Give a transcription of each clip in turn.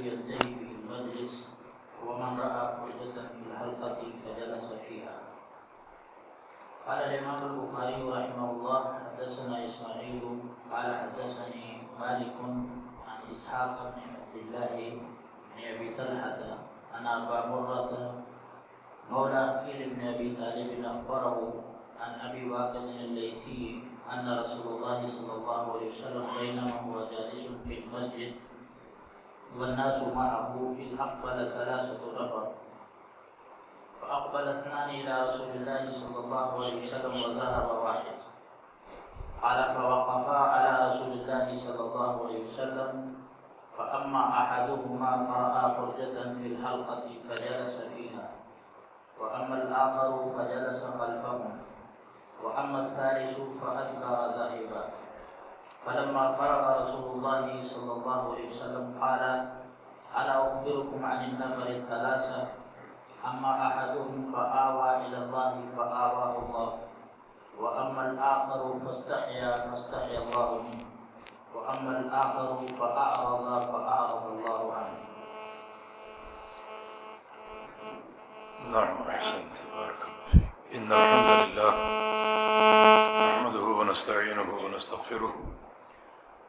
ينتهي به المجلس ومن رأى فرجة في الحلقة فجلس فيها. قال الإمام البخاري رحمه الله حدثنا إسماعيل قال حدثني مالك عن إسحاق بن عبد الله بن أبي طلحة أن أبا مرة مولى عقيل بن أبي طالب أخبره عن أبي واقد الليثي أن رسول الله صلى الله عليه وسلم بينما هو جالس في المسجد والناس معه إذ أقبل ثلاثة نفر فأقبل اثنان إلى رسول الله صلى الله عليه وسلم وذهب واحد. قال فوقفا على رسول الله صلى الله عليه وسلم. فأما أحدهما فرأى فرجة في الحلقة فجلس فيها. وأما الآخر فجلس خلفهم. وأما الثالث فأدبر ذاهبا. فلما فرغ رسول الله صلى الله عليه وسلم قال ألا أخبركم عن النفر الثلاثة؟ أما أحدهم فآوى إلى الله فآواه الله. وأما الآخر فاستحيا فاستحيا الله منه. وأما الآخر فأعرض فأعرض الله عنه. نعم أحسنت بارك الله فيك. إن الحمد لله نحمده ونستعينه ونستغفره.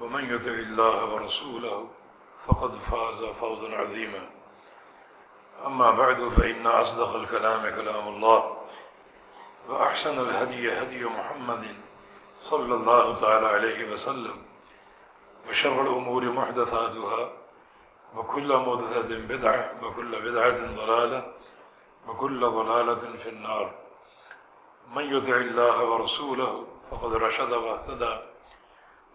ومن يطع الله ورسوله فقد فاز فوزا عظيما. أما بعد فإن أصدق الكلام كلام الله وأحسن الهدي هدي محمد صلى الله تعالى عليه وسلم وشر الأمور محدثاتها وكل محدثة بدعة وكل بدعة ضلالة وكل ضلالة في النار. من يطع الله ورسوله فقد رشد واهتدى.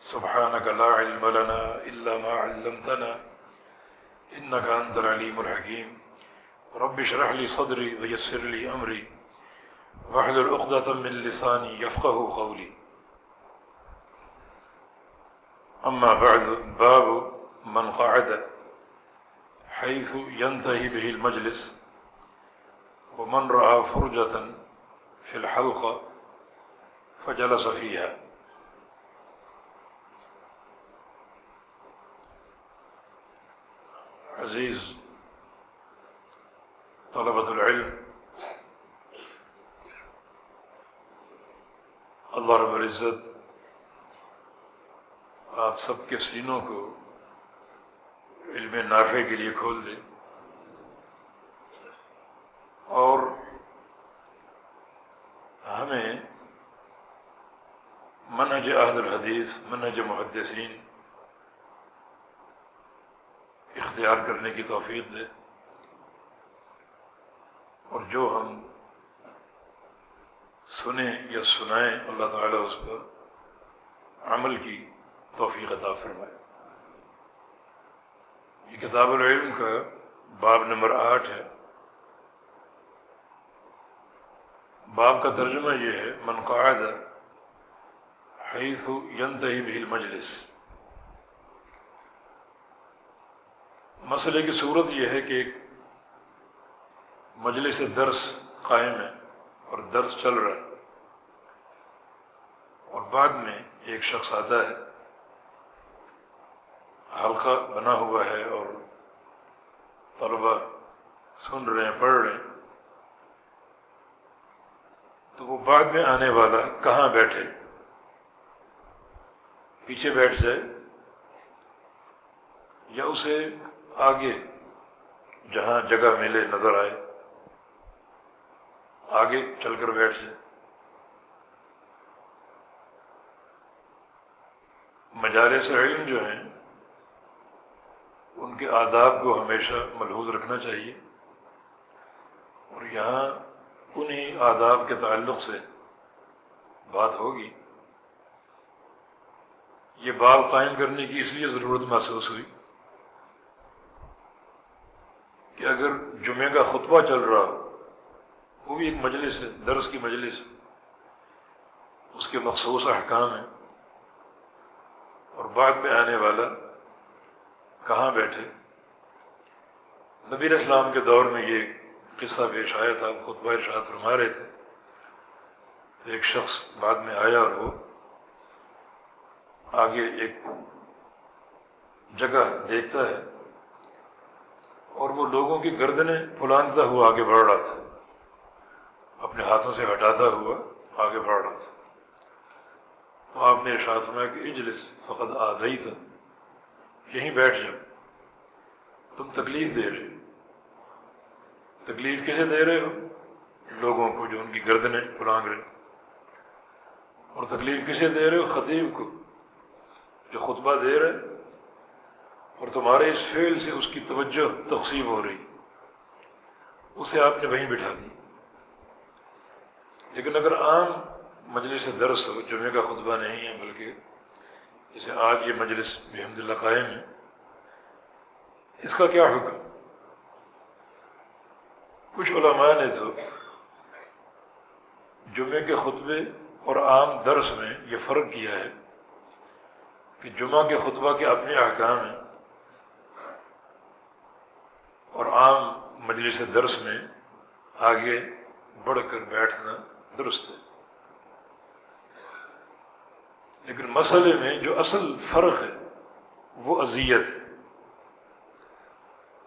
سبحانك لا علم لنا إلا ما علمتنا. إنك أنت العليم الحكيم. رب اشرح لي صدري ويسر لي أمري. واحلل عقدة من لساني يفقه قولي. أما بعد باب من قعد حيث ينتهي به المجلس ومن رأى فرجة في الحلقة فجلس فيها. عزیز طلبة العلم، اللہ رب العزت آپ سب کے سینوں کو علم نافع کے لیے کھول دے اور ہمیں منہج عہد الحدیث، منہج محدثین اختیار کرنے کی توفیق دے۔ اور جو ہم سنیں یا سنائیں، اللہ تعالیٰ اس پر عمل کی توفیق عطا فرمائے۔ یہ کتاب العلم کا باب نمبر آٹھ ہے۔ باب کا ترجمہ یہ ہے، من قعد حیث ینتہی به المجلس۔ مسئلے کی صورت یہ ہے کہ ایک مجلس درس قائم ہے اور درس چل رہا ہے اور بعد میں ایک شخص آتا ہے، حلقہ بنا ہوا ہے اور طلبا سن رہے ہیں، پڑھ رہے ہیں۔ تو وہ بعد میں آنے والا کہاں بیٹھے؟ پیچھے بیٹھ جائے یا اسے آگے جہاں جگہ ملے نظر آئے، آگے چل کر بیٹھ جائے مجالس علم جو ہیں، ان کے آداب کو ہمیشہ ملحوظ رکھنا چاہیے۔ اور یہاں انہیں آداب کے تعلق سے بات ہوگی۔ یہ باب قائم کرنے کی اس لیے ضرورت محسوس ہوئی۔ کہ اگر جمعے کا خطبہ چل رہا ہو، وہ بھی ایک مجلس ہے، درس کی مجلس اس کے مخصوص احکام ہیں۔ اور بعد میں آنے والا کہاں بیٹھے؟ نبی اسلام کے دور میں یہ قصہ پیش آیا تھا، خطبہ ارشاد فرما رہے تھے۔ تو ایک شخص بعد میں آیا اور وہ آگے ایک جگہ دیکھتا ہے۔ اور وہ لوگوں کی گردنیں پھلانتا ہوا آگے بڑھ رہا تھا۔ اپنے ہاتھوں سے ہٹاتا ہوا آگے بڑھ رہا تھا۔ تو آپ نے ارشاد فرمایا کہ اجلس فقط آدھا ہی تھا۔ یہیں بیٹھ جاؤ۔ تم تکلیف دے رہے تکلیف کیسے دے رہے ہو؟ لوگوں کو جو ان کی گردنیں پلانگ رہے اور تکلیف کسے دے رہے ہو؟ خطیب کو جو خطبہ دے رہے اور تمہارے اس فعل سے اس کی توجہ تقسیم ہو رہی۔ اسے آپ نے وہیں بٹھا دی۔ لیکن اگر عام مجلس درس ہو جمعے کا خطبہ نہیں ہے، بلکہ جیسے آج یہ مجلس بحمد اللہ قائم ہے، اس کا کیا حکم؟ کچھ علماء نے تو جمعے کے خطبے اور عام درس میں یہ فرق کیا ہے کہ جمعہ کے خطبہ کے اپنے احکام ہیں۔ اور عام مجلس درس میں آگے بڑھ کر بیٹھنا درست ہے۔ لیکن مسئلے میں جو اصل فرق ہے، وہ اذیت ہے۔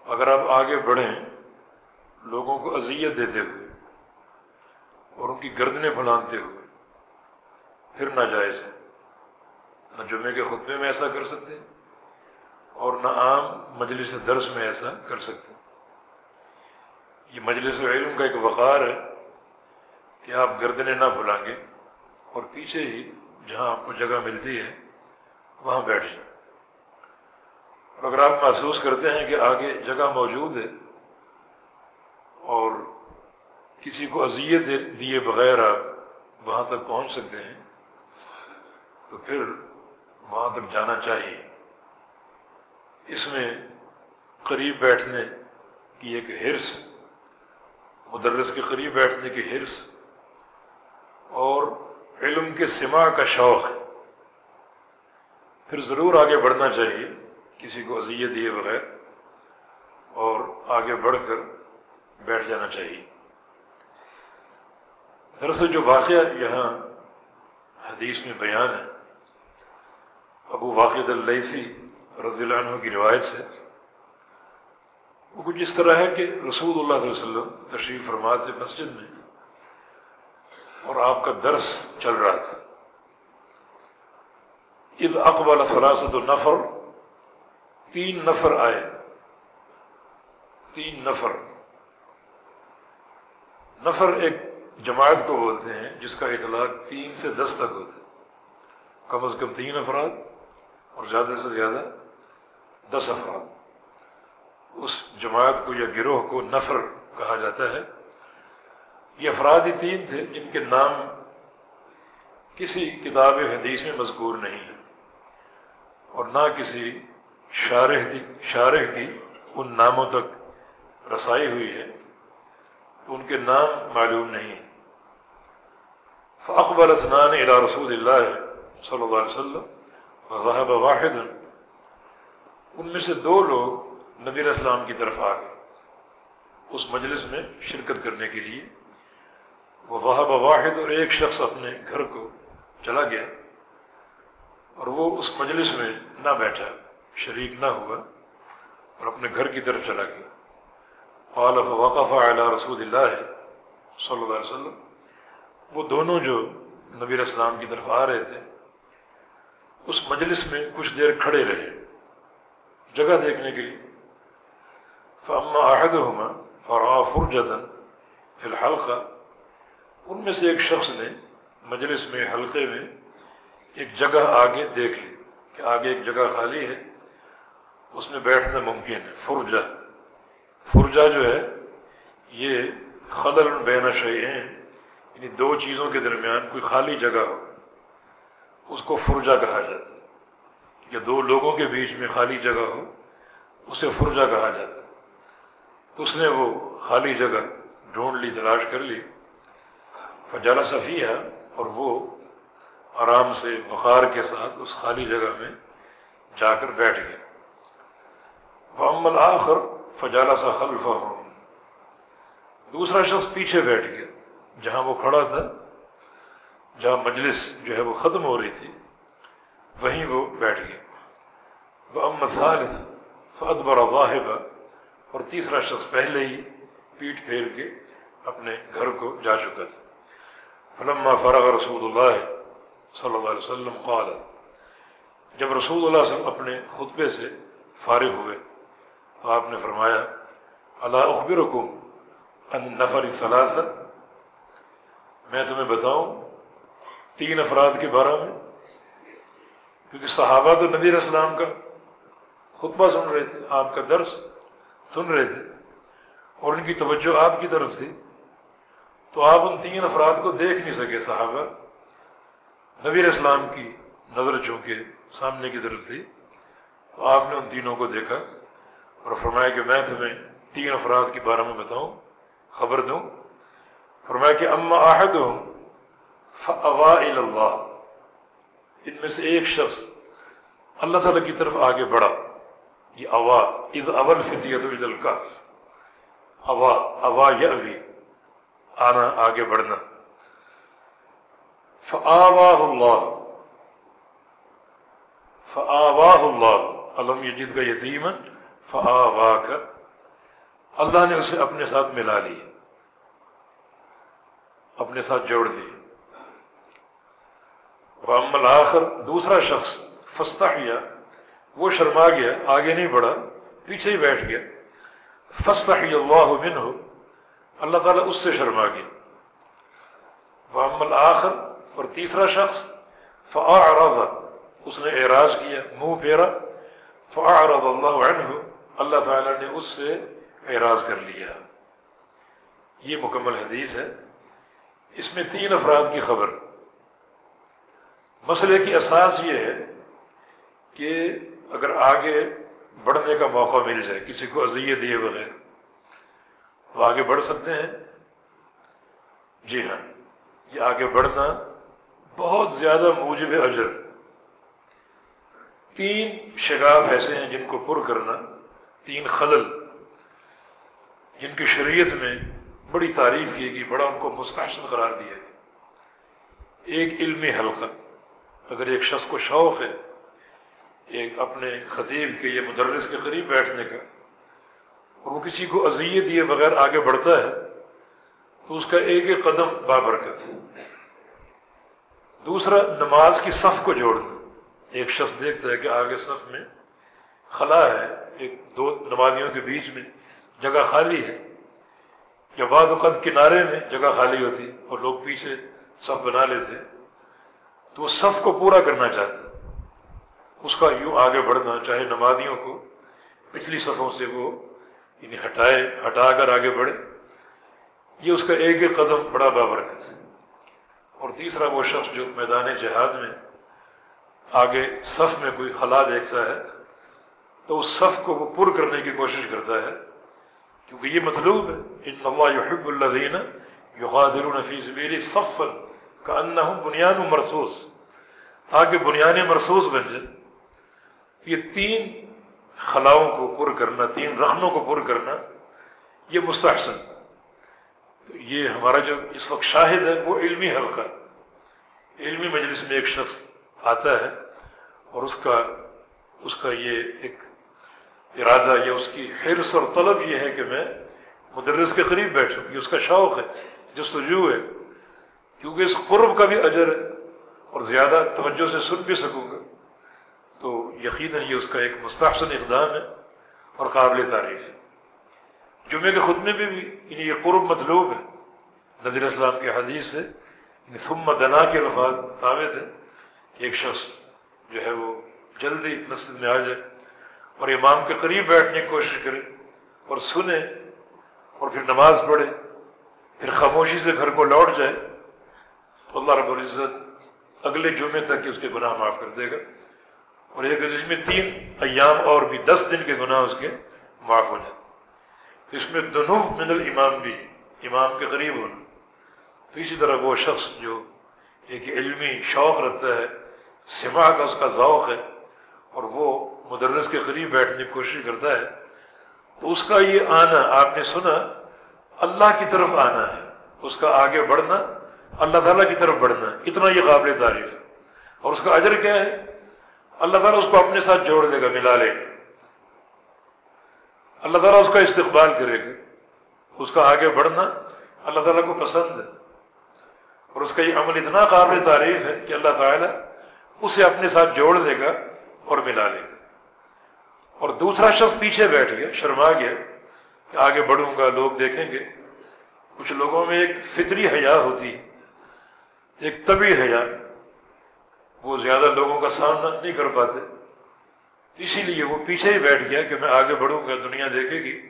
اگر آپ آگے بڑھیں، لوگوں کو اذیت دیتے ہوئے اور ان کی گردنیں پھلانتے ہوئے، پھر ناجائز ہے۔ نہ جمعے کے خطبے میں ایسا کر سکتے، اور نہ عام مجلس درس میں ایسا کر سکتے۔ یہ مجلس علم کا ایک وقار ہے کہ آپ گردنیں نہ بھلائیں گے اور پیچھے ہی جہاں آپ کو جگہ ملتی ہے، وہاں بیٹھ جائیں۔ اور اگر آپ محسوس کرتے ہیں کہ آگے جگہ موجود ہے اور کسی کو اذیت دیے بغیر آپ وہاں تک پہنچ سکتے ہیں، تو پھر وہاں تک جانا چاہیے۔ اس میں قریب بیٹھنے کی ایک ہرس مدرس کے قریب بیٹھنے کی ہرس اور علم کے سما کا شوق پھر ضرور آگے بڑھنا چاہیے، کسی کو اذیت دیے بغیر، اور آگے بڑھ کر بیٹھ جانا چاہیے۔ دراصل جو واقعہ یہاں حدیث میں بیان ہے، ابو واقد اللیثی رضی اللہ عنہ کی روایت سے وہ کچھ اس طرح ہے کہ رسول اللہ علیہ وسلم تشریف فرمات مسجد میں اور آپ کا درس چل رہا تھا۔ عید اقبال فراست نفر تین نفر آئے۔ تین نفر۔ نفر ایک جماعت کو بولتے ہیں جس کا اطلاق تین سے دس تک ہوتا ہے۔ کم از کم تین افراد اور زیادہ سے زیادہ دس افراد۔ اس جماعت کو یا گروہ کو نفر کہا جاتا ہے۔ یہ افراد ہی تین تھے جن کے نام کسی کتاب حدیث میں مذکور نہیں ہے اور نہ کسی شارح شارح کی ان ناموں تک رسائی ہوئی ہے۔ تو ان کے نام معلوم نہیں فقبل اثنان الى رسول اللہ صلی اللہ علیہ وسلم وذهب واحد ان میں سے دو لوگ نبی اسلام کی طرف آ گئے اس مجلس میں شرکت کرنے کے لیے وہ وہاب واحد اور ایک شخص اپنے گھر کو چلا گیا اور وہ اس مجلس میں نہ بیٹھا، شریک نہ ہوا اور اپنے گھر کی طرف چلا گیا۔ قال فوقف على رسول اللہ صلی اللہ علیہ وسلم۔ وہ دونوں جو نبی اسلام کی طرف آ رہے تھے، اس مجلس میں کچھ دیر کھڑے رہے۔ جگہ دیکھنے کے لیے فاما احدهما فرا فرجتا فی الحلقہ ان میں سے ایک شخص نے مجلس میں، حلقے میں ایک جگہ آگے دیکھ لی کہ آگے ایک جگہ خالی ہے۔ اس میں بیٹھنا ممکن ہے۔ فرجہ۔ فرجہ جو ہے، یہ خدل بین شعین یعنی دو چیزوں کے درمیان کوئی خالی جگہ ہو، اس کو فرجہ کہا جاتا ہے۔ یا دو لوگوں کے بیچ میں خالی جگہ ہو، اسے فرجہ کہا جاتا ہے۔ تو اس نے وہ خالی جگہ ڈھونڈ لی، تلاش کر لی۔ فجالہ صفیہ اور وہ آرام سے بخار کے ساتھ اس خالی جگہ میں جا کر بیٹھ گئے۔ وہ آخر فجالہ سا خلف دوسرا شخص پیچھے بیٹھ گیا، جہاں وہ کھڑا تھا، جہاں مجلس جو ہے وہ ختم ہو رہی تھی، وہیں وہ بیٹھ گیا وہ ام ثالث فعد برا اور تیسرا شخص پہلے ہی پیٹ پھیر کے اپنے گھر کو جا چکا تھا۔ فلما فرغ رسول اللہ صلی اللہ علیہ وسلم، قال، جب رسول اللہ صلی اللہ علیہ وسلم اپنے خطبے سے فارغ ہوئے تو آپ نے فرمایا اللہ اخبرکم ان نفر ثلاثہ میں تمہیں بتاؤں تین افراد کے بارے میں، کیونکہ صحابہ تو نبی اسلام کا خطبہ سن رہے تھے، آپ کا درس سن رہے تھے اور ان کی توجہ آپ کی طرف تھی، تو آپ ان تین افراد کو دیکھ نہیں سکے صحابہ۔ نبی اسلام کی نظر چونکہ سامنے کی طرف تھی، تو آپ نے ان تینوں کو دیکھا اور فرمایا کہ میں تمہیں تین افراد کے بارے میں بتاؤں، خبر دوں۔ فرمایا کہ اما آحد ہوں فوا اللہ ان میں سے ایک شخص اللہ تعالیٰ کی طرف آگے بڑھا۔ یہ اوا عید اول فطیت عید القاف اوا اوا یوی آنا، آگے بڑھنا. فآواہ اللہ. فآواہ اللہ. علم یجید کا یتیمن فآواہ کا اللہ نے اسے اپنے ساتھ ملا لی. اپنے ساتھ جوڑ دی. وامل آخر دوسرا شخص فستا کیا وہ شرما گیا، آگے نہیں بڑھا، پیچھے ہی بیٹھ گیا۔ فستا اللہ من ہو اللہ تعالیٰ اس سے شرما گیا۔ وامل آخر اور تیسرا شخص فعا اس نے اعراض کیا، منہ پھیرا۔ فعا اللہ عنہ، اللہ تعالیٰ نے اس سے اعراض کر لیا۔ یہ مکمل حدیث ہے۔ اس میں تین افراد کی خبر۔ مسئلے کی اساس یہ ہے کہ اگر آگے بڑھنے کا موقع مل جائے، کسی کو اذیت دیے بغیر، تو آگے بڑھ سکتے ہیں؟ جی ہاں یہ آگے بڑھنا بہت زیادہ موجب اجر تین شگاف ایسے ہیں جن کو پر کرنا، تین خلل، جن کی شریعت میں بڑی تعریف کی گئی، بڑا ان کو مستحسن قرار دیا گیا۔ ایک علمی حلقہ، اگر ایک شخص کو شوق ہے ایک اپنے خطیب کے یا مدرس کے قریب بیٹھنے کا، اور وہ کسی کو اذیت دیے بغیر آگے بڑھتا ہے تو اس کا ایک ایک قدم بابرکت۔ دوسرا، نماز کی صف کو جوڑنا۔ ایک شخص دیکھتا ہے کہ آگے صف میں خلا ہے، ایک دو نمازیوں کے بیچ میں جگہ خالی ہے، یا بعض اوقات کنارے میں جگہ خالی ہوتی اور لوگ پیچھے صف بنا لیتے، تو وہ صف کو پورا کرنا چاہتے اس کا یوں آگے بڑھنا، چاہے نمازیوں کو، پچھلی صفوں سے وہ یعنی ہٹائے، ہٹا کر آگے بڑھے، یہ اس کا ایک ایک قدم بڑا بابرکت ہے۔ اور تیسرا وہ شخص جو میدان جہاد میں آگے صف میں کوئی خلا دیکھتا ہے، تو اس صف کو وہ پر کرنے کی کوشش کرتا ہے، کیونکہ یہ مطلوب ہے۔ ان اللہ یحب الذین یغادرون فی سبیل صفا، کانہم بنیان مرصوص۔ تاکہ بنیان مرصوص بن جائے۔ یہ تین خلاؤں کو پر کرنا، تین رخنوں کو پر کرنا، یہ مستحسن۔ تو یہ ہمارا جو اس وقت شاہد ہے، وہ علمی حلقہ، علمی مجلس میں ایک شخص آتا ہے اور اس کا اس کا یہ ایک ارادہ یا اس کی حرص اور طلب یہ ہے کہ میں مدرس کے قریب بیٹھوں، یہ اس کا شوق ہے جستجو ہے۔ کیونکہ اس قرب کا بھی اجر ہے اور زیادہ توجہ سے سن بھی سکوں گا یقیناً یہ اس کا ایک مستحسن اقدام ہے اور قابل تعریف ہے۔ جمعے کے خطبے میں بھی یعنی یہ قرب مطلوب ہے۔ نبی اسلام کی حدیث سے یعنی ثم دنا کے الفاظ ثابت ہے کہ ایک شخص جو ہے وہ جلدی مسجد میں آ جائے اور امام کے قریب بیٹھنے کی کوشش کرے اور سنے اور پھر نماز پڑھے، پھر خاموشی سے گھر کو لوٹ جائے، تو اللہ رب العزت اگلے جمعے تک اس کے گناہ معاف کر دے گا۔ اور ایک جس میں تین ایام اور بھی دس دن کے گناہ اس کے معاف ہو جاتے تو اس میں دونوں من الامام بھی امام کے قریب ہونا۔ تو اسی طرح وہ شخص جو ایک علمی شوق رکھتا ہے سما کا اس کا ذوق ہے، اور وہ مدرس کے قریب بیٹھنے کی کوشش کرتا ہے، تو اس کا یہ آنا، آپ نے سنا، اللہ کی طرف آنا ہے۔ اس کا آگے بڑھنا، اللہ تعالیٰ کی طرف بڑھنا، اتنا یہ قابل تعریف اور اس کا اجر کیا ہے؟ اللہ تعالیٰ اس کو اپنے ساتھ جوڑ دے گا، ملا لے گا۔ اللہ تعالیٰ اس کا استقبال کرے گا۔ اس کا آگے بڑھنا اللہ تعالیٰ کو پسند ہے۔ اور اس کا یہ عمل اتنا قابل تعریف ہے کہ اللہ تعالیٰ اسے اپنے ساتھ جوڑ دے گا اور ملا لے گا۔ اور دوسرا شخص پیچھے بیٹھ گیا، شرما گیا کہ آگے بڑھوں گا، لوگ دیکھیں گے۔ کچھ لوگوں میں ایک فطری حیا ہوتی، ایک طبی حیا۔ وہ زیادہ لوگوں کا سامنا نہیں کر پاتے۔ اسی لیے وہ پیچھے ہی بیٹھ گیا کہ میں آگے بڑھوں گا، دنیا دیکھے گی۔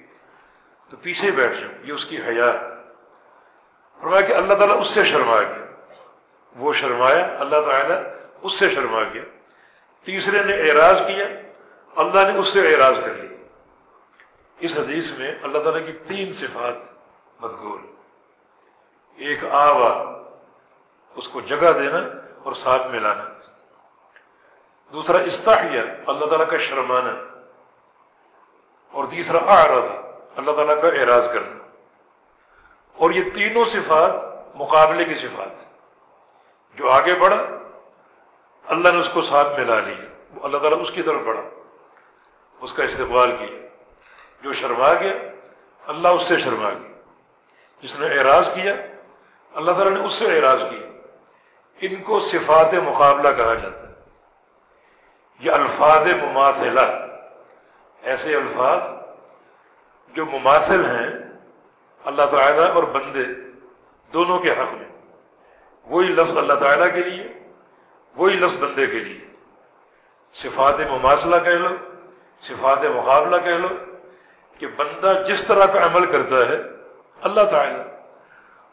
تو پیچھے ہی بیٹھ جاؤں، یہ اس کی حیا۔ فرمایا کہ اللہ تعالیٰ اس سے شرما گیا۔ وہ شرمایا، اللہ تعالیٰ اس سے شرما گیا۔ تیسرے نے اعراض کیا، اللہ نے اس سے اعراض کر لیا۔ اس حدیث میں اللہ تعالیٰ کی تین صفات مدغول ایک آوا، اس کو جگہ دینا اور ساتھ میں لانا دوسرا استاحیہ اللہ تعالیٰ کا شرمانا، اور تیسرا آرادہ اللہ تعالیٰ کا اعراض کرنا۔ اور یہ تینوں صفات مقابلے کی صفات جو آگے بڑھا، اللہ نے اس کو ساتھ ملا لیا اللہ تعالیٰ اس کی طرف بڑھا، اس کا استقبال کیا۔ جو شرما گیا، اللہ اس سے شرما گیا۔ جس نے اعراض کیا، اللہ تعالیٰ نے اس سے اعراض کیا۔ ان کو صفات مقابلہ کہا جاتا ہے۔ یہ الفاظ مماثلہ ایسے الفاظ جو مماثل ہیں اللہ تعالیٰ اور بندے دونوں کے حق میں۔ وہی لفظ اللہ تعالیٰ کے لیے، وہی لفظ بندے کے لیے۔ صفات مماثلہ کہہ لو، صفات مقابلہ کہہ لو کہ بندہ جس طرح کا عمل کرتا ہے، اللہ تعالیٰ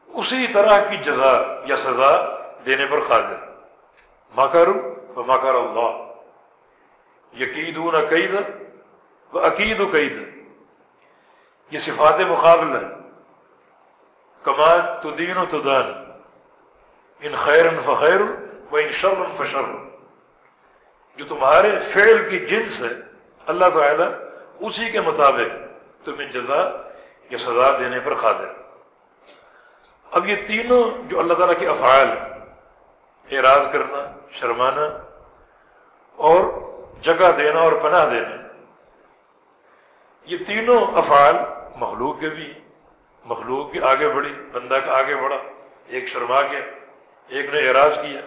اسی طرح کی جزا یا سزا دینے پر قادر۔ ماکارو و ماکار اللہ۔ یقید عقید و عقید و قید. یہ صفات مقابل کمان تو دین و تدان ان خیر فخیر و ان شر فشر جو تمہارے فعل کی جنس ہے، اللہ تعالیٰ اسی کے مطابق تمہیں جزا یا سزا دینے پر قادر. اب یہ تینوں جو اللہ تعالیٰ کے افعال اعراض کرنا، شرمانا اور جگہ دینا اور پناہ دینا۔ یہ تینوں افعال مخلوق کے بھی مخلوق کی آگے بڑھی، بندہ کا آگے بڑھا۔ ایک شرما گیا، ایک نے اعراض کیا۔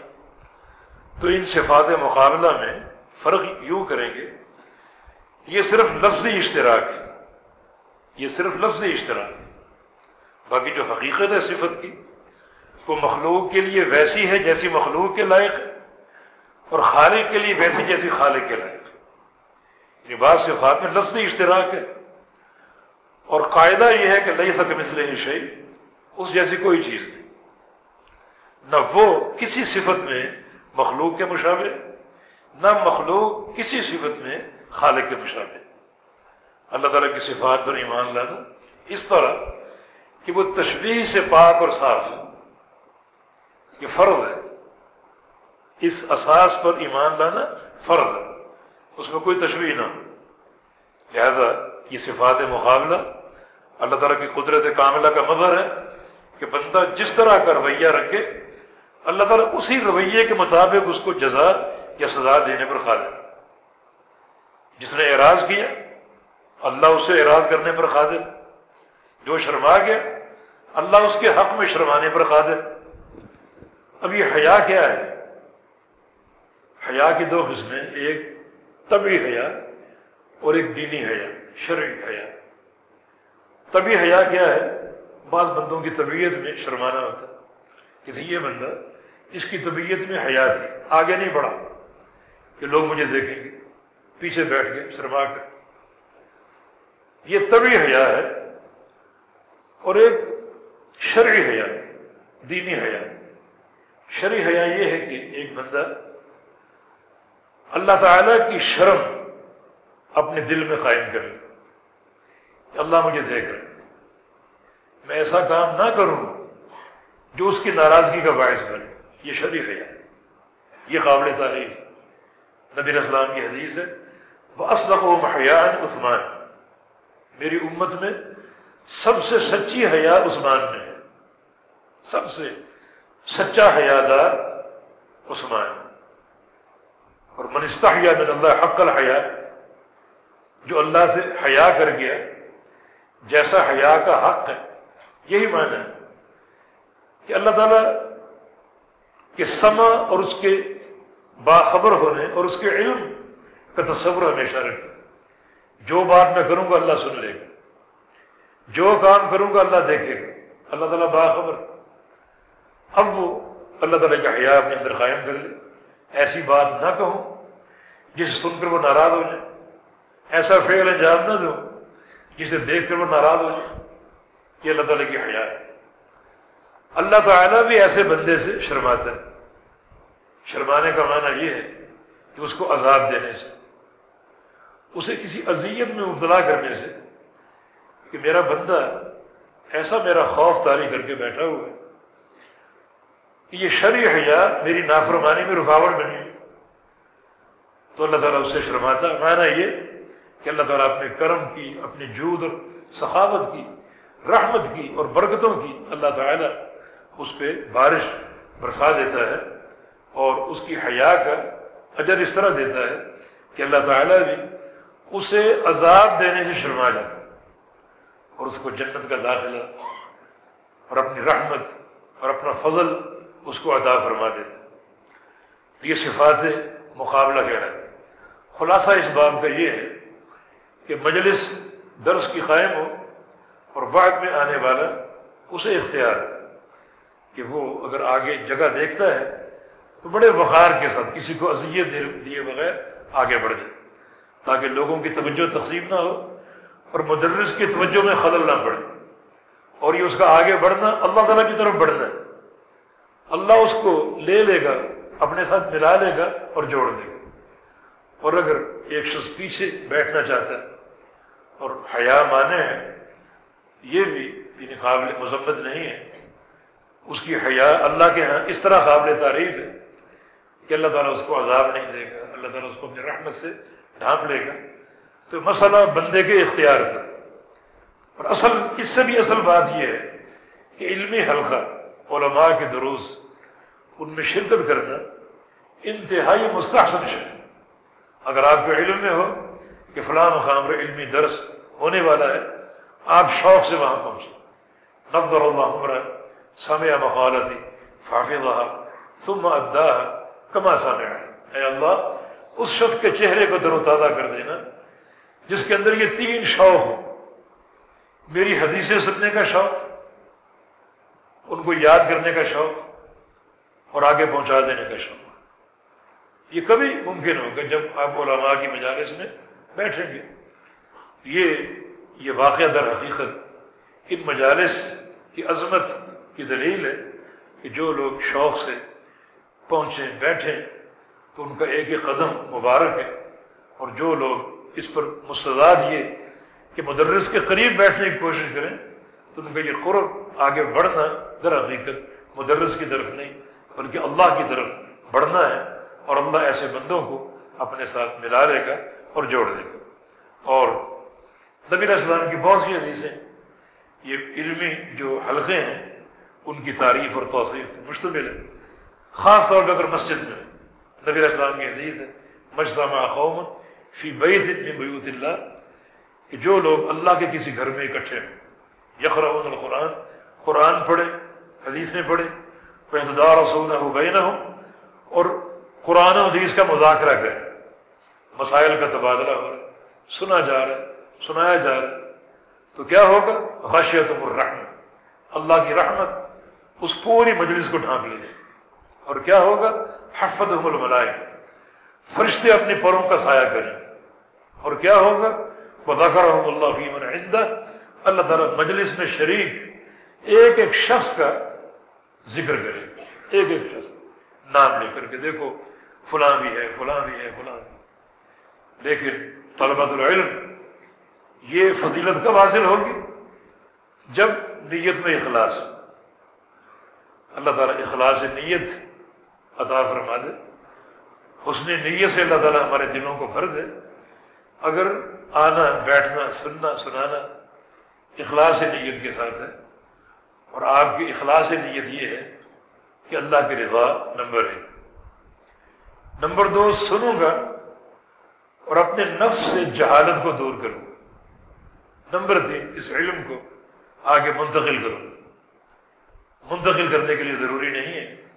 تو ان صفات مقابلہ میں فرق یوں کریں گے، یہ صرف لفظی اشتراک یہ صرف لفظی اشتراک باقی جو حقیقت ہے صفت کی، وہ مخلوق کے لیے ویسی ہے جیسی مخلوق کے لائق ہے۔ اور خالق کے لیے ویسی جیسی خالق کے لائق۔ یعنی بعض صفات میں لفظی اشتراک ہے۔ اور قاعدہ یہ ہے کہ لئی سک مسئلہ شعیب اس جیسی کوئی چیز نہیں۔ نہ وہ کسی صفت میں مخلوق کے مشابہ، نہ مخلوق کسی صفت میں خالق کے مشابہ۔ اللہ تعالیٰ کی صفات پر ایمان لانا۔ اس طرح کہ وہ تشبیح سے پاک اور صاف یہ فرض ہے اس اساس پر ایمان لانا فرض ہے۔ اس میں کوئی تشبیح نہ ہو۔ لہذا یہ صفات مقابلہ اللہ تعالیٰ کی قدرت کاملہ کا مظہر ہے کہ بندہ جس طرح کا رویہ رکھے، اللہ تعالیٰ اسی رویے کے مطابق اس کو جزا یا سزا دینے پر قادر جس نے اعراض کیا، اللہ اسے اعراض کرنے پر قادر جو شرما گیا، اللہ اس کے حق میں شرمانے پر قادر اب یہ حیا کیا ہے؟ حیا کی دو قسمیں ایک طبی حیا اور ایک دینی حیا، شرعی حیا۔ طبی حیا کیا ہے؟ بعض بندوں کی طبیعت میں شرمانا ہوتا کہ یہ بندہ، اس کی طبیعت میں حیا تھی، آگے نہیں بڑھا۔ کہ لوگ مجھے دیکھیں گے، پیچھے بیٹھ کے شرما کر۔ یہ طبی حیا ہے اور ایک شرعی حیا، دینی حیا۔ شرعی حیا یہ ہے کہ ایک بندہ اللہ تعالی کی شرم اپنے دل میں قائم کرے۔ اللہ مجھے دیکھ رہے میں ایسا کام نہ کروں جو اس کی ناراضگی کا باعث بنے۔ یہ شریف ہے۔ یہ قابل تعریف نبی اسلام کی حدیث ہے وہ اسلق و حیان عثمان۔ میری امت میں سب سے سچی حیا عثمان میں ہے۔ سب سے سچا حیا دار عثمان۔ اور منستحیا من اللہ حق الحیا، جو اللہ سے حیا کر گیا، جیسا حیا کا حق ہے، یہی معنی ہے کہ اللہ تعالیٰ کے سما اور اس کے باخبر ہونے اور اس کے علم کا تصور ہمیشہ رکھے جو بات میں کروں گا اللہ سن لے گا۔ جو کام کروں گا اللہ دیکھے گا۔ اللہ تعالیٰ باخبر۔ اب وہ اللہ تعالیٰ کا حیا اپنے اندر قائم کر لے۔ ایسی بات نہ کہوں جسے سن کر وہ ناراض ہو جائے۔ ایسا فعل انجام نہ دو جسے دیکھ کر وہ ناراض ہو جائے۔ یہ اللہ تعالیٰ کی حیا ہے۔ اللہ تعالیٰ بھی ایسے بندے سے شرماتا ہے۔ شرمانے کا معنی یہ ہے کہ اس کو عذاب دینے سے، اسے کسی اذیت میں مبتلا کرنے سے کہ میرا بندہ ایسا میرا خوف تاری کر کے بیٹھا ہوا ہے کہ یہ شرع حیا میری نافرمانی میں رکاوٹ بنی ہوئی تو اللہ تعالیٰ اس سے شرماتا معنی یہ کہ اللہ تعالیٰ اپنے کرم کی، اپنے جود اور سخاوت کی، رحمت کی اور برکتوں کی اللہ تعالیٰ اس پہ بارش برسا دیتا ہے اور اس کی حیا کا اجر اس طرح دیتا ہے کہ اللہ تعالیٰ بھی اسے عذاب دینے سے شرما جاتا ہے اور اس کو جنت کا داخلہ اور اپنی رحمت اور اپنا فضل اس کو عطا فرما دیتا ہے یہ صفات مقابلہ کہہ رہے خلاصہ اس باب کا یہ ہے کہ مجلس درس کی قائم ہو اور بعد میں آنے والا اسے اختیار کہ وہ اگر آگے جگہ دیکھتا ہے تو بڑے وقار کے ساتھ کسی کو اذیت دیے بغیر آگے بڑھ جائے۔ تاکہ لوگوں کی توجہ تقسیم نہ ہو اور مدرس کی توجہ میں خلل نہ پڑے۔ اور یہ اس کا آگے بڑھنا اللہ تعالیٰ کی طرف بڑھنا ہے۔ اللہ اس کو لے لے گا، اپنے ساتھ ملا لے گا اور جوڑ دے گا۔ اور اگر ایک شخص پیچھے بیٹھنا چاہتا ہے اور حیا مانے ہیں یہ بھی یعنی قابل مذمت نہیں ہے۔ اس کی حیا اللہ کے ہاں اس طرح قابل تعریف ہے کہ اللہ تعالیٰ اس کو عذاب نہیں دے گا، اللہ تعالیٰ اس کو اپنی رحمت سے ڈھانپ لے گا۔ تو مسئلہ بندے کے اختیار پر۔ اور اصل، اس سے بھی اصل بات یہ ہے کہ علمی حلقہ علماء کے دروس، ان میں شرکت کرنا انتہائی مستحسن ہے اگر آپ کے علم میں ہو کہ فلاں مقام پر علمی درس ہونے والا ہے، آپ شوق سے وہاں پہنچے نفر اللہ عمرہ سمع مقالتی فافظہ ثم ادا کما سامع اے اللہ، اس شخص کے چہرے کو در و تازہ کر دینا، جس کے اندر یہ تین شوق ہو میری حدیثیں سننے کا شوق ان کو یاد کرنے کا شوق اور آگے پہنچا دینے کا شوق۔ یہ کبھی ممکن ہوگا جب آپ علماء کی مجالس میں بیٹھیں گے۔ یہ یہ واقعہ در حقیقت ان مجالس کی عظمت کی دلیل ہے کہ جو لوگ شوق سے پہنچیں، بیٹھیں، تو ان کا ایک ایک قدم مبارک ہے۔ اور جو لوگ اس پر مستضاد یہ کہ مدرس کے قریب بیٹھنے کی کوشش کریں تو ان کا یہ قرب آگے بڑھنا در حقیقت مدرس کی طرف نہیں، بلکہ اللہ کی طرف بڑھنا ہے اور اللہ ایسے بندوں کو اپنے ساتھ ملا لے گا اور جوڑ دے گا۔ اور نبی السلام کی بہت سی حدیثیں، یہ علمی جو حلقے ہیں، ان کی تعریف اور توصیف مشتمل ہے۔ خاص طور پہ اگر مسجد میں نبی اسلام کی حدیث ہے مجتمع قوم فی بیت من بیوت اللہ کہ جو لوگ اللہ کے کسی گھر میں اکٹھے ہیں یقرؤون القرآن، قرآن پڑھے، حدیثیں پڑھے وہ انتظار رسول ہو گئے نہ ہو اور قرآن و حدیث کا مذاکرہ کرے مسائل کا تبادلہ ہو رہا ہے، سنا جا رہا ہے، سنایا جا رہا ہے۔ تو کیا ہوگا؟ خشیت الرحمت اللہ کی رحمت اس پوری مجلس کو ڈھانپ لے۔ گی اور کیا ہوگا؟ حفظ الملائک فرشتے اپنے پروں کا سایہ کریں۔ اور کیا ہوگا؟ بذاکر اللہ فیمن عندہ اللہ تعالیٰ مجلس میں شریک ایک ایک شخص کا ذکر کرے، ایک ایک شخص نام لے کر کے دیکھو، فلاں بھی ہے، فلاں بھی ہے، فلاں بھی لیکن طلبت العلم یہ فضیلت کب حاصل ہوگی؟ جب نیت میں اخلاص ہو۔ اللہ تعالیٰ اخلاص نیت عطا فرما دے، حسن نیت سے اللہ تعالیٰ ہمارے دلوں کو بھر دے۔ اگر آنا، بیٹھنا، سننا، سنانا اخلاص نیت کے ساتھ ہے۔ اور آپ کی اخلاص نیت یہ ہے کہ اللہ کی رضا نمبر ایک۔ نمبر دو، سنوں گا اور اپنے نفس سے جہالت کو دور کروں۔ نمبر تین، اس علم کو آگے منتقل کروں۔ منتقل کرنے کے لیے ضروری نہیں ہے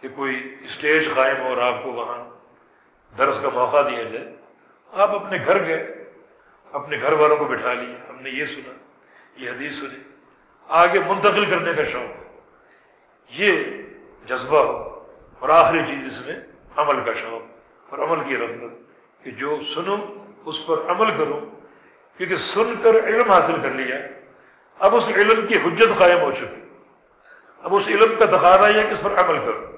کہ کوئی اسٹیج قائم ہو اور آپ کو وہاں درس کا موقع دیا جائے۔ آپ اپنے گھر گئے، اپنے گھر والوں کو بٹھا لی ہم نے یہ سنا۔ یہ حدیث سنی آگے منتقل کرنے کا شوق۔ یہ جذبہ ہو اور آخری چیز اس میں عمل کا شوق اور عمل کی رغبت کہ جو سنوں، اس پر عمل کروں۔ کیونکہ سن کر علم حاصل کر لیا۔ اب اس علم کی حجت قائم ہو چکی۔ اب اس علم کا تقاضا یہ کہ اس پر عمل کرو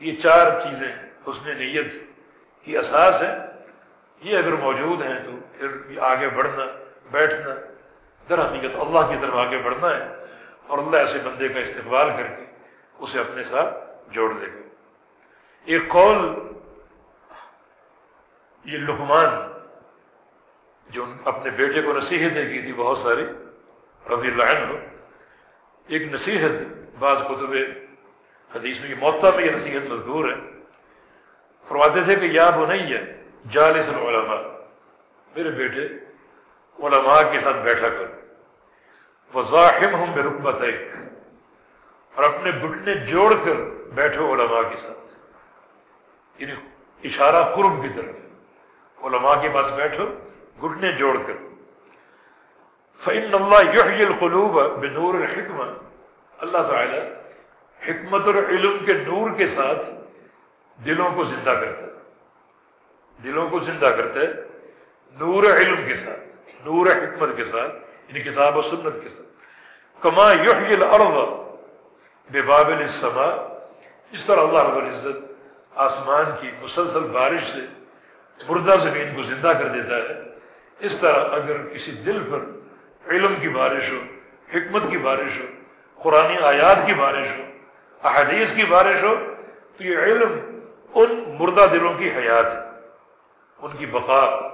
یہ چار چیزیں حسن نیت کی اساس ہے یہ اگر موجود ہیں تو پھر آگے بڑھنا، بیٹھنا در حقیقت اللہ کی طرف آگے بڑھنا ہے اور اللہ ایسے بندے کا استقبال کر کے اسے اپنے ساتھ جوڑ دے گا۔ ایک قول، یہ لقمان جو اپنے بیٹے کو نصیحتیں کی تھی بہت ساری، رضی اللہ عنہ، ایک نصیحت بعض کتب حدیث میں موتا میں یہ نصیحت مذکور ہے۔ فرماتے تھے کہ یا وہ نہیں ہے جالس العلماء، میرے بیٹے، علماء کے ساتھ بیٹھا کر وضاحم ہوں اور اپنے گھٹنے جوڑ کر بیٹھو علماء کے ساتھ۔ یعنی اشارہ قرب کی طرف۔ علماء کے پاس بیٹھو، گھٹنے جوڑ کر۔ فعن اللہ یحیی القلوب بنور الحکمہ اللہ تعالی حکمت اور علم کے نور کے ساتھ دلوں کو زندہ کرتا ہے۔ دلوں کو زندہ کرتا ہے نور علم کے ساتھ، نور حکمت کے ساتھ۔ یعنی کتاب و سنت کے ساتھ۔ کما یحیی الارض ببابل السماء۔ اس طرح اللہ رب العزت آسمان کی مسلسل بارش سے مردہ زمین کو زندہ کر دیتا ہے۔ اس طرح اگر کسی دل پر علم کی بارش ہو، حکمت کی بارش ہو قرآن آیات کی بارش ہو، احادیث کی بارش ہو، تو یہ علم ان مردہ دلوں کی حیات ان کی بقا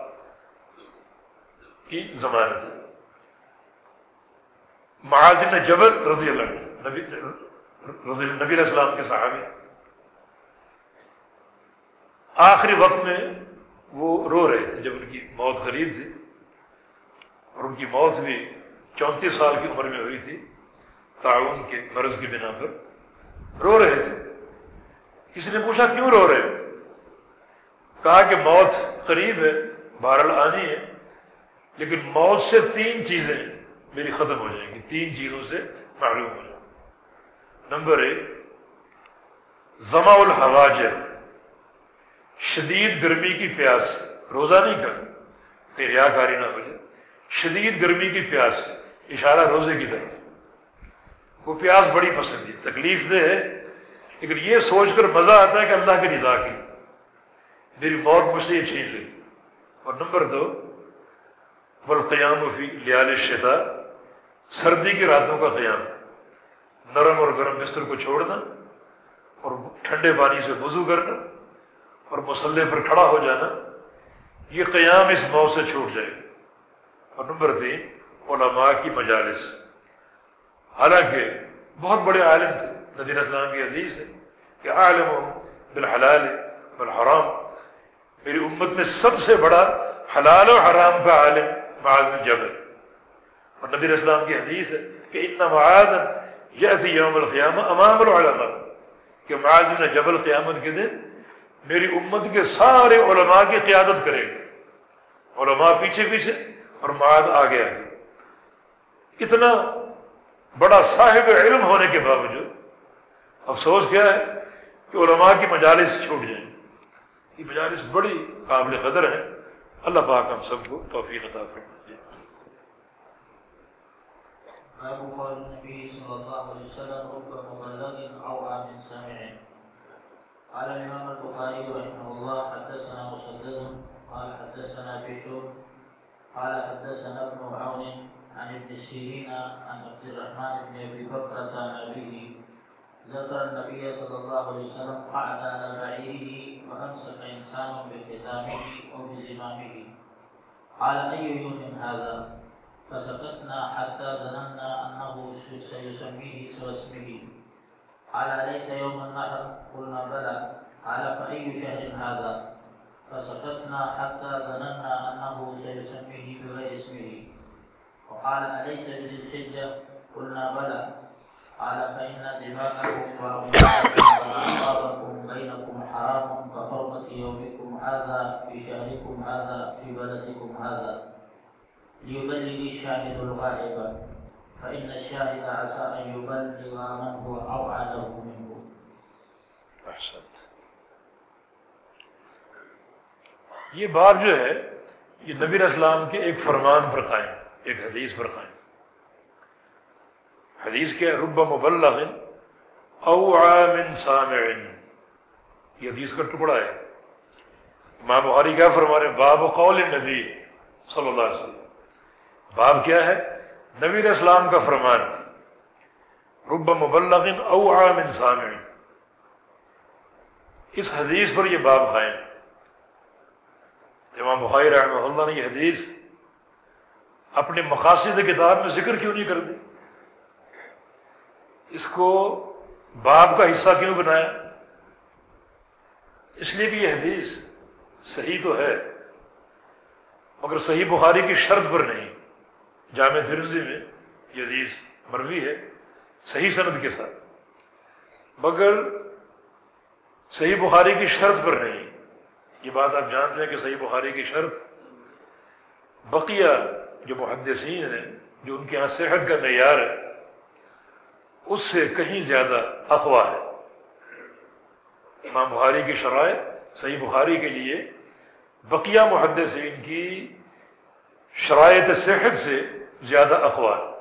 کی ضمانت ہے۔ معاذ جبل رضی اللہ نبی رضی نبی علیہ السلام کے صحابی۔ آخری وقت میں وہ رو رہے تھے جب ان کی موت قریب تھی، اور ان کی موت بھی چونتیس سال کی عمر میں ہوئی تھی، تعاون کے مرض کی بنا پر رو رہے تھے۔ کسی نے پوچھا، کیوں رو رہے کہا کہ موت قریب ہے، بہرحال آنی ہے، لیکن موت سے تین چیزیں میری ختم ہو جائیں گی۔ تین چیزوں سے معلوم ہو جائیں نمبر ایک زما الحواجر شدید گرمی کی پیاس روزہ نہیں کا کہ ریا کاری نہ ہو جائے، شدید گرمی کی پیاس اشارہ روزے کی طرف۔ وہ پیاس بڑی پسند ہے، تکلیف دہ ہے، لیکن یہ سوچ کر مزہ آتا ہے کہ اللہ کی ندا کی۔ میری موت مجھ سے یہ چھین لے۔ اور نمبر دو والقیام فی لیال شتا سردی کی راتوں کا قیام نرم اور گرم بستر کو چھوڑنا اور ٹھنڈے پانی سے وضو کرنا اور مسلح پر کھڑا ہو جانا، یہ قیام اس موت سے چھوٹ جائے گا۔ اور نمبر تین، علماء کی مجالس۔ حالانکہ بہت بڑے عالم تھے۔ نبی اسلام کی حدیث ہے کہ عالم بالحلال بالحرام میری امت میں سب سے بڑا حلال و حرام کا عالم معاذ جبل۔ اور نبی اسلام کی حدیث ہے کہ اتنا معاذ یہ یوم القیامہ امام العلماء، کہ معاذ بن جبل قیامت کے دن میری امت کے سارے علماء کی قیادت کرے گا علماء پیچھے پیچھے اور معاذ آگے آگے۔ اتنا بڑا صاحب علم ہونے کے باوجود افسوس کیا ہے کہ علماء کی مجالس چھوٹ جائیں۔ یہ مجالس بڑی قابل قدر ہے اللہ پاک ہم سب کو توفیق عطا فرمائے۔ باب قول النبي صلى الله عليه وسلم رب مبلغ أو عام سامع قال الإمام البخاري رحمه الله حدثنا مسدد. قال حدثنا بشر قال حدثنا ابن عون عن ابن سيرين عن عبد الرحمن بن أبي بكر عن أبيه. ذكر النبي صلى الله عليه وسلم قعد على بعيره وأمسك انسان بختامه أو بزمامه قال أي يوم هذا؟ فسكتنا حتى ظننا أنه سيسميه سوى اسمه قال أليس يوم النحر؟ قلنا بلى. قال فأي شهر هذا؟ فسكتنا حتى ظننا أنه سيسميه بغير اسمه. وقال أليس بذي الحجة؟ قلنا بلى. قال فإن دماءكم وأموالكم بينكم حرام كحرمة يومكم هذا في شهركم هذا في بلدكم هذا. ليبلغ الشاهد الغائب، فإن الشاهد عسى أن يبلغ من هو أوعى له منه. أحسنت یہ باب جو ہے، یہ نبی اسلام کے ایک فرمان پر قائم، ایک حدیث پر قائم. حدیث کیا رب مبلغ او عام سامع. یہ حدیث کا ٹکڑا ہے۔ ماں بخاری کیا فرما رہے باب قول نبی صلی اللہ علیہ وسلم۔ باب کیا ہے؟ نبی اسلام کا فرمان، رب مبلغ او عام سامع. اس حدیث پر یہ باب قائم. امام بخاری رحمہ اللہ نے یہ حدیث اپنے مقاصد کتاب میں ذکر کیوں نہیں کر دی؟ اس کو باب کا حصہ کیوں بنایا؟ اس لیے کہ یہ حدیث صحیح تو ہے، مگر صحیح بخاری کی شرط پر نہیں۔ جامع ترزی میں یہ حدیث مروی ہے، صحیح سند کے ساتھ۔ مگر صحیح بخاری کی شرط پر نہیں۔ یہ بات آپ جانتے ہیں کہ صحیح بخاری کی شرط بقیہ جو محدثین ہیں، جو ان کے یہاں صحت کا معیار ہے، اس سے کہیں زیادہ اقوا ہے۔ امام بخاری کی شرائط، صحیح بخاری کے لیے بقیہ محدثین کی شرائط صحت سے زیادہ اقوا ہے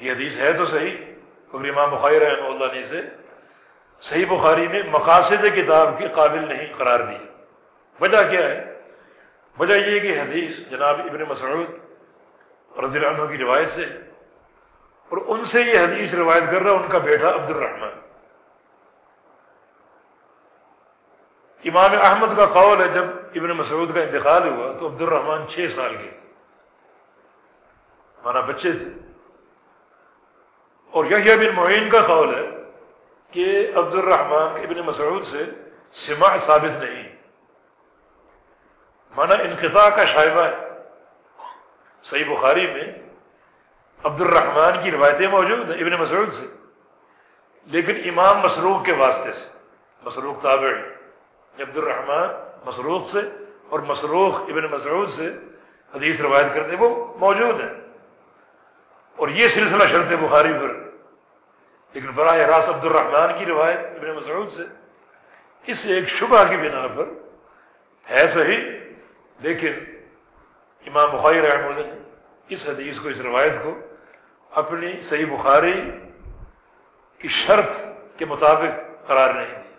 یہ حدیث ہے تو صحیح کبھی امام بخاری رحمہ اللہ نے اسے صحیح بخاری میں مقاصد کتاب کے قابل نہیں قرار دی وجہ کیا ہے؟ وجہ یہ کہ حدیث جناب ابن مسعود رضی اللہ عنہ کی روایت سے اور ان سے یہ حدیث روایت کر رہا ان کا بیٹا عبد الرحمن امام احمد کا قول ہے، جب ابن مسعود کا انتقال ہوا تو عبد الرحمن چھ سال کے تھے۔ مانا بچے تھے۔ اور یہ بن معین کا قول ہے کہ عبد الرحمن ابن مسعود سے سماع ثابت نہیں۔ مانا انقطاع کا شائبہ ہے۔ صحیح بخاری میں عبد الرحمن کی روایتیں موجود ہیں ابن مسعود سے، لیکن امام مسروق کے واسطے سے، مسروق تابع عبد الرحمن مسروق سے اور مسروق ابن مسعود سے حدیث روایت کرتے وہ موجود ہیں۔ اور یہ سلسلہ شرط بخاری پر۔ لیکن براہ راست عبد الرحمن کی روایت ابن مسعود سے۔ اس ایک شبہ کی بنا پر ہے صحیح، لیکن امام بخاری رحمہ اللہ نے اس حدیث کو، اس روایت کو اپنی صحیح بخاری کی شرط کے مطابق قرار نہیں دی۔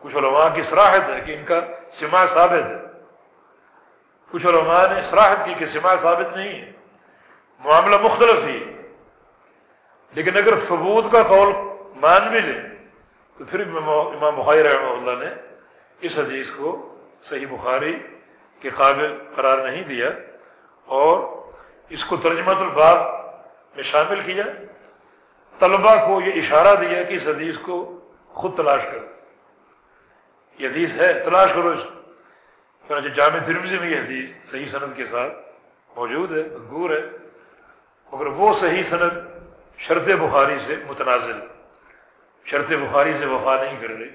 کچھ علماء کی صراحت ہے کہ ان کا سما ثابت ہے۔ کچھ علماء نے صراحت کی کہ سما ثابت نہیں ہے۔ معاملہ مختلف ہی لیکن اگر ثبوت کا قول مان بھی لیں، تو پھر امام بخاری رحمہ اللہ نے اس حدیث کو صحیح بخاری کے قابل قرار نہیں دیا اور اس کو ترجمہ الباب میں شامل کیا۔ طلبا کو یہ اشارہ دیا کہ اس حدیث کو خود تلاش کرو۔ یہ حدیث ہے، تلاش کرو اس کو جامع ترمزی میں یہ حدیث صحیح صنعت کے ساتھ موجود ہے، مذکور ہے۔ مگر وہ صحیح صنعت شرط بخاری سے متنازل شرط بخاری سے وفا نہیں کر رہی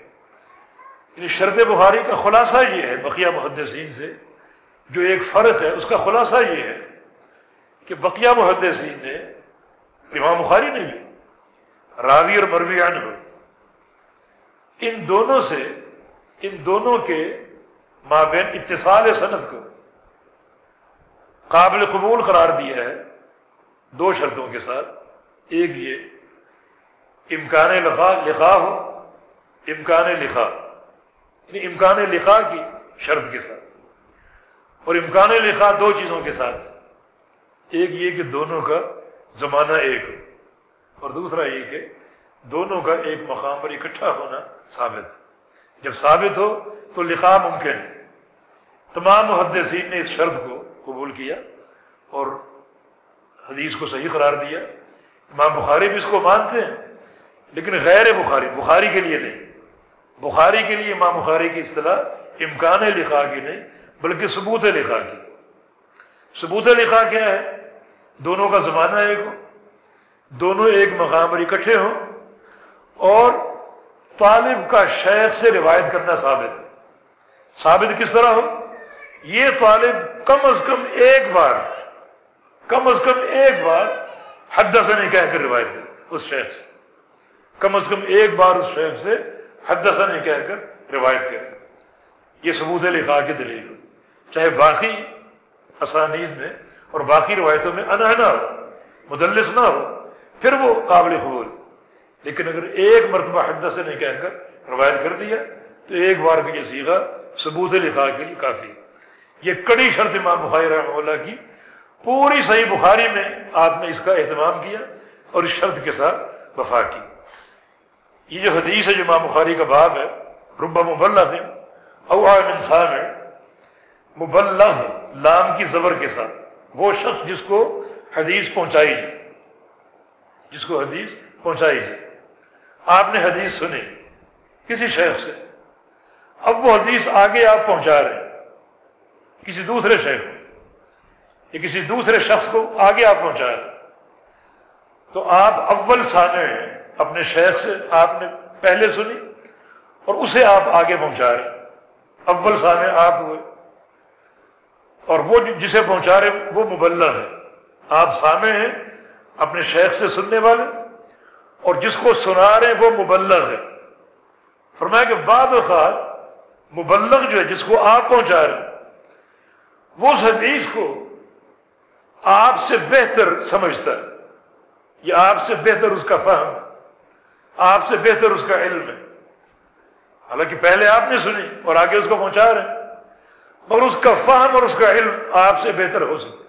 یعنی شرط بخاری کا خلاصہ یہ ہے، بقیہ محدثین سے جو ایک فرق ہے، اس کا خلاصہ یہ ہے کہ بقیہ محدثین نے امام بخاری نے بھی راوی اور مروی عن ہو ان دونوں سے ان دونوں کے مابین اتصال صنعت کو۔ قابل قبول قرار دیا ہے دو شرطوں کے ساتھ۔ ایک یہ، امکان لکھا لکھا ہو، امکان لکھا یعنی امکان لکھا کی شرط کے ساتھ۔ اور امکان لکھا دو چیزوں کے ساتھ۔ ایک یہ کہ دونوں کا زمانہ ایک ہو۔ اور دوسرا یہ کہ دونوں کا ایک مقام پر اکٹھا ہونا ثابت۔ جب ثابت ہو تو لکھا ممکن ہے۔ تمام محدثین نے اس شرط کو قبول کیا اور حدیث کو صحیح قرار دیا۔ امام بخاری بھی اس کو مانتے ہیں، لیکن غیر بخاری بخاری کے لیے نہیں۔ بخاری کے لیے امام بخاری کی اصطلاح امکان لکھا کی نہیں، بلکہ ثبوت لکھا کی۔ ثبوت لکھا کیا ہے؟ دونوں کا زمانہ ایک ہو، دونوں ایک مقام پر اکٹھے ہوں اور طالب کا شیخ سے روایت کرنا ثابت ہے۔ ثابت کس طرح ہو؟ یہ طالب کم از کم ایک بار، کم از کم ایک بار حد نہیں کہہ کر روایت کر اس شیخ سے۔ کم از کم ایک بار اس شیخ سے حد نہیں کہہ کر روایت کر یہ ثبوت لکھا کے دلیل ہو۔ چاہے باقی اسانید میں اور باقی روایتوں میں انہنا ہو، مدلس نہ ہو، پھر وہ قابل قبول۔ لیکن اگر ایک مرتبہ حد سے نہیں کہہ کر روایت کر دیا، تو ایک بار کا یہ سیکھا ثبوت لکھا کے لیے کافی یہ کڑی شرط امام بخاری رحمہ اللہ کی۔ پوری صحیح بخاری میں آپ نے اس کا اہتمام کیا اور اس شرط کے ساتھ وفا کی۔ یہ جو حدیث ہے، جو امام بخاری کا باب ہے ربا مبلغ، او انسان ہے، مبلغ لام کی زبر کے ساتھ۔ وہ شخص جس کو حدیث پہنچائی جائے۔ جس کو حدیث پہنچائی جائے۔ آپ نے حدیث سنی کسی شیخ سے۔ اب وہ حدیث آگے آپ پہنچا رہے ہیں۔ کسی دوسرے شیخ کو۔ یا کسی دوسرے شخص کو آگے آپ پہنچا رہے ہیں۔ تو آپ اول سامنے ہیں۔ اپنے شیخ سے آپ نے پہلے سنی اور اسے آپ آگے پہنچا رہے ہیں۔ اول سامنے آپ ہوئے۔ اور وہ جسے پہنچا رہے وہ مبلہ ہے آپ سامنے ہیں اپنے شیخ سے سننے والے۔ اور جس کو سنا رہے ہیں وہ مبلغ ہے۔ فرمایا کہ بعد اوقات مبلغ جو ہے، جس کو آپ پہنچا رہے ہیں، وہ اس حدیث کو آپ سے بہتر سمجھتا ہے۔ یا آپ سے بہتر اس کا فہم آپ سے بہتر اس کا علم ہے۔ حالانکہ پہلے آپ نے سنی اور آگے اس کو پہنچا رہے ہیں، مگر اس کا فہم اور اس کا علم آپ سے بہتر ہو سکتا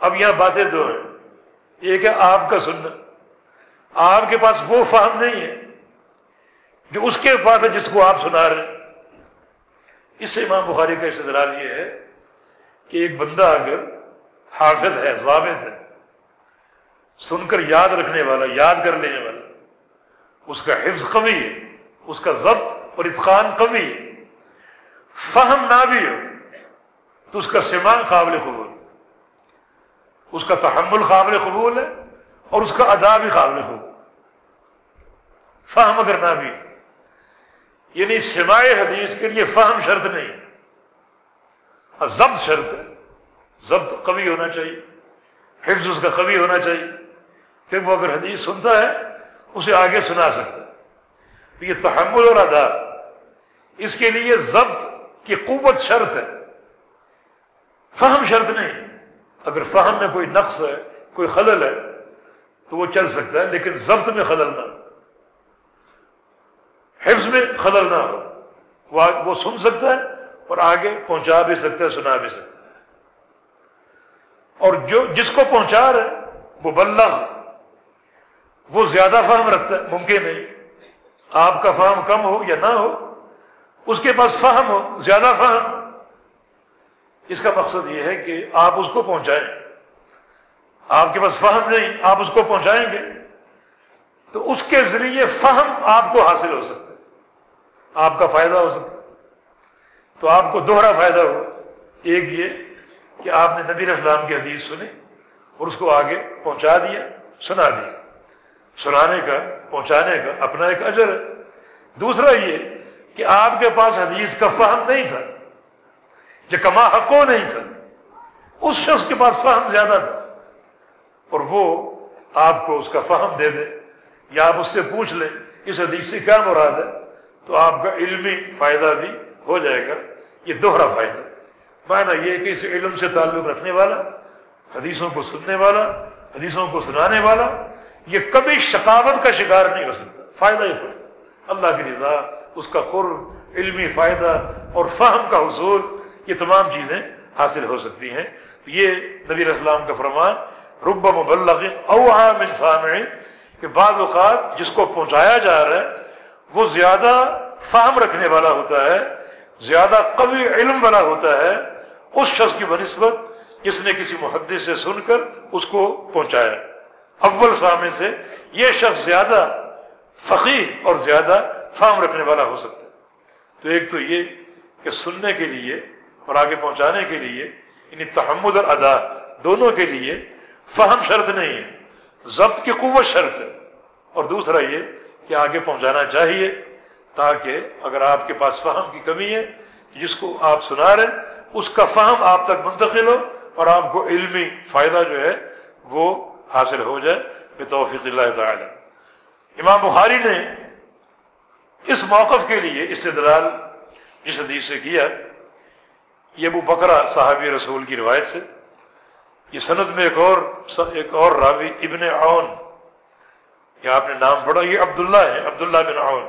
اب یہاں باتیں دو ہیں۔ ایک ہے آپ کا سننا آپ کے پاس وہ فہم نہیں ہے جو اس کے پاس ہے جس کو آپ سنا رہے ہیں۔ اس سے امام بخاری کا استدلال یہ ہے کہ ایک بندہ اگر حافظ ہے، ضابط ہے، سن کر یاد رکھنے والا، یاد کر لینے والا، اس کا حفظ قوی ہے، اس کا ضبط اور اتقان قوی ہے، فہم نہ بھی ہو، تو اس کا سمان قابل قبول۔ اس کا تحمل قابل قبول ہے اور اس کا ادا بھی قابل قبول فہم اگر بھی۔ یعنی سماع حدیث کے لیے فہم شرط نہیں۔ ضبط شرط ہے۔ ضبط قوی ہونا چاہیے۔ حفظ اس کا قوی ہونا چاہیے۔ پھر وہ اگر حدیث سنتا ہے، اسے آگے سنا سکتا ہے۔ تو یہ تحمل اور ادا اس کے لیے ضبط کی قوت شرط ہے۔ فہم شرط نہیں۔ اگر فہم میں کوئی نقص ہے، کوئی خلل ہے تو وہ چل سکتا ہے، لیکن ضبط میں خلل نہ حفظ میں خلل نہ ہو۔ وہ سن سکتا ہے اور آگے پہنچا بھی سکتا ہے، سنا بھی سکتا ہے۔ اور جو جس کو پہنچا رہے وہ بلغ وہ زیادہ فہم رکھتا ہے، ممکن نہیں آپ کا فہم کم ہو یا نہ ہو، اس کے پاس فہم ہو، زیادہ فہم۔ اس کا مقصد یہ ہے کہ آپ اس کو پہنچائیں۔ آپ کے پاس فہم نہیں، آپ اس کو پہنچائیں گے۔ تو اس کے ذریعے فہم آپ کو حاصل ہو سکتا ہے۔ آپ کا فائدہ ہو سکتا ہے۔ تو آپ کو دوہرا فائدہ ہو۔ ایک یہ کہ آپ نے نبی اسلام کی حدیث سنی اور اس کو آگے پہنچا دیا، سنا دیا۔ سنانے کا، پہنچانے کا اپنا ایک اجر ہے۔ دوسرا یہ کہ آپ کے پاس حدیث کا فہم نہیں تھا جو کما حقو نہیں تھا۔ اس شخص کے پاس فہم زیادہ تھا۔ اور وہ آپ کو اس کا فہم دے دے یا آپ اس سے پوچھ لیں اس حدیث سے کیا مراد ہے، تو آپ کا علمی فائدہ بھی ہو جائے گا۔ یہ دوہرا فائدہ۔ معنی یہ کہ اس علم سے تعلق رکھنے والا، حدیثوں کو سننے والا، حدیثوں کو سنانے والا، یہ کبھی شکاوت کا شکار نہیں ہو سکتا۔ فائدہ ہی فائدہ۔ اللہ کی رضا، اس کا قرب، علمی فائدہ اور فہم کا حصول، یہ تمام چیزیں حاصل ہو سکتی ہیں۔ تو یہ نبی اسلام کا فرمان رب مبلغ او عام سامعین، کہ بعض اوقات جس کو پہنچایا جا رہا ہے، وہ زیادہ فہم رکھنے والا ہوتا ہے، زیادہ قوی علم والا ہوتا ہے، اس شخص کی بنسبت جس نے کسی محدث سے سن کر اس کو پہنچایا۔ اول سامنے سے یہ شخص زیادہ فقی اور زیادہ فہم رکھنے والا ہو سکتا ہے۔ تو ایک تو یہ کہ سننے کے لیے اور آگے پہنچانے کے لیے یعنی تحمد اور ادا دونوں کے لیے فہم شرط نہیں ہے، ضبط کی قوت شرط ہے۔ اور دوسرا یہ کہ آگے پہنچانا چاہیے تاکہ اگر آپ کے پاس فہم کی کمی ہے، جس کو آپ سنا رہے اس کا فہم آپ تک منتقل ہو اور آپ کو علمی فائدہ جو ہے وہ حاصل ہو جائے۔ بے توفیق اللہ تعالی۔ امام بخاری نے اس موقف کے لیے استدلال جس حدیث سے کیا، یہ ابو بکرا صحابی رسول کی روایت سے یہ سند میں ایک اور ایک اور راوی ابن عون یہ آپ نے نام پڑھا، یہ عبداللہ ہے، عبداللہ بن عون۔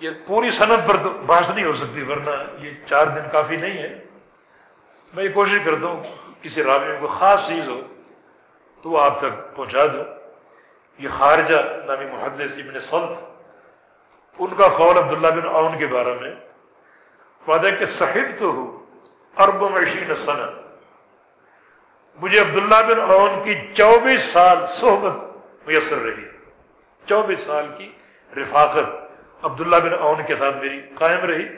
یہ پوری صنعت پر بحث نہیں ہو سکتی، ورنہ یہ چار دن کافی نہیں ہے۔ میں یہ کوشش کرتا ہوں، کسی راوی میں کوئی خاص چیز ہو تو وہ آپ تک پہنچا دو۔ یہ خارجہ نامی محدث ابن سلط ان کا قول عبداللہ بن عون کے بارے میں، وعدہ کہ صحب تو ہو ارب مشین ثنا مجھے عبداللہ بن عون کی چوبیس سال صحبت میسر رہی۔ چوبیس سال کی رفاقت عبداللہ بن اون کے ساتھ میری قائم رہی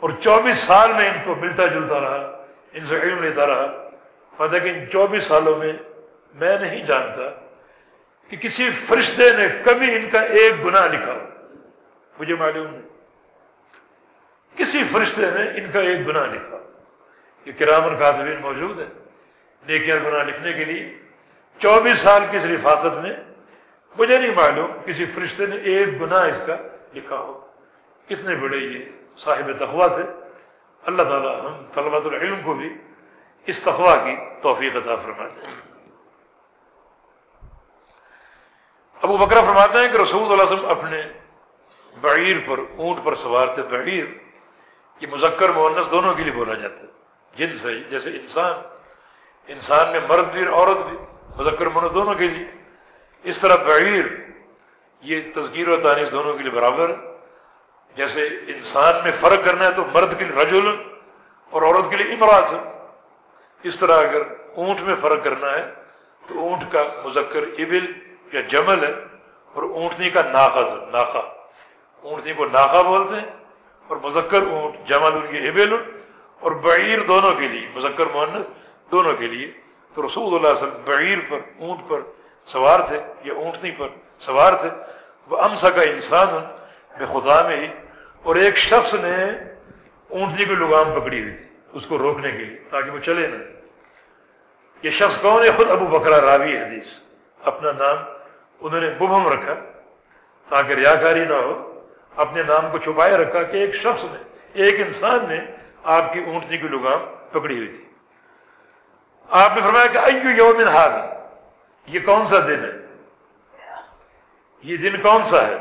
اور چوبیس سال میں ان کو ملتا جلتا رہا، ان سے علم لیتا رہا۔ پتہ کہ ان چوبیس سالوں میں میں نہیں جانتا کہ کسی فرشتے نے کبھی ان کا ایک گناہ لکھا ہو۔ مجھے معلوم نہیں۔ کسی فرشتے نے ان کا ایک گناہ لکھا یہ کرامن کاتبین موجود ہے نیکیاں گناہ لکھنے کے لیے۔ چوبیس سال کی اس رفاقت میں مجھے نہیں معلوم کسی فرشتے نے ایک گناہ اس کا لکھا ہو۔ کتنے بڑے یہ صاحب تخوا تھے۔ اللہ تعالیٰ ہم طلبات العلم کو بھی اس تخوا کی توفیق عطا فرماتے ہیں ابو بکرا فرماتے ہیں کہ رسول اللہ علیہ وسلم اپنے بعیر پر، اونٹ پر سوار تھے۔ بعیر، یہ مذکر مونس دونوں کے لیے بولا جاتا ہے۔ جن سے، جیسے انسان انسان میں مرد بھی اور عورت بھی، مذکر مونس دونوں کے لیے۔ اس طرح بعیر، یہ تذکیر و تانیس دونوں کے لیے برابر ہے۔ جیسے انسان میں فرق کرنا ہے تو مرد کے لیے رجول اور عورت کے لیے امراض ہے اس طرح اگر اونٹ میں فرق کرنا ہے تو اونٹ کا مذکر ابل یا جمل ہے اور اونٹنی کا ناقد ناقا اونٹنی کو ناقا بولتے ہیں اور مذکر اونٹ، جمل ان کے ابل اور بعیر دونوں کے لیے، مذکر مونس دونوں کے لیے۔ تو رسول اللہ صلی اللہ علیہ وسلم بعیر پر، اونٹ پر سوار تھے، یا اونٹنی پر سوار تھے۔ وہ امسا کا انسان بے خدا میں ہی اور ایک شخص نے اونٹنی کو لگام پکڑی ہوئی تھی، اس کو روکنے کے لیے، تاکہ وہ چلے نہ۔ یہ شخص کون ہے؟ خود ابو بکرا راوی حدیث۔ اپنا نام انہوں نے مبہم رکھا، تاکہ ریاکاری نہ ہو۔ اپنے نام کو چھپائے رکھا کہ ایک شخص نے، ایک انسان نے آپ کی اونٹنی کی لگام پکڑی ہوئی تھی۔ آپ نے فرمایا کہ ایو یوم یہ کون سا دن ہے؟ یہ دن کون سا ہے؟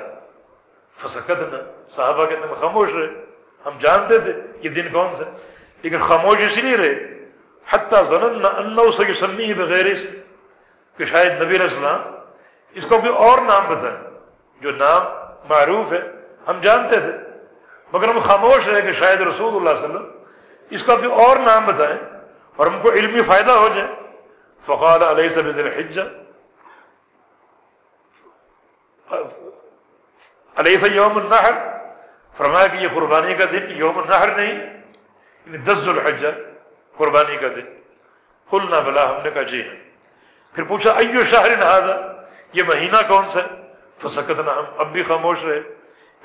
فسکت نہ صحابہ کے اندر خاموش رہے، ہم جانتے تھے یہ دن کون سا لیکن خاموش اس لیے رہے، حتیٰ ضنن نہ اللہ سے سنی بغیر اس کہ شاید نبی اسلام اس کو بھی اور نام بتائیں، جو نام معروف ہے، ہم جانتے تھے۔ مگر ہم خاموش رہے کہ شاید رسول اللہ علیہ وسلم اس کا بھی اور نام بتائیں۔ اور ہم کو علمی فائدہ ہو جائے۔ فقال علیہ سب الحجہ۔ علیہ یوم النحر۔ فرمایا کہ یہ قربانی کا دن، یوم النحر نہیں یعنی دس الحجہ قربانی کا دن۔ کھلنا بلا، ہم نے کہا جی ہاں۔ پھر پوچھا، ایو شاہر نہادا یہ مہینہ کون سا فسکتنا ہم اب بھی خاموش رہے۔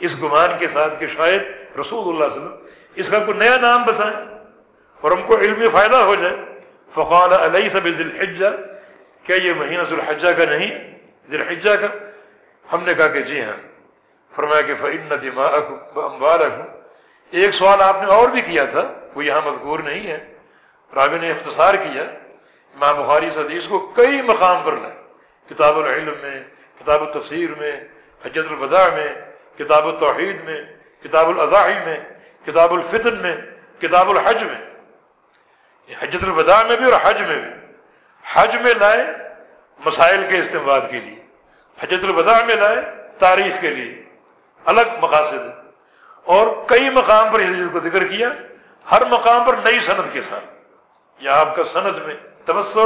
اس گمان کے ساتھ کہ شاید رسول اللہ علیہ وسلم اس کا کوئی نیا نام بتائیں۔ اور ہم کو علمی فائدہ ہو جائے۔ فقال علیہ سب ذوالحجہ کیا یہ مہینہ ذوالحجہ کا نہیں، ذوالحجہ کا۔ ہم نے کہا کہ جی ہاں۔ فرمایا کہ فن امبال ایک سوال آپ نے اور بھی کیا تھا، وہ یہاں مذکور نہیں ہے۔ راوی نے اختصار کیا۔ امام بخاری حدیث کو کئی مقام پر لائے۔ کتاب العلم میں، کتاب التفسیر میں، حجت الوداع میں، کتاب التوحید میں، کتاب الاضاحی میں، کتاب الفطر میں، کتاب الحج میں۔ حجت الوداع میں بھی اور حج میں بھی۔ حج میں لائے مسائل کے استعمال کے لیے۔ حجت الوداع میں لائے تاریخ کے لیے۔ الگ مقاصد ہے۔ اور کئی مقام پر حدیث کو ذکر کیا۔ ہر مقام پر نئی صنعت کے ساتھ۔ یا آپ کا صنعت میں تبصر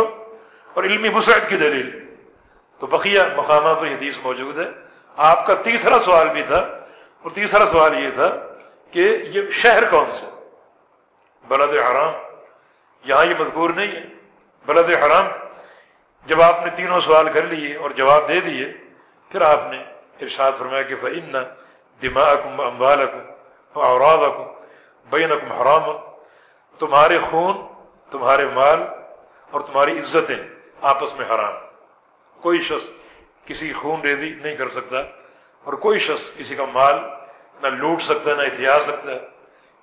اور علمی مسعد کی دلیل۔ تو بقیہ مقامات پر حدیث موجود ہے۔ آپ کا تیسرا سوال بھی تھا۔ اور تیسرا سوال یہ تھا کہ یہ شہر کون سا بلد حرام۔ یہاں یہ مذکور نہیں ہے، بلد حرام۔ جب آپ نے تینوں سوال کر لیے اور جواب دے دیے، پھر آپ نے ارشاد فرمایا کہ فن دماغ امبال اوراد بین حرام۔ تمہارے خون، تمہارے مال اور تمہاری عزتیں آپس میں حرام۔ کوئی شخص کسی خون ریزی نہیں کر سکتا اور کوئی شخص کسی کا مال نہ لوٹ سکتا، نہ اتیار سکتا،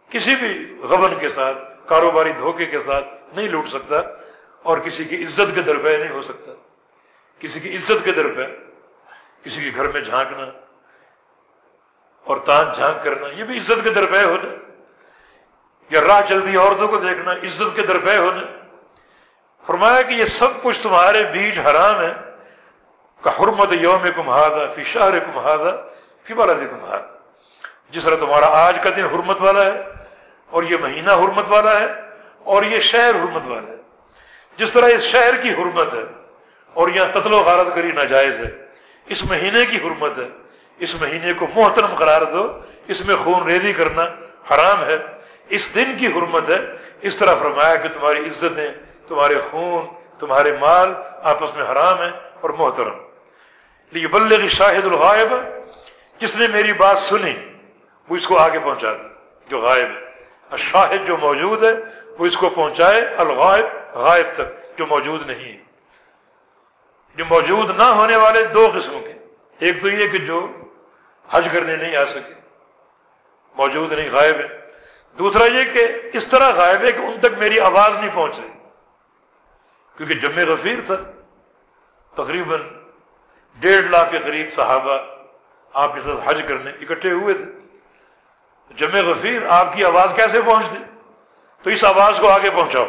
کسی بھی غبن کے ساتھ کاروباری دھوکے کے ساتھ نہیں لوٹ سکتا اور کسی کی عزت کے درپے نہیں ہو سکتا۔ کسی کی عزت کے درپے، کسی کے گھر میں جھانکنا اور تان جھانک کرنا، یہ بھی عزت کے درپے ہونا یا راہ چلتی عورتوں کو دیکھنا، عزت کے درپے ہونا فرمایا کہ یہ سب کچھ تمہارے بیچ حرام ہے۔ کہ حرمت یوم کمہادا فی شہر کمہادا فی بالد کمہادا جس طرح تمہارا آج کا دن حرمت والا ہے اور یہ مہینہ حرمت والا ہے اور یہ شہر حرمت والا ہے۔ جس طرح اس شہر کی حرمت ہے اور یہاں قتل و غارت کری ناجائز ہے، اس مہینے کی حرمت ہے۔ اس مہینے کو محترم قرار دو، اس میں خون ریزی کرنا حرام ہے۔ اس دن کی حرمت ہے۔ اس طرح فرمایا کہ تمہاری عزتیں تمہارے خون، تمہارے مال آپس میں حرام ہے اور محترم۔ لیکن بلغ شاہد الغائب، جس نے میری بات سنی، وہ اس کو آگے پہنچا دی جو غائب ہے۔ شاہد جو موجود ہے، وہ اس کو پہنچائے، الغائب، غائب تک، جو موجود نہیں ہے۔ جو موجود نہ ہونے والے دو قسم کے۔ ایک تو یہ کہ جو حج کرنے نہیں آ سکے، موجود نہیں، غائب ہے۔ دوسرا یہ کہ اس طرح غائب ہے کہ ان تک میری آواز نہیں پہنچ رہی کیونکہ جمع غفیر تھا، تقریباً ڈیڑھ لاکھ کے قریب صحابہ آپ کے ساتھ حج کرنے اکٹھے ہوئے تھے۔ جمع غفیر، آپ کی آواز کیسے پہنچتی؟ تو اس آواز کو آگے پہنچاؤ۔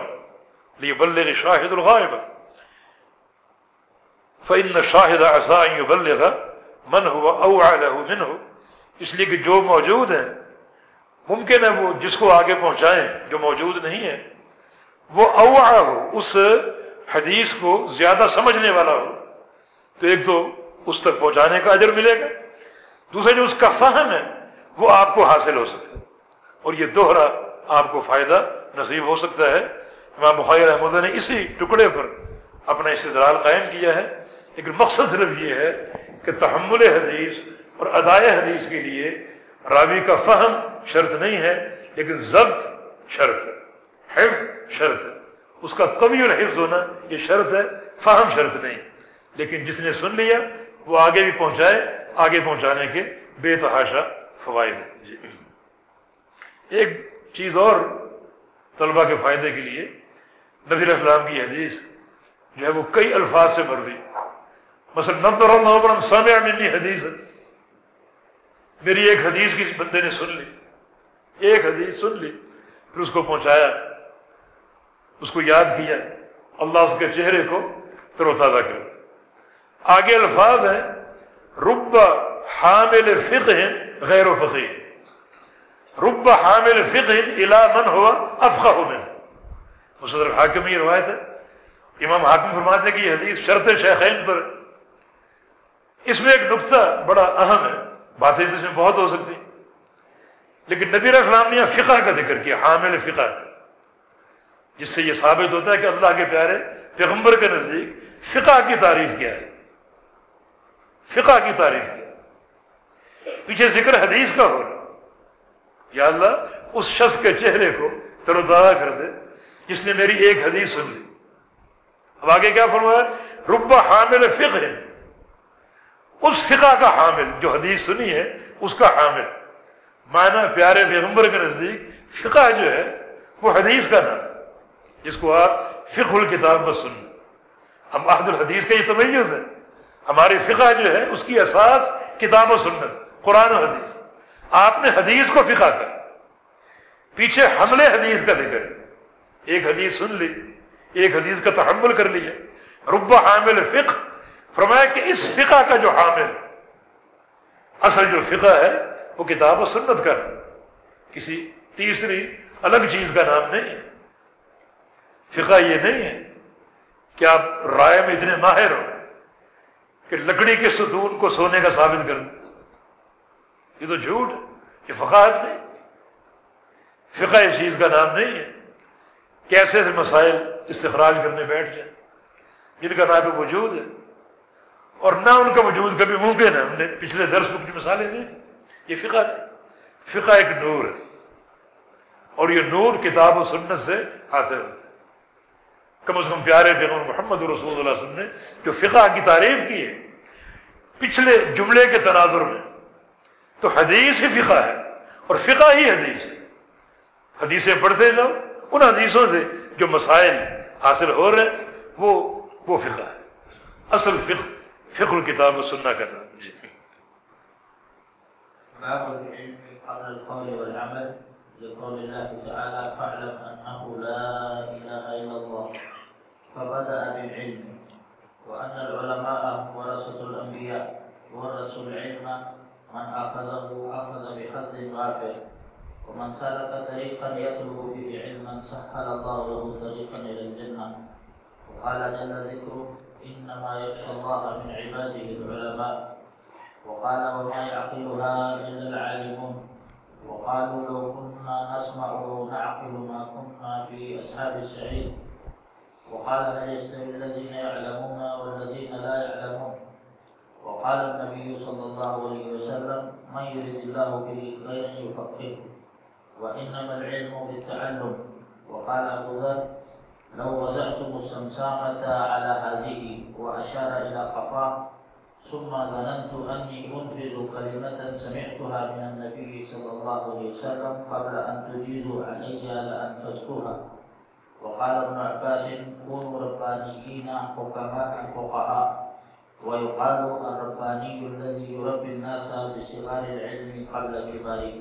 لیے بلے شاہد الغائب۔ فن شاہد اصا بلے من ہوا او من ہو اس لیے کہ جو موجود ہیں، ممکن ہے وہ جس کو آگے پہنچائیں، جو موجود نہیں ہے وہ اوعا ہو، اس حدیث کو زیادہ سمجھنے والا ہو۔ تو ایک تو اس تک پہنچانے کا اجر ملے گا۔ دوسرا جو اس کا فہم ہے وہ آپ کو حاصل ہو سکتا ہے۔ اور یہ دوہرا آپ کو فائدہ نصیب ہو سکتا ہے۔ امام بخاری احمد نے اسی ٹکڑے پر اپنا استدلال قائم کیا ہے۔ لیکن مقصد صرف یہ ہے کہ تحمل حدیث اور ادائے حدیث کے لیے راوی کا فہم شرط نہیں ہے، لیکن ضبط شرط ہے، حفظ شرط ہے۔ اس کا قوی الحفظ ہونا یہ شرط ہے، فہم شرط نہیں۔ لیکن جس نے سن لیا، وہ آگے بھی پہنچائے، آگے پہنچانے کے بے تحاشا فوائد ہیں۔ جی۔ ایک چیز اور طلبہ کے فائدے کے لیے نبی اسلام کی حدیث جو ہے وہ کئی الفاظ سے مروی۔ مثلا نظر اللہ سامع منی حدیث میری ایک حدیث کسی بندے نے سن لی۔ ایک حدیث سن لی، پھر اس کو پہنچایا، اس کو یاد کیا، اللہ اس کے چہرے کو تر و تازہ کر دیا۔ آگے الفاظ ہیں، رب حامل فقہ غیر و فقی رب حامل فقہ الا من ہوا افقہ من مصدر حاکم یہ روایت ہے. امام حاکم فرماتے ہیں کہ یہ حدیث شرط شیخین پر اس میں ایک نقطہ بڑا اہم ہے. باتیں تو اس میں بہت ہو سکتی. لیکن نبی اسلام نے فقہ کا ذکر کیا، حامل فقہ کا. جس سے یہ ثابت ہوتا ہے کہ اللہ کے پیارے پیغمبر کے نزدیک فقہ کی تعریف کیا ہے. فقہ کی تعریف کیا پیچھے ذکر حدیث کا ہو رہا یا اللہ، اس شخص کے چہرے کو تر و تازہ کر دے جس نے میری ایک حدیث سن لی۔ اب آگے کیا فرمایا؟ ربا حامل فقہ ہے اس فقہ کا حامل، جو حدیث سنی ہے، اس کا حامل۔ معنی پیارے پیغمبر کے نزدیک فقہ جو ہے، وہ حدیث کا نام جس کو آپ فقہ الکتاب و سن ہم عہد الحدیث کا یہ تمیز ہے۔ ہماری فقہ جو ہے، اس کی اساس کتاب و سنت۔ قرآن و حدیث۔ آپ نے حدیث کو فقہ کہا۔ پیچھے حملے حدیث کا ذکر۔ ایک حدیث سن لی، ایک حدیث کا تحمل کر لیجیے رب حامل فقہ۔ فرمایا کہ اس فقہ کا جو حامل اصل جو فقہ ہے، وہ کتاب و سنت کا کسی تیسری الگ چیز کا نام نہیں ہے۔ فقہ یہ نہیں ہے کہ آپ رائے میں اتنے ماہر ہو کہ لکڑی کے ستون کو سونے کا ثابت کر دیں۔ یہ تو جھوٹ ہے، یہ فقاحت نہیں۔ فقہ اس چیز کا نام نہیں ہے۔ کیسے سے مسائل استخراج کرنے بیٹھ جائیں۔ جن کا نام وجود ہے۔ اور نہ ان کا وجود کبھی ممکن ہے ہم نے پچھلے درس میں کچھ مثالیں دی تھی یہ فقہ نہیں۔ فقہ ایک نور ہے۔ اور یہ نور کتاب و سنت سے حاصل ہوتا ہے۔ کم از کم پیارے پیغمبر محمد رسول اللہ علیہ وسلم نے جو فقہ کی تعریف کی ہے، پچھلے جملے کے تناظر میں تو حدیث ہی فقہ ہے اور فقہ ہی حدیث ہے۔ حدیثیں پڑھتے جاؤ ان حدیثوں سے جو مسائل حاصل ہو رہے ہیں، وہ وہ فقہ ہے۔ اصل فقہ فقہ الکتاب و سننا کا نام جی۔ باب قبل القول والعمل لقول الله تعالى فاعلم انه لا اله الا الله فبدا بالعلم وان العلماء ورثه الانبياء ورثوا العلم من أخذه أخذ بحظ وافر. ومن سلك طريقا يطلب به علما سهل الله له طريقا إلى الجنة. وقال جل ذكره إنما يخشى الله من عباده العلماء. وقال وما يعقلها إلا العالمون. وقالوا لو كنا نسمع ونعقل ما كنا في أصحاب السعيد وقال هل يستوي الذين يعلمون والذين لا يعلمون؟ وقال النبي صلى الله عليه وسلم من يرد الله به خيرا يفقهه وإنما العلم بالتعلم. وقال أبو ذر لو وضعتم السمسامة على هذه وأشار إلى قفاه ثم ظننت أني أنفذ كلمة سمعتها من النبي صلى الله عليه وسلم قبل أن تجيزوا علي لأنفذتها. وقال ابن عباس كونوا ربانيين حكماء فقهاء ويقال الرباني الذي يربي الناس بصغار العلم قبل كباره.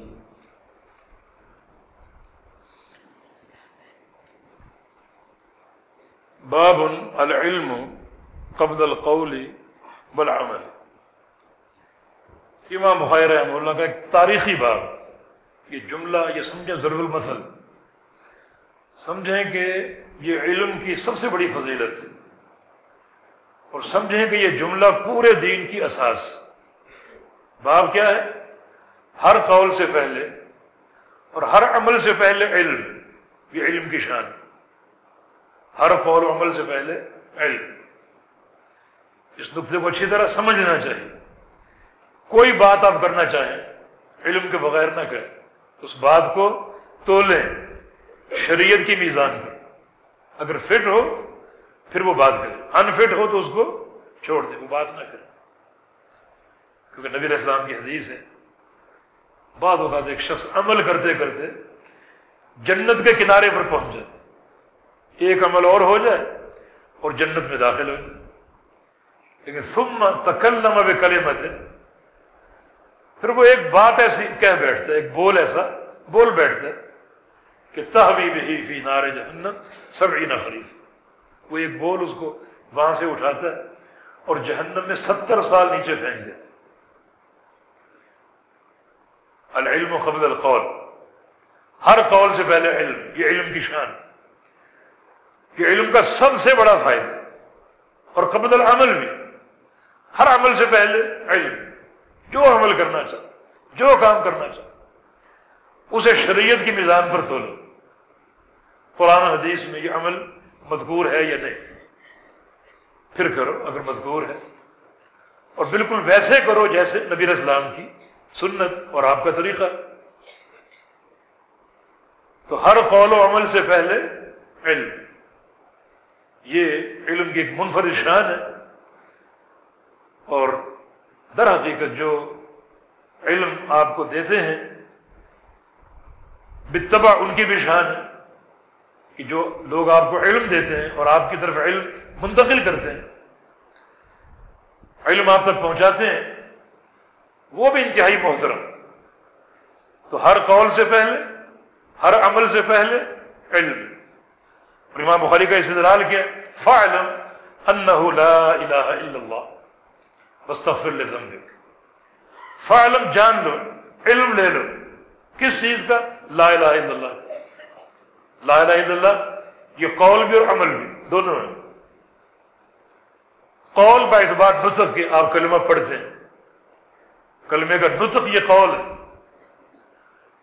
باب العلم قبل القول بالعمل امام بخیر رحمہ اللہ کا ایک تاریخی باب. یہ جملہ، یہ سمجھیں ضرور المثل. سمجھیں کہ یہ علم کی سب سے بڑی فضیلت ہے اور سمجھیں کہ یہ جملہ پورے دین کی اساس باب کیا ہے؟ ہر قول سے پہلے اور ہر عمل سے پہلے علم، یہ علم کی شان۔ ہر قول و عمل سے پہلے علم۔ اس نقطے کو اچھی طرح سمجھنا چاہیے۔ کوئی بات آپ کرنا چاہیں، علم کے بغیر نہ کریں۔ اس بات کو تولیں شریعت کی میزان پر۔ اگر فٹ ہو پھر وہ بات کرے۔ انفٹ ہو تو اس کو چھوڑ دیں وہ بات نہ کرے۔ کیونکہ نبی اسلام کی حدیث ہے۔ بعد اوقات ایک شخص عمل کرتے کرتے جنت کے کنارے پر پہنچ جاتے ایک عمل اور ہو جائے اور جنت میں داخل ہو جائے۔ لیکن ثم تکلم بکلمت، پھر وہ ایک بات ایسی کہہ بیٹھتا ہے، ایک بول ایسا بول بیٹھتا ہے کہ تحوی بھی فی نار جہنم سبعین خریف وہ ایک بول اس کو وہاں سے اٹھاتا ہے اور جہنم میں ستر سال نیچے پھینک دیتا العلم قبل القول۔ ہر قول سے پہلے علم، یہ علم کی شان۔ یہ علم کا سب سے بڑا فائدہ اور قبل العمل بھی۔ ہر عمل سے پہلے علم۔ جو عمل کرنا چاہ جو کام کرنا چاہ اسے شریعت کی میزان پر تولو۔ قرآن حدیث میں یہ عمل مذکور ہے یا نہیں؟ پھر کرو، اگر مذکور ہے۔ اور بالکل ویسے کرو جیسے نبی اسلام کی سنت اور آپ کا طریقہ۔ تو ہر قول و عمل سے پہلے علم۔ یہ علم کی ایک منفرد شان ہے۔ اور در حقیقت جو علم آپ کو دیتے ہیں بتبا ان کی بھی شان ہے۔ کہ جو لوگ آپ کو علم دیتے ہیں اور آپ کی طرف علم منتقل کرتے ہیں، علم آپ تک پہنچاتے ہیں، وہ بھی انتہائی محترم۔ تو ہر قول سے پہلے، ہر عمل سے پہلے علم۔ اور امام بخاری کا استدلال کیا فعلم انه لا الہ الا اللہ، واستغفر لذنبک۔ فعلم جان لو، علم لے لو، کس چیز کا؟ لا الہ الا اللہ۔ لا الہ الا اللہ، یہ قول بھی اور عمل بھی، دونوں ہیں۔ قول با اعتبار نطق کے آپ کلمہ پڑھتے ہیں۔ کلمے کا نطق یہ قول ہے۔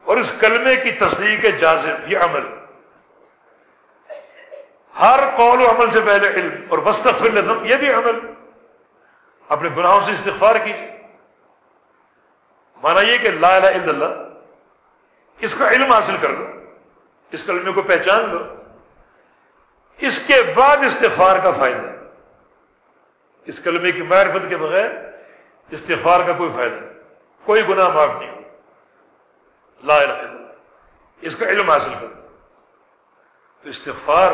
اور اس کلمے کی تصدیق جازم، یہ عمل۔ ہر قول و عمل سے پہلے علم، اور بستغفر لذنب، یہ بھی عمل۔ اپنے گناہوں سے استغفار کیجیے۔ مانا یہ کہ لا الہ الا اللہ، اس کا علم حاصل کر لو۔ اس کلمے کو پہچان لو، اس کے بعد استغفار کا فائدہ اس کلمے کی معرفت کے بغیر استغفار کا کوئی فائدہ کوئی گناہ معاف نہیں ہو لا الہ الا اللہ۔ اس کا علم حاصل کرو۔ تو استغفار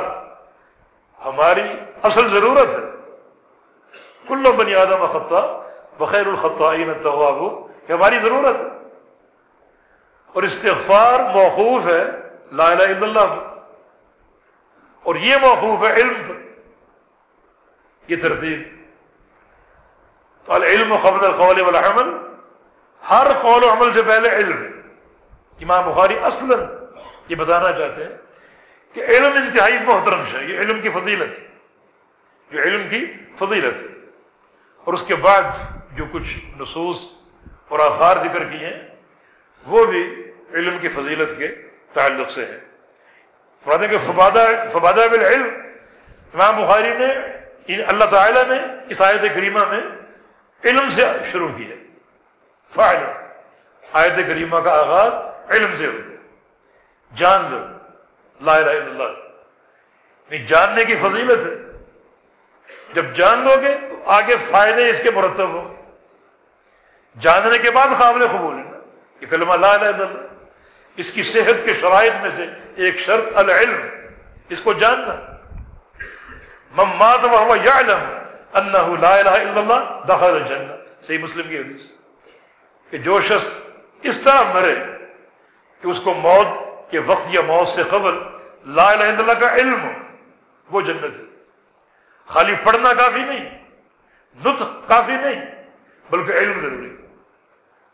ہماری اصل ضرورت ہے۔ کلو بنی آدم خطہ بخیر الخطائین التواب یہ ہماری ضرورت ہے۔ اور استغفار موقوف ہے۔ لا الہ الا اللہ. اور یہ موقوف ہے علم پر. یہ ترتیب. تو العلم قبل القول والعمل، ہر قول و عمل سے پہلے علم ہے. امام بخاری اصلا یہ بتانا چاہتے ہیں کہ علم انتہائی محترم ہے یہ علم کی فضیلت. ہے یہ علم کی فضیلت. ہے اور اس کے بعد جو کچھ نصوص اور آثار ذکر کیے ہیں، وہ بھی علم کی فضیلت کے تعلق سے ہے۔ فرماتے کہ فبادہ فبادہ بالعلم، امام بخاری نے اللہ تعالیٰ نے اس آیت کریمہ میں علم سے شروع کیا فائل آیت کریمہ کا آغاز علم سے ہوتا ہے۔ جان لو، لا الہ الا اللہ۔ نہیں جاننے کی فضیلت ہے۔ جب جان لو گے تو آگے فائدے اس کے مرتب ہوں گے۔ جاننے کے بعد قابل قبول ہے نا۔ یہ کلمہ لا الہ الا اللہ۔ اس کی صحت کے شرائط میں سے ایک شرط العلم، اس کو جاننا۔ ممات وہ یعلم انہ لا الہ الا اللہ دخل الجنہ۔ صحیح مسلم کی حدیث۔ کہ جو شخص اس طرح مرے کہ اس کو موت کے وقت یا موت سے قبل لا الہ الا اللہ کا علم وہ جنت ہے۔ خالی پڑھنا کافی نہیں، نطق کافی نہیں، بلکہ علم ضروری۔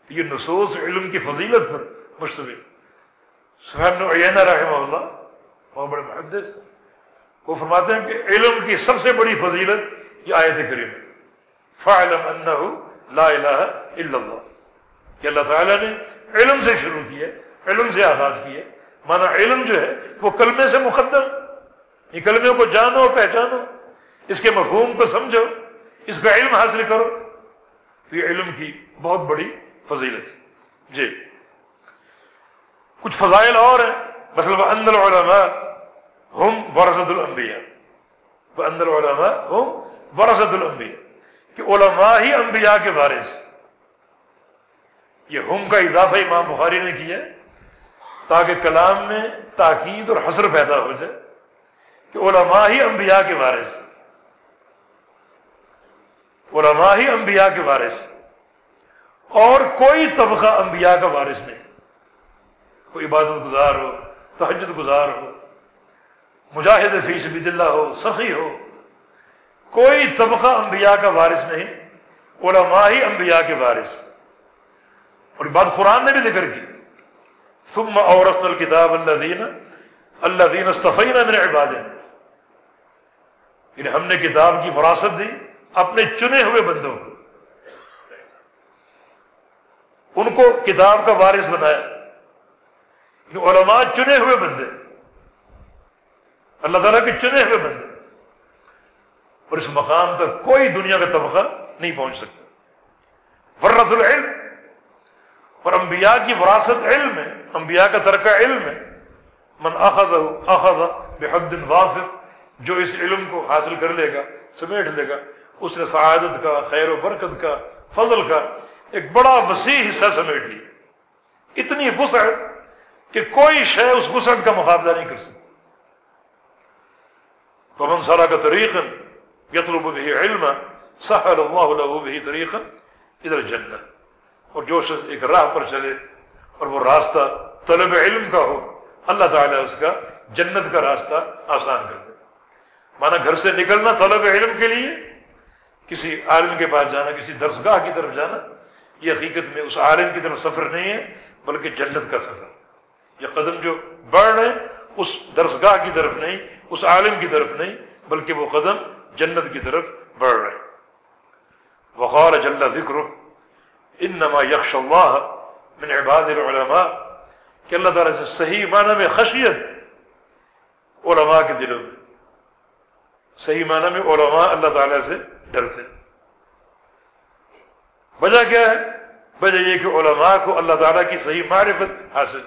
یہ نصوص علم کی فضیلت پر مشتمل۔ سہیب عینہ رحمہ اللہ بہت بڑے محدث، وہ فرماتے ہیں کہ علم کی سب سے بڑی فضیلت یہ آیت کریم ہے۔ فعلم انہو لا الہ الا اللہ کہ اللہ تعالیٰ نے علم سے شروع کیا علم سے آغاز کیا مانا علم جو ہے، وہ کلمے سے مقدم۔ یہ کلمے کو جانو، پہچانو، اس کے مفہوم کو سمجھو، اس کا علم حاصل کرو۔ تو یہ علم کی بہت بڑی فضیلت۔ جی۔ کچھ فضائل اور ہیں۔ مثلا اندر العلماء ہم ورثت الانبیاء اندر العلماء ہم ورثت الانبیاء کہ علماء ہی انبیاء کے بارے سے یہ ہم کا اضافہ امام بخاری نے کیا تاکہ کلام میں تاکید اور حسر پیدا ہو جائے۔ کہ علماء ہی انبیاء کے بارے سے علماء ہی انبیاء کے وارث اور کوئی طبقہ انبیاء کا وارث نہیں۔ کوئی عبادت گزار ہو تحجد گزار ہو، مجاہد فی سبید اللہ ہو، سخی ہو، کوئی طبقہ انبیاء کا وارث نہیں، علماء ہی انبیاء کے وارث۔ اور بات قرآن نے بھی ذکر کی۔ ثم اورثنا الکتاب اللہ دین اللہ دین استفینہ من عباد یعنی ہم نے کتاب کی وراثت دی اپنے چنے ہوئے بندوں کو۔ ان کو کتاب کا وارث بنایا۔ علماء چنے ہوئے بندے اللہ تعالیٰ کے چنے ہوئے بندے اور اس مقام تک کوئی دنیا کا طبقہ نہیں پہنچ سکتا۔ ورث العلم۔ اور انبیاء کی وراثت علم ہے۔ انبیاء کا ترکہ علم ہے۔ من اخذ اخذ بحد وافر، جو اس علم کو حاصل کر لے گا، سمیٹ لے گا، اس نے سعادت کا، خیر و برکت کا، فضل کا، ایک بڑا وسیع حصہ سمیٹ لیا۔ اتنی وسعت کہ کوئی شے اس وسعت کا مقابلہ نہیں کر سکتی پمن سارا کا طریقہ یطلب به علم، سهل الله له به طریقا الى الجنہ اور جو شخص ایک راہ پر چلے اور وہ راستہ طلب علم کا ہو، اللہ تعالیٰ اس کا جنت کا راستہ آسان کر دے۔ مانا گھر سے نکلنا طلب علم کے لیے، کسی عالم کے پاس جانا، کسی درسگاہ کی طرف جانا، یہ حقیقت میں اس عالم کی طرف سفر نہیں ہے، بلکہ جنت کا سفر۔ یہ قدم جو بڑھ رہے اس درسگاہ کی طرف نہیں، اس عالم کی طرف نہیں، بلکہ وہ قدم جنت کی طرف بڑھ رہے ہیں۔ وقال جل ذکر انما یکش اللہ من عباد العلماء، کہ اللہ تعالیٰ سے صحیح معنی میں خشیت علماء کے دلوں میں۔ صحیح معنی میں علماء اللہ تعالیٰ سے ڈرتے وجہ کیا ہے؟ وجہ یہ کہ علماء کو اللہ تعالیٰ کی صحیح معرفت حاصل۔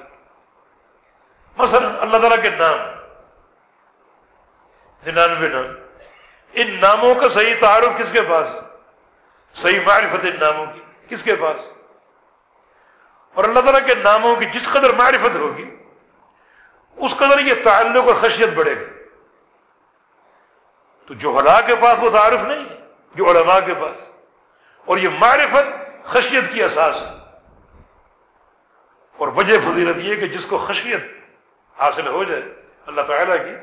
مثلا اللہ تعالیٰ کے نام جی ننانوے نام ان ناموں کا صحیح تعارف کس کے پاس؟ صحیح معرفت ان ناموں کی کس کے پاس؟ اور اللہ تعالیٰ کے ناموں کی جس قدر معرفت ہوگی، اس قدر یہ تعلق اور خشیت بڑھے گا تو جو ہلا کے پاس وہ تعارف نہیں ہے، جو علماء کے پاس۔ اور یہ معرفت خشیت کی اساس ہے۔ اور وجہ فضیلت یہ کہ جس کو خشیت حاصل ہو جائے، اللہ تعالیٰ کی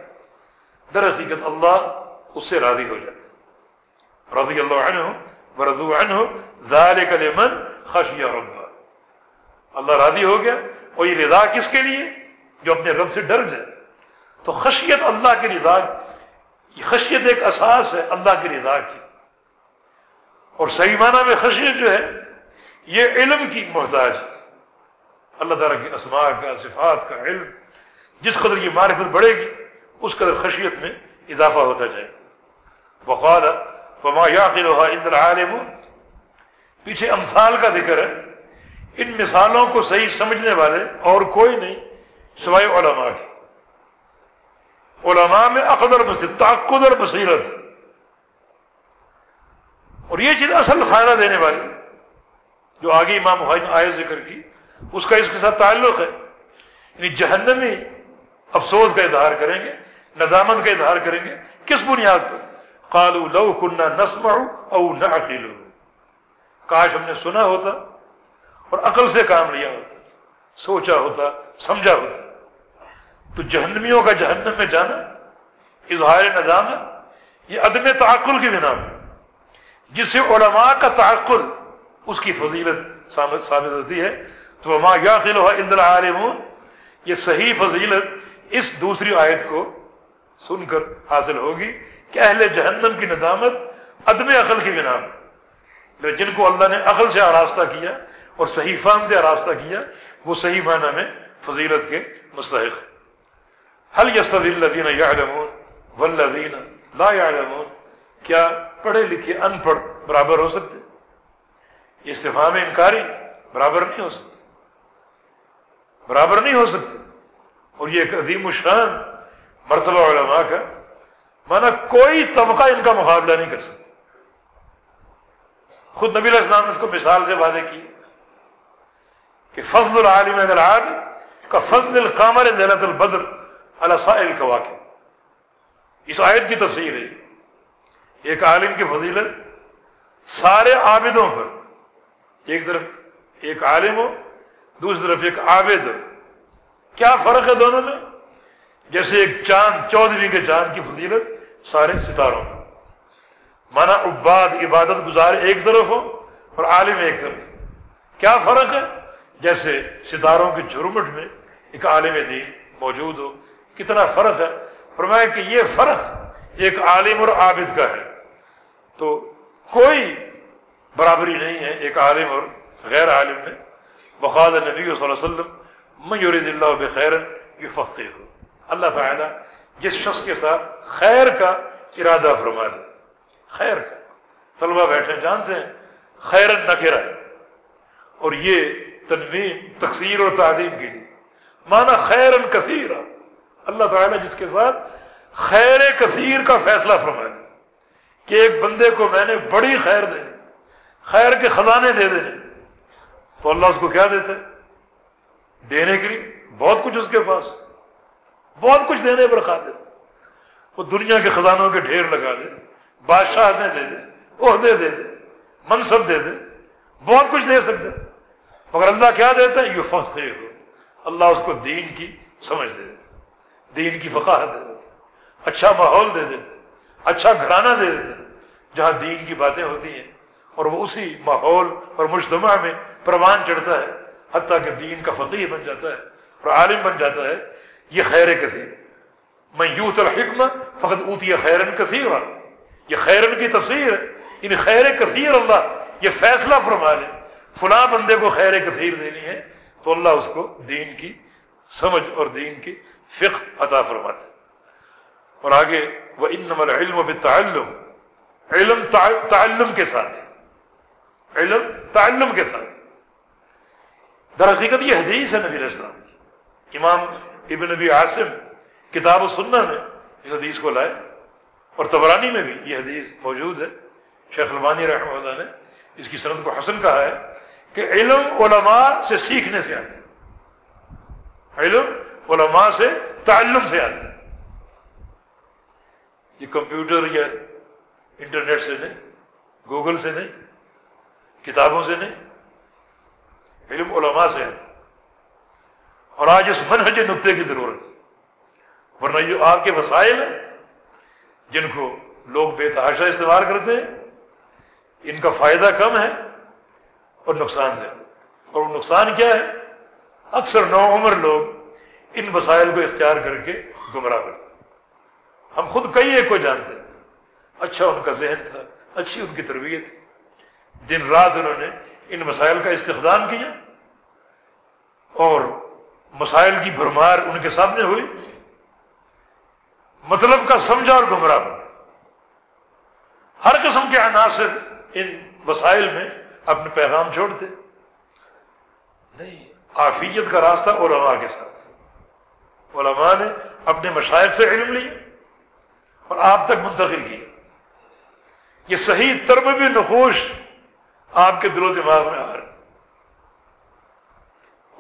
در حقیقت اللہ اس سے راضی ہو جاتا رضی اللہ عنہ ورضو عنہ، ذالک لمن خشی ربا اللہ راضی ہو گیا، اور یہ رضا کس کے لیے؟ جو اپنے رب سے ڈر جائے۔ تو خشیت اللہ کی رضا، یہ خشیت ایک اساس ہے اللہ کی رضا کی۔ اور صحیح معنی میں خشیت جو ہے، یہ علم کی محتاج اللہ تعالیٰ کی اسماء کا، صفات کا، علم جس قدر یہ معرفت بڑھے گی، اس قدر خشیت میں اضافہ ہوتا جائے گا۔ وقال، وما الا العالمون پیچھے امثال کا ذکر ہے۔ ان مثالوں کو صحیح سمجھنے والے اور کوئی نہیں، سوائے علماء کی علماء میں اقدر تعقد اور بصیرت۔ اور یہ چیز اصل فائدہ دینے والی، جو آگے امام آئے ذکر کی، اس کا اس کے ساتھ تعلق ہے۔ یعنی جہنمی افسوس کا اظہار کریں گے، ندامت کا اظہار کریں گے، کس بنیاد پر؟ قالو لو کنہ نسمع او نعقلو کاش ہم نے سنا ہوتا اور عقل سے کام لیا ہوتا، سوچا ہوتا، سمجھا ہوتا۔ تو جہنمیوں کا جہنم میں جانا، اظہار ندامت، یہ عدم تعقل کی بنا پر۔ جس سے علماء کا تعقل اس کی فضیلت ثابت ہوتی ہے۔ تو وما یاخلها الا العالمون، یہ صحیح فضیلت اس دوسری آیت کو سن کر حاصل ہوگی کہ اہل جہنم کی ندامت عدم عقل کی بنا پر۔ جن کو اللہ نے عقل سے آراستہ کیا اور صحیح فہم سے آراستہ کیا، وہ صحیح معنی میں فضیلت کے مستحق۔ حل الدین یعلمون والذین لا یعلمون؟ کیا پڑھے لکھے ان پڑھ برابر ہو سکتے؟ استفام انکاری برابر نہیں ہو سکتے۔ برابر نہیں ہو سکتے۔ اور یہ ایک عظیم الشان مرتبہ علماء کا مانا کوئی طبقہ ان کا مقابلہ نہیں کر سکتا۔ خود نبی علیہ السلام نے اس کو مثال سے وعدے کی کہ فضل العالم العابد کا فضل القامر للت البدر السائل کا واقع اس آیت کی تفسیر ہے۔ ایک عالم کی فضیلت سارے عابدوں پر، ایک طرف ایک عالم ہو، دوسری طرف ایک عابد ہو۔ کیا فرق ہے دونوں میں؟ جیسے ایک چاند چودھری کے چاند کی فضیلت، سارے ستاروں کا مانا عباد، عبادت گزار ایک طرف ہو اور عالم ایک طرف۔ کیا فرق ہے؟ جیسے ستاروں کے جھرمٹ میں ایک عالم دین موجود ہو۔ کتنا فرق ہے؟ فرمایا کہ یہ فرق ایک عالم اور عابد کا ہے۔ تو کوئی برابری نہیں ہے ایک عالم اور غیر عالم میں۔ بخاد نبی صلی اللہ علیہ وسلم میں یورید اللہ بخیر یہ فقی ہو اللہ تعالیٰ جس شخص کے ساتھ خیر کا ارادہ فرما دے خیر کا. طلبہ بیٹھے جانتے ہیں خیر نکرا اور یہ تنویم تقسیر اور تعلیم کے لیے. مانا خیر کثیر اللہ تعالیٰ جس کے ساتھ خیر کثیر کا فیصلہ فرما دے کہ ایک بندے کو میں نے بڑی خیر دینی، خیر کے خزانے دے دینے. تو اللہ اس کو کیا دیتا ہے؟ دینے کے لیے بہت کچھ اس کے پاس، بہت کچھ دینے پر خاطر۔ وہ دنیا کے خزانوں کے ڈھیر لگا دے، بادشاہ دے دے عہدے دے دے، منصب دے دے۔ بہت کچھ دے سکتے مگر اللہ کیا دیتا ہے؟ یہ فخر ہو اللہ اس کو دین کی سمجھ دے دیتا دین کی فقاہت دے دیتا اچھا ماحول دے دیتے اچھا گھرانہ دے دیتے جہاں دین کی باتیں ہوتی ہیں اور وہ اسی ماحول اور مجتمع میں پروان چڑھتا ہے حتیٰ کہ دین کا فقیر بن جاتا ہے اور عالم بن جاتا ہے، یہ خیر کثیر۔ میں یوت الحکم فقط اوتی خیرن کثیر یہ خیرن کی تصویر ہے۔ ان خیر کثیر اللہ، یہ فیصلہ فرما لے۔ فلاں بندے کو خیر کثیر دینی ہے، تو اللہ اس کو دین کی سمجھ اور دین کی فقہ عطا فرماتے اور آگے وہ ان نمل علم بالتعلم علم تعلم کے ساتھ۔ علم تعلم کے ساتھ۔ در حقیقت یہ حدیث ہے نبی علیہ السلام امام ابن نبی عاصم کتاب و سننا میں اس حدیث کو لائے اور تبرانی میں بھی یہ حدیث موجود ہے۔ شیخ البانی رحمہ اللہ نے اس کی صنعت کو حسن کہا ہے کہ علم علماء سے سیکھنے سے آتا ہے علم علماء سے تعلم سے آتا ہے یہ کمپیوٹر یا انٹرنیٹ سے نہیں، گوگل سے نہیں، کتابوں سے نہیں علم علماء سے آتا اور آج اس منہج نقطے کی ضرورت۔ ورنہ جو آپ کے وسائل ہیں جن کو لوگ بے تحاشا استعمال کرتے ہیں، ان کا فائدہ کم ہے اور نقصان زیادہ اور وہ نقصان کیا ہے؟ اکثر نو عمر لوگ ان وسائل کو اختیار کر کے گمراہ کرتے ہیں۔ ہم خود کئی ایک کو جانتے ہیں۔ اچھا ان کا ذہن تھا، اچھی ان کی تربیت۔ دن رات انہوں نے ان مسائل کا استخدام کیا اور مسائل کی بھرمار ان کے سامنے ہوئی مطلب کا سمجھا اور گمراہ ہو۔ ہر قسم کے عناصر ان وسائل میں اپنے پیغام چھوڑتے نہیں آفیت کا راستہ علماء کے ساتھ۔ علماء نے اپنے مشاہد سے علم لیا اور آپ تک منتقل کیا۔ یہ صحیح ترب بھی نخوش آپ کے دل و دماغ میں آ رہا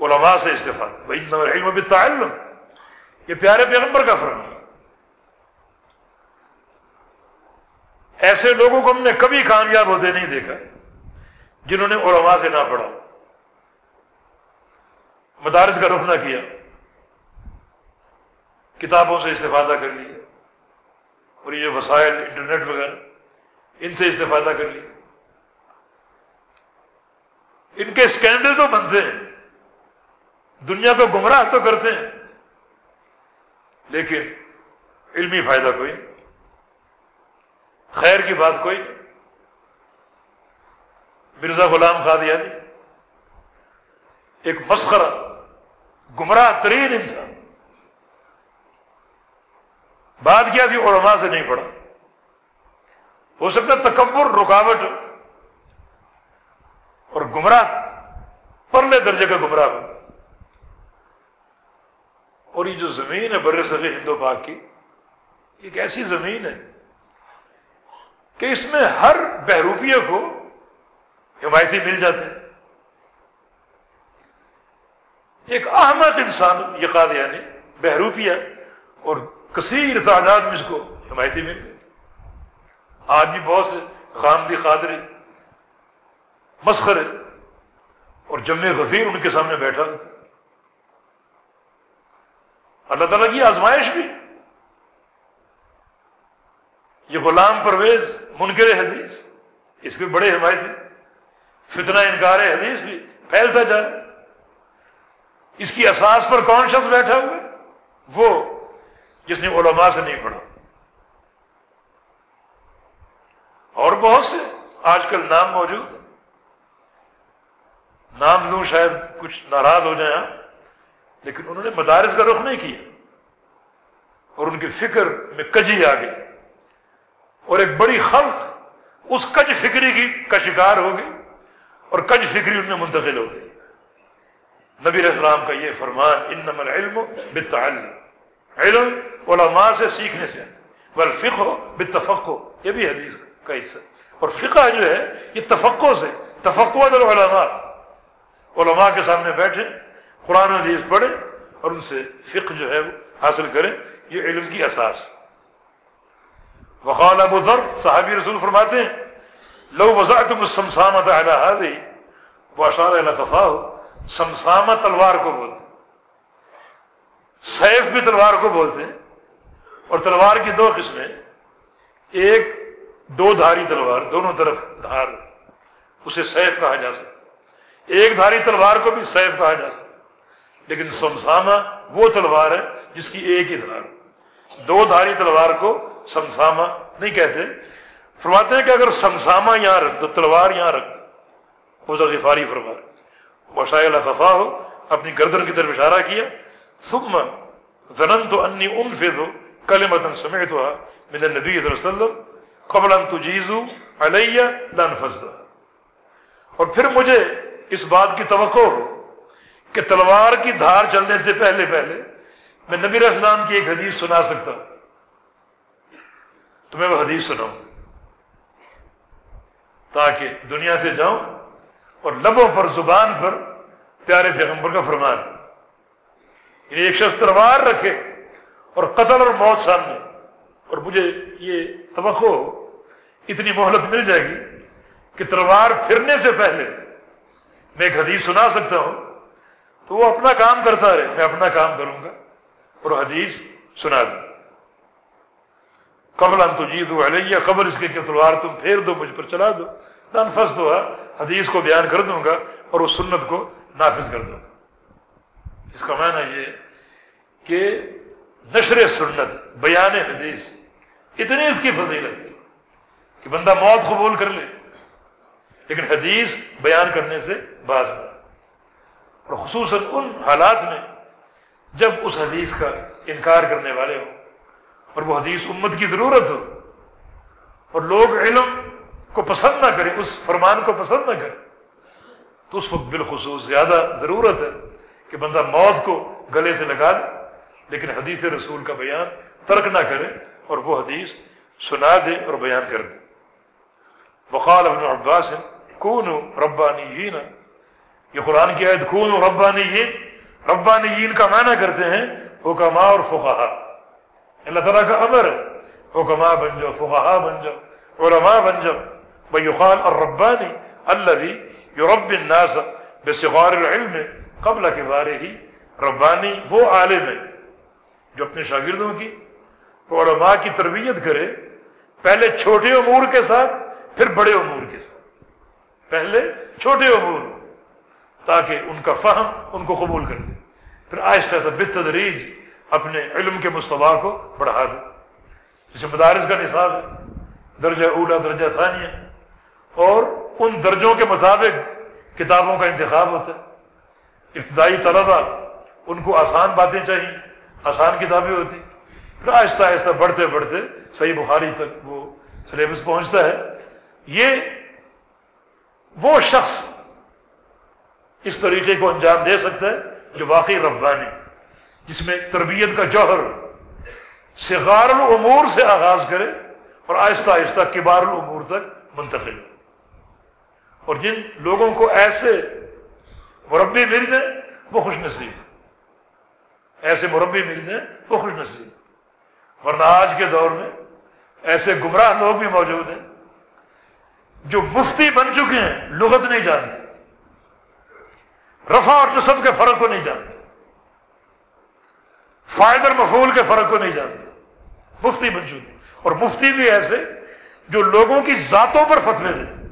علماء سے استفادہ۔ علم بھی تعلم یہ پیارے پیغمبر کا فرق ایسے لوگوں کو ہم نے کبھی کامیاب ہوتے نہیں دیکھا جنہوں نے علماء سے نہ پڑھا۔ مدارس کا رخ نہ کیا۔ کتابوں سے استفادہ کر لیا۔ اور یہ وسائل، انٹرنیٹ وغیرہ، ان سے استفادہ کر لیا۔ ان کے اسکینڈل تو بنتے ہیں۔ دنیا کو گمراہ تو کرتے ہیں۔ لیکن علمی فائدہ کوئی نہیں۔ خیر کی بات کوئی نہیں۔ مرزا غلام قادیانی ایک مسخرہ، گمراہ ترین انسان۔ بات کیا تھی، علماء سے نہیں پڑھا۔ ہو سکتا تکبر، رکاوٹ اور گمراہ، پرلے درجے کا گمراہ ہو اور یہ جو زمین ہے بر صغیر ہندو پاک کی، ایک ایسی زمین ہے کہ اس میں ہر بہروپیے کو حمایتی مل جاتے ہیں۔ ایک احمد انسان، یہ قادیانی یعنی بہروپیہ اور کثیر تعداد میں اس کو حمایتی مل گئی آج بھی بہت سے خاندی قادری مسخرے اور جمع غفیر ان کے سامنے بیٹھا ہوتا اللہ تعالیٰ کی آزمائش بھی۔ یہ غلام پرویز منکر حدیث، اس میں بڑے حمایتی فتنہ انکار حدیث بھی پھیلتا جا رہا اس کی اساس پر کون شخص بیٹھا ہوا وہ جس نے علماء سے نہیں پڑھا۔ اور بہت سے آج کل نام موجود ہیں۔ نام لوں شاید کچھ ناراض ہو جائیں لیکن انہوں نے مدارس کا رخ نہیں کیا اور ان کی فکر میں کجی آ گئی اور ایک بڑی خلق اس کج فکری کی کا شکار ہو گئی اور کج فکری ان میں منتقل ہو گئی۔ نبی السلام کا یہ فرمان ان نمل علم بالتعلم، علم علماء سے سیکھنے سے بل فق ہو بالتفق ہو یہ بھی حدیث کا حصہ۔ اور فقہ جو ہے، یہ تفقوں سے تفقو علماء۔ علماء کے سامنے بیٹھے، قرآن حدیث پڑھے اور ان سے فقہ جو ہے وہ حاصل کریں، یہ علم کی اساس۔ وقال ابو ذر، صحابی رسول فرماتے ہیں، لو وضعتم السمسامت على هذه واشار الى قفاه سمسامہ تلوار کو بولتے سیف بھی تلوار کو بولتے ہیں۔ اور تلوار کی دو قسمیں ایک دو دھاری تلوار، دونوں طرف دھار، اسے سیف کہا جا سکتا ایک دھاری تلوار کو بھی سیف کہا جا سکتا لیکن سمسامہ وہ تلوار ہے جس کی ایک ہی دھار دو دھاری تلوار کو سمسامہ نہیں کہتے۔ فرماتے ہیں کہ اگر سمسامہ یہاں رکھ دو، تلوار یہاں رکھ دو۔ وہ غفاری فرمار وشائل خفا ہو اپنی گردن کی طرف اشارہ کیا۔ ثم ظننت انی انفذ کلمتا سمعتها من النبی صلی اللہ علیہ وسلم قبل ان تجیزو علیہ لانفذها اور پھر مجھے اس بات کی توقع ہو کہ تلوار کی دھار چلنے سے پہلے پہلے میں نبی اسلام کی ایک حدیث سنا سکتا ہوں۔ تو میں وہ حدیث سناؤں۔ تاکہ دنیا سے جاؤں اور لبوں پر، زبان پر پیارے پیغمبر کا فرمان۔ یعنی ایک شخص تلوار رکھے اور قتل اور موت سامنے۔ اور مجھے یہ توقع اتنی مہلت مل جائے گی کہ تلوار پھرنے سے پہلے میں ایک حدیث سنا سکتا ہوں، تو وہ اپنا کام کرتا رہے، میں اپنا کام کروں گا اور حدیث سنا دوں۔ قبل ان تجید علیہ، قبل اس کے کہ تلوار تم پھیر دو، مجھ پر چلا دو۔ نفس دو ہاں، حدیث کو بیان کر دوں گا اور اس سنت کو نافذ کر دوں گا۔ اس کا معنی یہ کہ نشر سنت، بیان حدیث، اتنی اس کی فضیلت ہے کہ بندہ موت قبول کر لے، لیکن حدیث بیان کرنے سے باز نہ اور خصوصاً ان حالات میں جب اس حدیث کا انکار کرنے والے ہوں اور وہ حدیث امت کی ضرورت ہو اور لوگ علم کو پسند نہ کریں، اس فرمان کو پسند نہ کریں، تو اس وقت بالخصوص زیادہ ضرورت ہے کہ بندہ موت کو گلے سے لگا دے لیکن حدیث رسول کا بیان ترک نہ کرے اور وہ حدیث سنا دے اور بیان کر دے۔ وقال ابن عباس کون ربانی یہ قرآن کی عید کون ربانی ربانی کا معنی کرتے ہیں حکما اور فقہا اللہ تعالیٰ کا امر ہے حکما بن جاؤ فقہا بن جاؤ، علماء بن جاؤ۔ بخال اور ربانی اللہ یورب الناس بصغار العلم قبل کے بارے ہی ربانی وہ عالم ہے جو اپنے شاگردوں کی، علماء کی تربیت کرے، پہلے چھوٹے امور کے ساتھ، پھر بڑے امور کے ساتھ۔ پہلے چھوٹے امور۔ تاکہ ان کا فہم ان کو قبول کر لے۔ پھر آہستہ آہستہ بتدریج اپنے علم کے مصطبہ کو بڑھا دے۔ جسے مدارس کا نصاب ہے، درجہ اولا، درجہ ثانیہ۔ اور ان درجوں کے مطابق کتابوں کا انتخاب ہوتا ہے۔ ابتدائی طلبہ، ان کو آسان باتیں چاہیے، آسان کتابیں ہوتی پھر آہستہ آہستہ بڑھتے بڑھتے صحیح بخاری تک وہ سلیبس پہنچتا ہے۔ یہ وہ شخص اس طریقے کو انجام دے سکتا ہے جو واقعی ربانی جس میں تربیت کا جوہر سغار الامور سے آغاز کرے اور آہستہ آہستہ کبار الامور تک منتقل اور جن لوگوں کو ایسے مربی مل جائے وہ خوش نصیب ایسے مربی مل جائے وہ خوش نصیب ورنہ آج کے دور میں ایسے گمراہ لوگ بھی موجود ہیں جو مفتی بن چکے ہیں، لغت نہیں جانتے۔ رفع اور نصب کے فرق کو نہیں جانتے۔ فائد اور مفول کے فرق کو نہیں جانتے۔ مفتی بن چکے۔ اور مفتی بھی ایسے جو لوگوں کی ذاتوں پر فتوے دیتے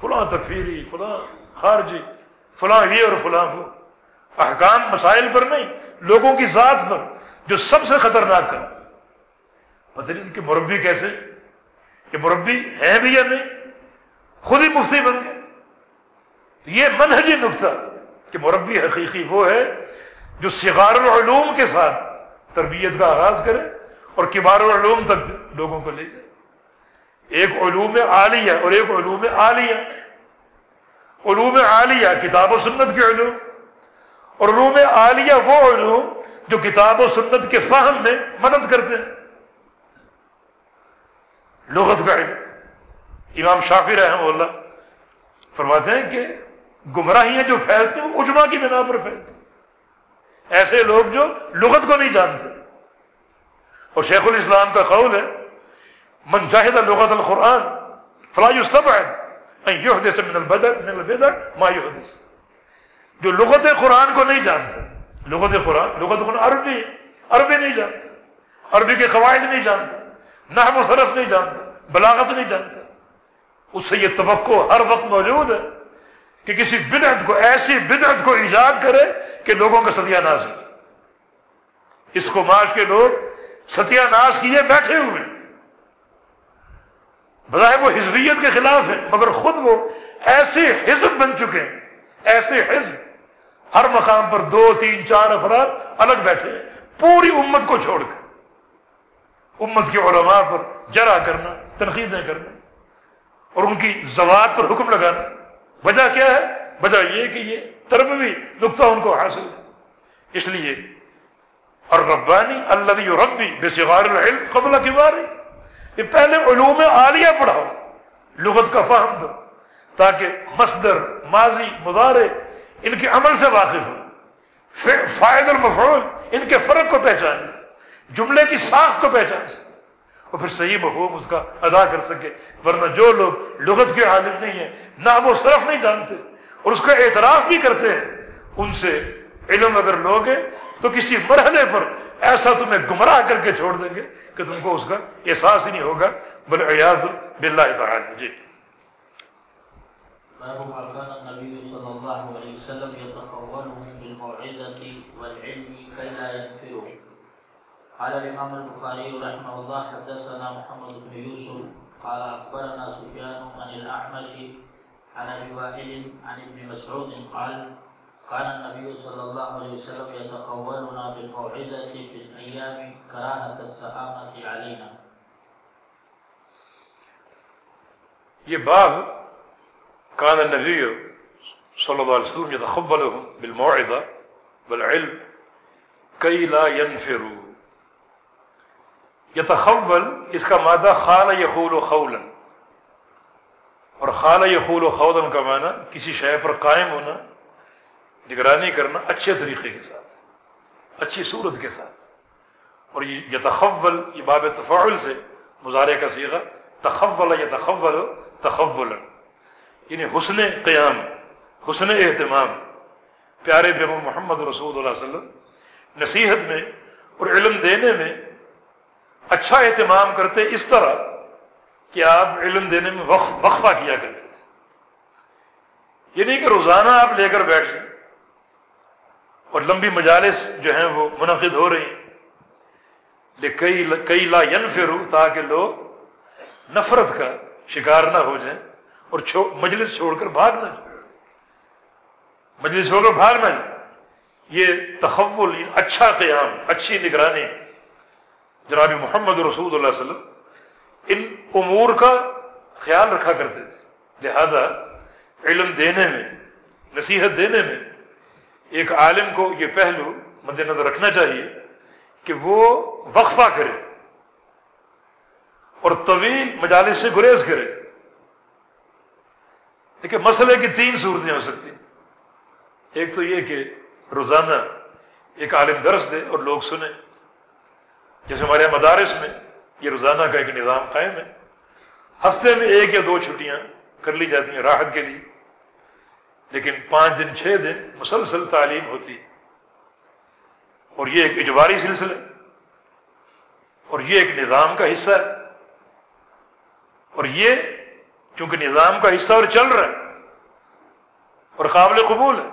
فلاں تکفیری، فلاں خارجی، فلاں یہ اور فلاں وہ۔ احکام، مسائل پر نہیں، لوگوں کی ذات پر، جو سب سے خطرناک کا پتہ نہیں ان کے مربی کیسے کہ مربی ہے بھی یا نہیں؟ خود ہی مفتی بن گئے۔ یہ منہجی نقطہ۔ کہ مربی حقیقی وہ ہے جو سگار العلوم کے ساتھ تربیت کا آغاز کرے اور کبار العلوم تک لوگوں کو لے جائے۔ ایک علوم عالیہ اور ایک علوم عالیہ۔ علوم عالیہ کتاب و سنت کے علوم۔ اور علوم عالیہ وہ علوم جو کتاب و سنت کے فہم میں مدد کرتے ہیں۔ لغت کا علم۔ امام شافی رحمہ اللہ فرماتے ہیں کہ گمراہیاں جو پھیلتی ہیں، وہ اجما کی بنا پر پھیلتی ایسے لوگ جو لغت کو نہیں جانتے۔ اور شیخ الاسلام کا قول ہے، من جاہد لغت القرآن فلاح من البدر ما يحدث جو لغت قرآن کو نہیں جانتے، لغت قرآن لغت قرآن عربی عربی نہیں جانتے، عربی کے قواعد نہیں جانتے، نحو و صرف نہیں جانتے، بلاغت نہیں جانتے۔ اس سے یہ توقع ہر وقت موجود ہے۔ کہ کسی بدعت کو، ایسی بدعت کو ایجاد کرے کہ لوگوں کا ستیہ ناز ہو۔ اس کو معاش کے لوگ ستیہ ناز کیے بیٹھے ہوئے بظاہر وہ حزبیت کے خلاف ہے مگر خود وہ ایسے حزب بن چکے ہیں، ایسے حزب۔ ہر مقام پر دو، تین، چار افراد الگ بیٹھے ہیں، پوری امت کو چھوڑ کر۔ امت کے علماء پر جرا کرنا، تنقیدیں کرنا، اور ان کی زوات پر حکم لگانا۔ وجہ کیا ہے؟ وجہ یہ کہ یہ تربوی نقطہ ان کو حاصل ہے۔ اس لیے اور ربانی اللہ ربی بے سغار العلم قبل کی یہ پہلے علوم عالیہ پڑھاؤ، لغت کا فہم دو، تاکہ مصدر، ماضی مدارے ان کے عمل سے واقف ہو۔ فائد المفعول ان کے فرق کو پہچان لے، جملے کی ساخت کو پہچان سکے۔ اور پھر صحیح مفہوم اس کا ادا کر سکے۔ ورنہ جو لوگ لغت کے عالم نہیں ہیں نہ وہ صرف نہیں جانتے اور اس کا اعتراف بھی کرتے ہیں، ان سے علم اگر لوگے تو کسی مرحلے پر ایسا تمہیں گمراہ کر کے چھوڑ دیں گے کہ تم کو اس کا احساس ہی نہیں ہوگا۔ بل ایاز باللہ تعالی۔ جی۔ النبي قال الإمام البخاري رحمه الله حدثنا محمد بن يوسف قال أخبرنا سفيان عن الأعمش عن أبي وائل عن ابن مسعود قال كان النبي صلى الله عليه وسلم يتخولنا بالموعظة في الأيام كراهة السآمة علينا. یہ باب كان النبي صلى الله عليه وسلم يتخولهم بالموعظة والعلم كي لا ينفروا یتخول، اس کا مادہ خال یخول و خولن. اور خال یخول و خولن کا معنی کسی شے پر قائم ہونا، نگرانی کرنا اچھے طریقے کے ساتھ، اچھی صورت کے ساتھ. اور یہ یتخول، یہ باب تفاعل سے مظاہرے کا سیغہ تخول یتخول تخول یعنی حسن قیام، حسن اہتمام. پیارے بے محمد رسول اللہ علیہ وسلم، نصیحت میں اور علم دینے میں اچھا اہتمام کرتے اس طرح کہ آپ علم دینے میں وقفہ کیا کرتے تھے۔ یہ نہیں کہ روزانہ آپ لے کر بیٹھ جائیں اور لمبی مجالس جو ہیں وہ منعقد ہو رہی کئی لا ین فرو تاکہ لوگ نفرت کا شکار نہ ہو جائیں اور مجلس چھوڑ کر بھاگ نہ جائیں۔ مجلس چھوڑ کر بھاگ نہ جائیں۔ یہ تخول اچھا قیام، اچھی نگرانی جناب محمد رسول اللہ علیہ وسلم ان امور کا خیال رکھا کرتے تھے۔ لہذا علم دینے میں، نصیحت دینے میں ایک عالم کو یہ پہلو مد نظر رکھنا چاہیے کہ وہ وقفہ کرے اور طویل مجالس سے گریز کرے۔ دیکھیے مسئلے کی تین صورتیں ہو سکتی ایک تو یہ کہ روزانہ ایک عالم درس دے اور لوگ سنیں۔ جیسے ہمارے مدارس میں یہ روزانہ کا ایک نظام قائم ہے، ہفتے میں ایک یا دو چھٹیاں کر لی جاتی ہیں راحت کے لیے، لیکن پانچ دن، چھ دن مسلسل تعلیم ہوتی۔ اور یہ ایک اجباری سلسلہ اور یہ ایک نظام کا حصہ ہے۔ اور یہ چونکہ نظام کا حصہ اور چل رہا ہے اور قابل قبول ہے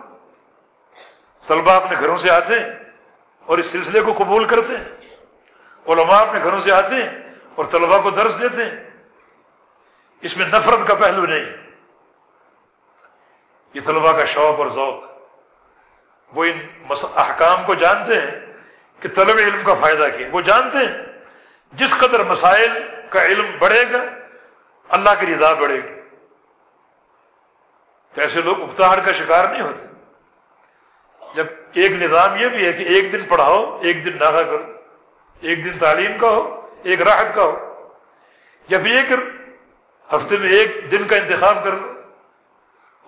طلبہ اپنے گھروں سے آتے ہیں اور اس سلسلے کو قبول کرتے ہیں۔ علماء اپنے گھروں سے آتے ہیں اور طلباء کو درس دیتے ہیں۔ اس میں نفرت کا پہلو نہیں۔ یہ طلبا کا شوق اور ذوق۔ وہ ان احکام کو جانتے ہیں کہ طلب علم کا فائدہ کیا وہ جانتے ہیں جس قدر مسائل کا علم بڑھے گا، اللہ کی رضا بڑھے گی۔ تو ایسے لوگ اکتاہٹ کا شکار نہیں ہوتے۔ جب ایک نظام یہ بھی ہے کہ ایک دن پڑھاؤ، ایک دن ناغا کرو۔ ایک دن تعلیم کا ہو، ایک راحت کا ہو۔ یا پھر ایک ہفتے میں ایک دن کا انتخاب کر لو۔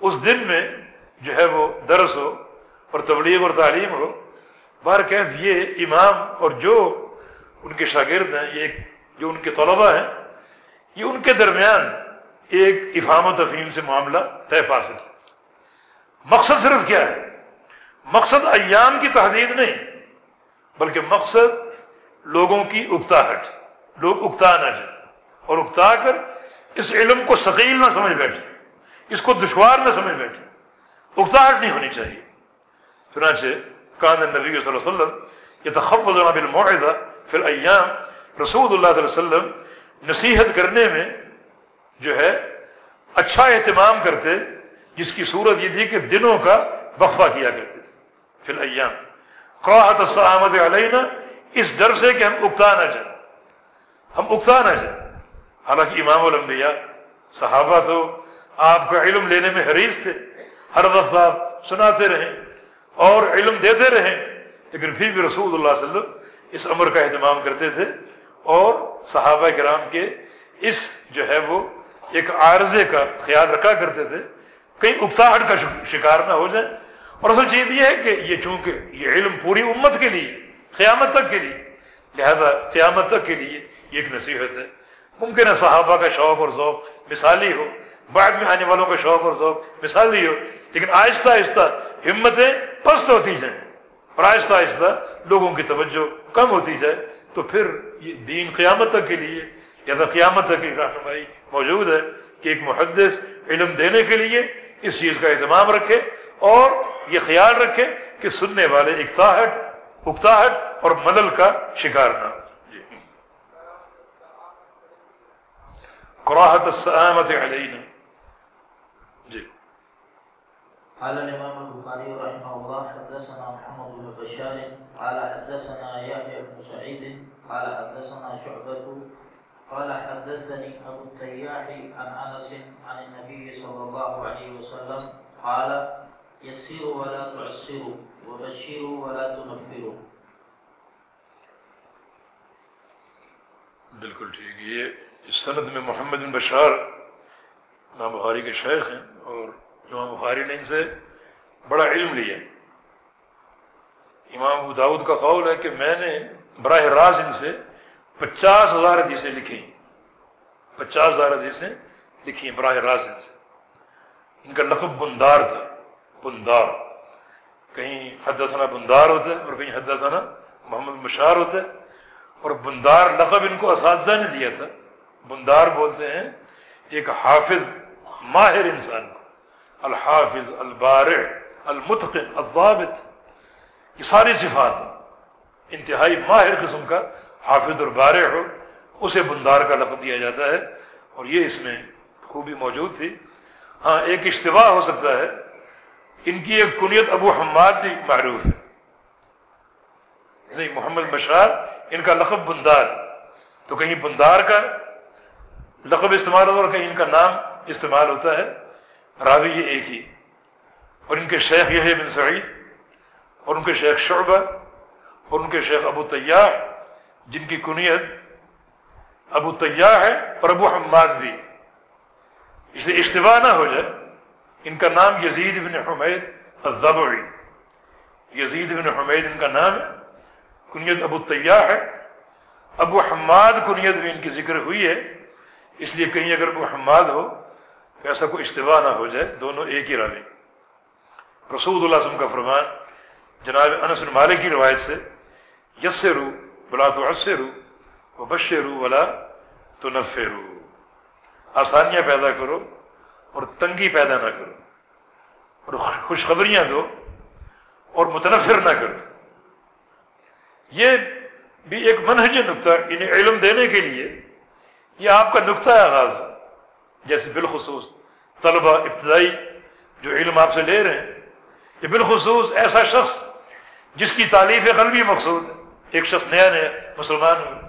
اس دن میں جو ہے وہ درس ہو اور تبلیغ اور تعلیم ہو۔ بار کیف یہ امام اور جو ان کے شاگرد ہیں، یہ جو ان کے طلباء ہیں، یہ ان کے درمیان ایک افہام و تفہیم سے معاملہ طے پا سکتے مقصد صرف کیا ہے؟ مقصد ایام کی تحدید نہیں، بلکہ مقصد لوگوں کی اکتاہٹ لوگ اکتا نہ جائیں۔ اور اکتا کر اس علم کو ثقیل نہ سمجھ بیٹھے۔ اس کو دشوار نہ سمجھ بیٹھے۔ اکتاہٹ نہیں ہونی چاہیے۔ چنانچہ کان نبی صلی اللہ علیہ وسلم یہ تخبل بالمعدہ فی الایام۔ رسول اللہ علیہ وسلم نصیحت کرنے میں جو ہے اچھا اہتمام کرتے، جس کی صورت یہ تھی کہ دنوں کا وقفہ کیا کرتے تھے۔ فی الایام۔ قراحت السلامت علینا اس ڈر سے کہ ہم اکتا نہ جائیں۔ ہم اکتا نہ جائیں۔ حالانکہ امام الانبیاء صحابہ تو آپ کا علم لینے میں حریص تھے۔ ہر وقت آپ سناتے رہیں اور علم دیتے رہیں۔ لیکن پھر بھی رسول اللہ علیہ وسلم اس عمر کا اہتمام کرتے تھے اور صحابہ کرام کے اس جو ہے وہ ایک عارضے کا خیال رکھا کرتے تھے۔ کہیں اکتاہٹ کا شکار نہ ہو جائے اور اصل چیز یہ ہے کہ یہ چونکہ یہ علم پوری امت کے لیے قیامت تک کے لیے۔ لہذا قیامت تک کے لیے یہ ایک نصیحت ہے۔ ممکن ہے صحابہ کا شوق اور ذوق مثالی ہو، بعد میں آنے والوں کا شوق اور ذوق مثالی ہو، لیکن آہستہ آہستہ ہمتیں پست ہوتی جائیں اور آہستہ آہستہ لوگوں کی توجہ کم ہوتی جائے، تو پھر یہ دین قیامت تک کے لیے یا تو قیامت تک کی رہنمائی موجود ہے کہ ایک محدث علم دینے کے لیے اس چیز کا اہتمام رکھے اور یہ خیال رکھے کہ سننے والے اکتاہٹ اور ملل کا شکار نہ جی قراحت السلامت علینا۔ جی۔ قال الإمام البخاري رحمه الله حدثنا محمد بن بشار قال حدثنا يحيى بن سعيد قال حدثنا شعبة قال حدثني أبو التياح عن أنس عن النبي صلى الله عليه وسلم قال يسروا ولا تعسروا وبشروا ولا تنفروا. بالکل ٹھیک. یہ اس سند میں محمد بن بشار امام بخاری کے شیخ ہیں اور امام بخاری نے ان سے بڑا علم لیا امام ابو داود کا قول ہے کہ میں نے براہ راز ان سے پچاس ہزار حدیثیں لکھی پچاس ہزار حدیثیں لکھی ہیں براہ راز ان سے. ان کا لقب بندار تھا. بندار. کہیں حدثنا بندار ہوتا ہے اور کہیں حدثنا محمد مشار ہوتا ہے اور بندار لقب ان کو اساتذہ نے دیا تھا۔ بندار بولتے ہیں ایک حافظ، ماہر انسان کو الحافظ، البارع، المتقن، الضابط۔ یہ ساری صفات انتہائی ماہر قسم کا حافظ اور بارع ہو، اسے بندار کا لقب دیا جاتا ہے۔ اور یہ اس میں خوبی موجود تھی۔ ہاں ایک اشتباہ ہو سکتا ہے۔ ان کی ایک کنیت ابو حماد بھی معروف ہے۔ نہیں محمد بشار ان کا لقب بندار۔ تو کہیں بندار کا لقب استعمال ہوتا اور کہیں ان کا نام استعمال ہوتا ہے، راوی یہ ایک ہی۔ اور ان کے شیخ یہ بن سعید، اور ان کے شیخ شعبہ، اور ان کے شیخ ابو طیاح، جن کی کنیت ابو طیاح ہے اور ابو حماد بھی۔ اس لیے اشتباہ نہ ہو جائے۔ ان کا نام یزید بن حمید الضبعی یزید بن حمید ان کا نام ہے. کنیت ابو طیاح ہے. ابو حماد کنیت بھی ان کی ذکر ہوئی ہے. اس لیے کہیں اگر ابو حماد ہو تو ایسا کوئی اشتباہ نہ ہو جائے، دونوں ایک ہی راوی. رسول اللہ وسلم کا فرمان، جناب انس مالک کی روایت سے یس رو بلا تو عصے رو وہ بش رو بلا تو نف رو آسانیاں پیدا کرو اور تنگی پیدا نہ کرو اور خوشخبریاں دو اور متنفر نہ کرو۔ یہ بھی ایک منہج نقطہ انہیں علم دینے کے لیے یہ آپ کا نقطہ ہے۔ آغاز جیسے بالخصوص طلبہ ابتدائی جو علم آپ سے لے رہے ہیں، یہ بالخصوص ایسا شخص جس کی تعلیف قلبی مقصود ہے۔ ایک شخص نیا نیا مسلمان ہو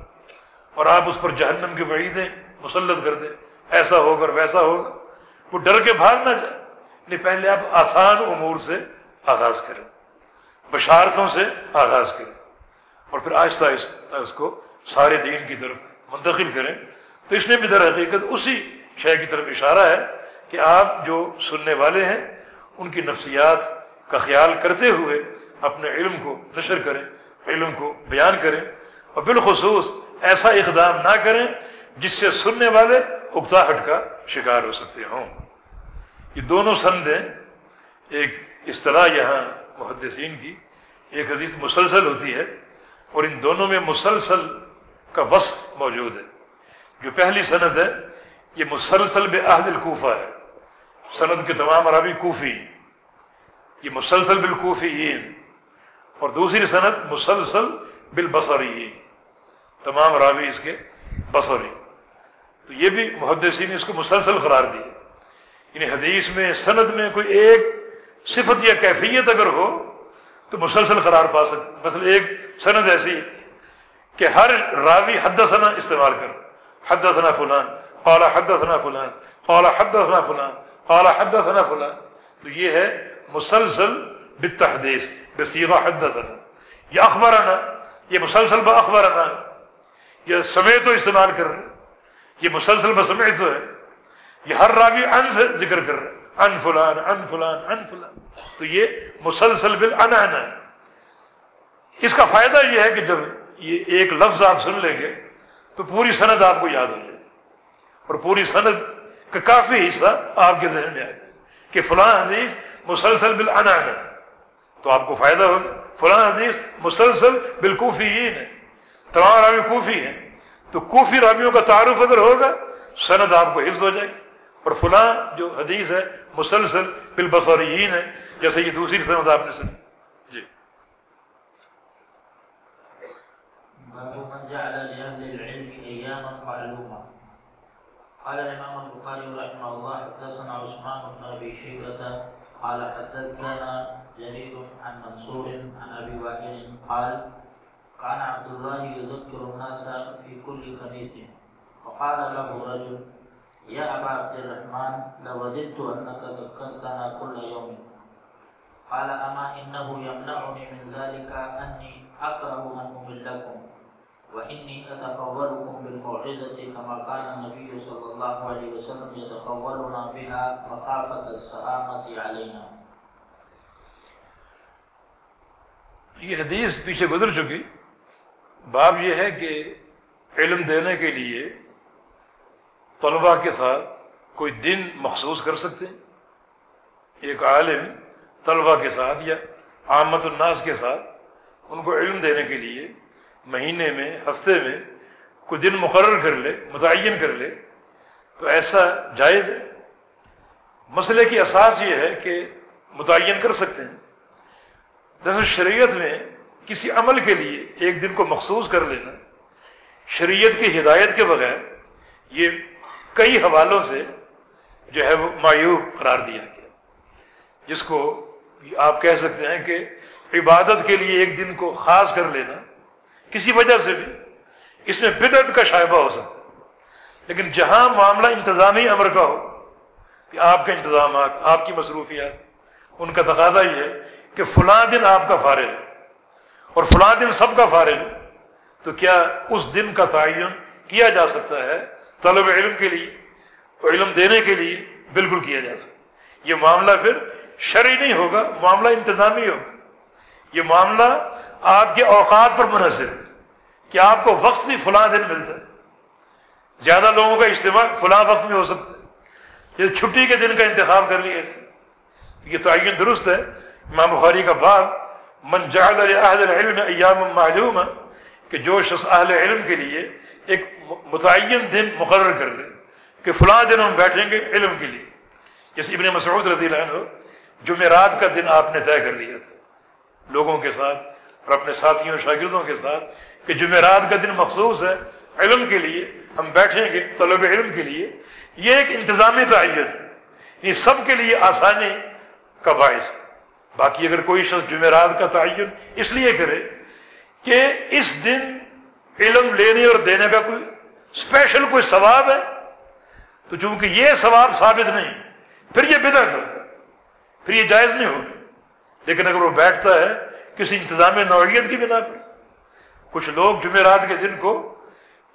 اور آپ اس پر جہنم کی وعیدیں مسلط کر دیں، ایسا ہوگا اور ویسا ہوگا۔ وہ ڈر کے بھاگ نہ جائے۔ نہیں پہلے آپ آسان امور سے آغاز کریں۔ بشارتوں سے آغاز کریں۔ اور پھر آہستہ آہستہ اس کو سارے دین کی طرف منتقل کریں۔ تو اس میں بھی در حقیقت اسی شے کی طرف اشارہ ہے کہ آپ جو سننے والے ہیں، ان کی نفسیات کا خیال کرتے ہوئے اپنے علم کو نشر کریں، علم کو بیان کریں۔ اور بالخصوص ایسا اقدام نہ کریں جس سے سننے والے اکتاہٹ کا شکار ہو سکتے ہوں۔ یہ دونوں سندیں ایک اصطلاح یہاں محدثین کی، ایک حدیث مسلسل ہوتی ہے اور ان دونوں میں مسلسل کا وصف موجود ہے۔ جو پہلی صنعت ہے، یہ مسلسل بے الکوفہ ہے۔ سند کے تمام عربی کوفی، یہ مسلسل بالکوفیین۔ اور دوسری صنعت مسلسل بالبصری تمام راوی اس کے بصری۔ تو یہ بھی محدثین نے اس کو مسلسل قرار دی یعنی حدیث میں، سند میں کوئی ایک صفت یا کیفیت اگر ہو، تو مسلسل قرار پا سکتے مثلا ایک سند ایسی کہ ہر راوی حد ثنا استعمال کر حد ثنا فلان، قال حد ثنا فلان، قال حد ثنا فلان، قال حد ثنا فلان، تو یہ ہے مسلسل بالتحدیث، بصیغہ حد ثنا یا اخبارنا یہ مسلسل باخبارنا یہ سمیت تو استعمال کر رہے یہ مسلسل بسمعت تو ہے یہ ہر راوی ان سے ذکر کر رہے ان فلان ان فلان ان فلان۔ تو یہ مسلسل بل ان اس کا فائدہ یہ ہے کہ جب یہ ایک لفظ آپ سن لیں گے تو پوری سند آپ کو یاد ہو جائے۔ اور پوری سند کا کافی حصہ آپ کے ذہن میں آ جائے کہ فلاں حدیث مسلسل بل ان تو آپ کو فائدہ ہوگا۔ فلاں حدیث مسلسل بالکوفی ہے۔ تمام راوی کوفی ہیں۔ تو کوفی راویوں کا تعارف اگر ہوگا، سند آپ کو حفظ ہو جائے۔ گی اور فلاں جو حدیث ہے، مسلسل بالبصریین ہے جیسے یہ دوسری سند آپ نے سنی۔ جی۔ قال الإمام البخاري رحمه الله، حدثنا عثمان بن أبي شيبة، قال حدثنا جرير عن منصور عن أبي وائل قال، كان عبد الله يذكر الناس في كل خميس فقال له رجل يا أبا عبد الرحمن لوددت أنك ذكرتنا كل يوم. قال، أما إنه يمنعني من ذلك أني أكره أن أملكم وإني أتخولكم بالموعظة كما كان النبي صلى الله عليه وسلم يتخولنا بها مخافة السلامة علينا. یہ حدیث پیچھے گزر چکی۔ باب یہ ہے کہ علم دینے کے لیے طلباء کے ساتھ کوئی دن مخصوص کر سکتے ہیں؟ ایک عالم طلباء کے ساتھ یا آمد الناس کے ساتھ ان کو علم دینے کے لیے مہینے میں، ہفتے میں کوئی دن مقرر کر لے، متعین کر لے، تو ایسا جائز ہے؟ مسئلے کی اساس یہ ہے کہ متعین کر سکتے ہیں۔ دراصل شریعت میں کسی عمل کے لیے ایک دن کو مخصوص کر لینا شریعت کی ہدایت کے بغیر یہ کئی حوالوں سے جو ہے وہ معیوب قرار دیا گیا۔ جس کو آپ کہہ سکتے ہیں کہ عبادت کے لیے ایک دن کو خاص کر لینا کسی وجہ سے بھی اس میں بدعت کا شائبہ ہو سکتا ہے۔ لیکن جہاں معاملہ انتظامی امر کا ہو کہ آپ کے انتظامات، آپ کی مصروفیات، ان کا تقاضا یہ ہے کہ فلاں دن آپ کا فارغ ہے اور فلاں دن سب کا فارغ ہے، تو کیا اس دن کا تعین کیا جا سکتا ہے طلب علم کے لیے اور علم دینے کے لیے بالکل کیا جا سکتا یہ معاملہ پھر شرعی نہیں ہوگا، معاملہ انتظامی ہوگا۔ یہ معاملہ آپ کے اوقات پر منحصر ہے کہ آپ کو وقت ہی فلاں دن ملتا ہے۔ زیادہ لوگوں کا اجتماع فلاں وقت میں ہو سکتا ہے۔ یہ چھٹی کے دن کا انتخاب کر لیا یہ تعین درست ہے۔ امام بخاری کا باب، من جعل العلم ایام معلوم کہ جو شخص اہل علم کے لیے ایک متعین دن مقرر کر لے کہ فلاں دن ہم بیٹھیں گے علم کے لیے۔ جیسے ابن مسعود رضی اللہ عنہ جمعرات کا دن آپ نے طے کر لیا تھا۔ لوگوں کے ساتھ اور اپنے ساتھیوں شاگردوں کے ساتھ کہ جمعرات کا دن مخصوص ہے، علم کے لیے ہم بیٹھیں گے، طلب علم کے لیے۔ یہ ایک انتظامی تعین یہ سب کے لیے آسانی کا باعث۔ باقی اگر کوئی شخص جمعرات کا تعین اس لیے کرے کہ اس دن علم لینے اور دینے کا کوئی اسپیشل کوئی ثواب ہے؟ تو چونکہ یہ ثواب ثابت نہیں، پھر یہ بدعت ہوگا، پھر یہ جائز نہیں ہوگا۔ لیکن اگر وہ بیٹھتا ہے، کسی انتظام نوعیت کی بنا پر۔ کچھ لوگ جمعرات کے دن کو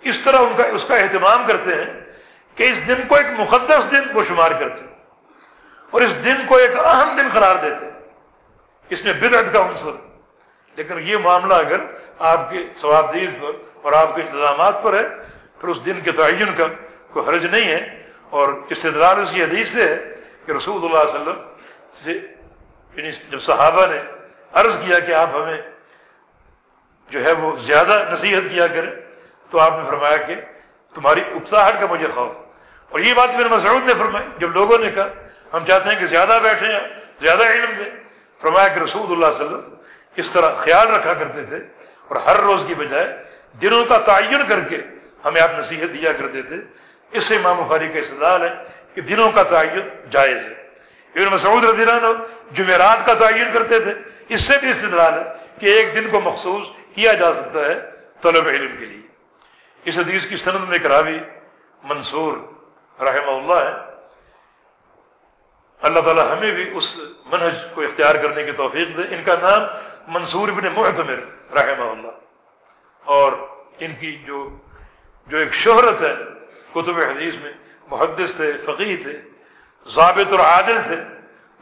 اس طرح ان کا، اس کا اہتمام کرتے ہیں کہ اس دن کو ایک مقدس دن کو شمار کرتے ہیں اور اس دن کو ایک اہم دن قرار دیتے ہیں۔ اس میں بدعت کا عنصر۔ لیکن یہ معاملہ اگر آپ کے ثوابدید پر اور آپ کے انتظامات پر ہے، پھر اس دن کے تعین کا کوئی حرج نہیں ہے۔ اور استدلال اسی حدیث سے ہے کہ رسول اللہ علیہ وسلم سے یعنی جب صحابہ نے عرض کیا کہ آپ ہمیں جو ہے وہ زیادہ نصیحت کیا کریں، تو آپ نے فرمایا کہ تمہاری اکساہٹ کا مجھے خوف۔ اور یہ بات میرے مسعود نے فرمائی، جب لوگوں نے کہا، ہم چاہتے ہیں کہ زیادہ بیٹھیں زیادہ علم دیں۔ فرمایا کہ رسول اللہ علیہ وسلم اس طرح خیال رکھا کرتے تھے اور ہر روز کی بجائے دنوں کا تعین کر کے ہمیں آپ نصیحت دیا کرتے تھے۔ اس سے امام بخاری کا استدال ہے کہ دنوں کا تعین جائز ہے۔ ابن مسعود رضی اللہ عنہ جمعرات کا تعین کرتے تھے۔ اس سے بھی استدلال ہے کہ ایک دن کو مخصوص کیا جا سکتا ہے طلب علم کے لیے۔ اس حدیث کی سند میں کراوی منصور رحمہ اللہ ہے۔ اللہ تعالی ہمیں بھی اس منہج کو اختیار کرنے کی توفیق دے۔ ان کا نام منصور ابن معتمر رحمہ اللہ. اور ان کی جو جو ایک شہرت ہے، کتب حدیث میں، محدث تھے فقی تھے، ضابط اور عادل تھے،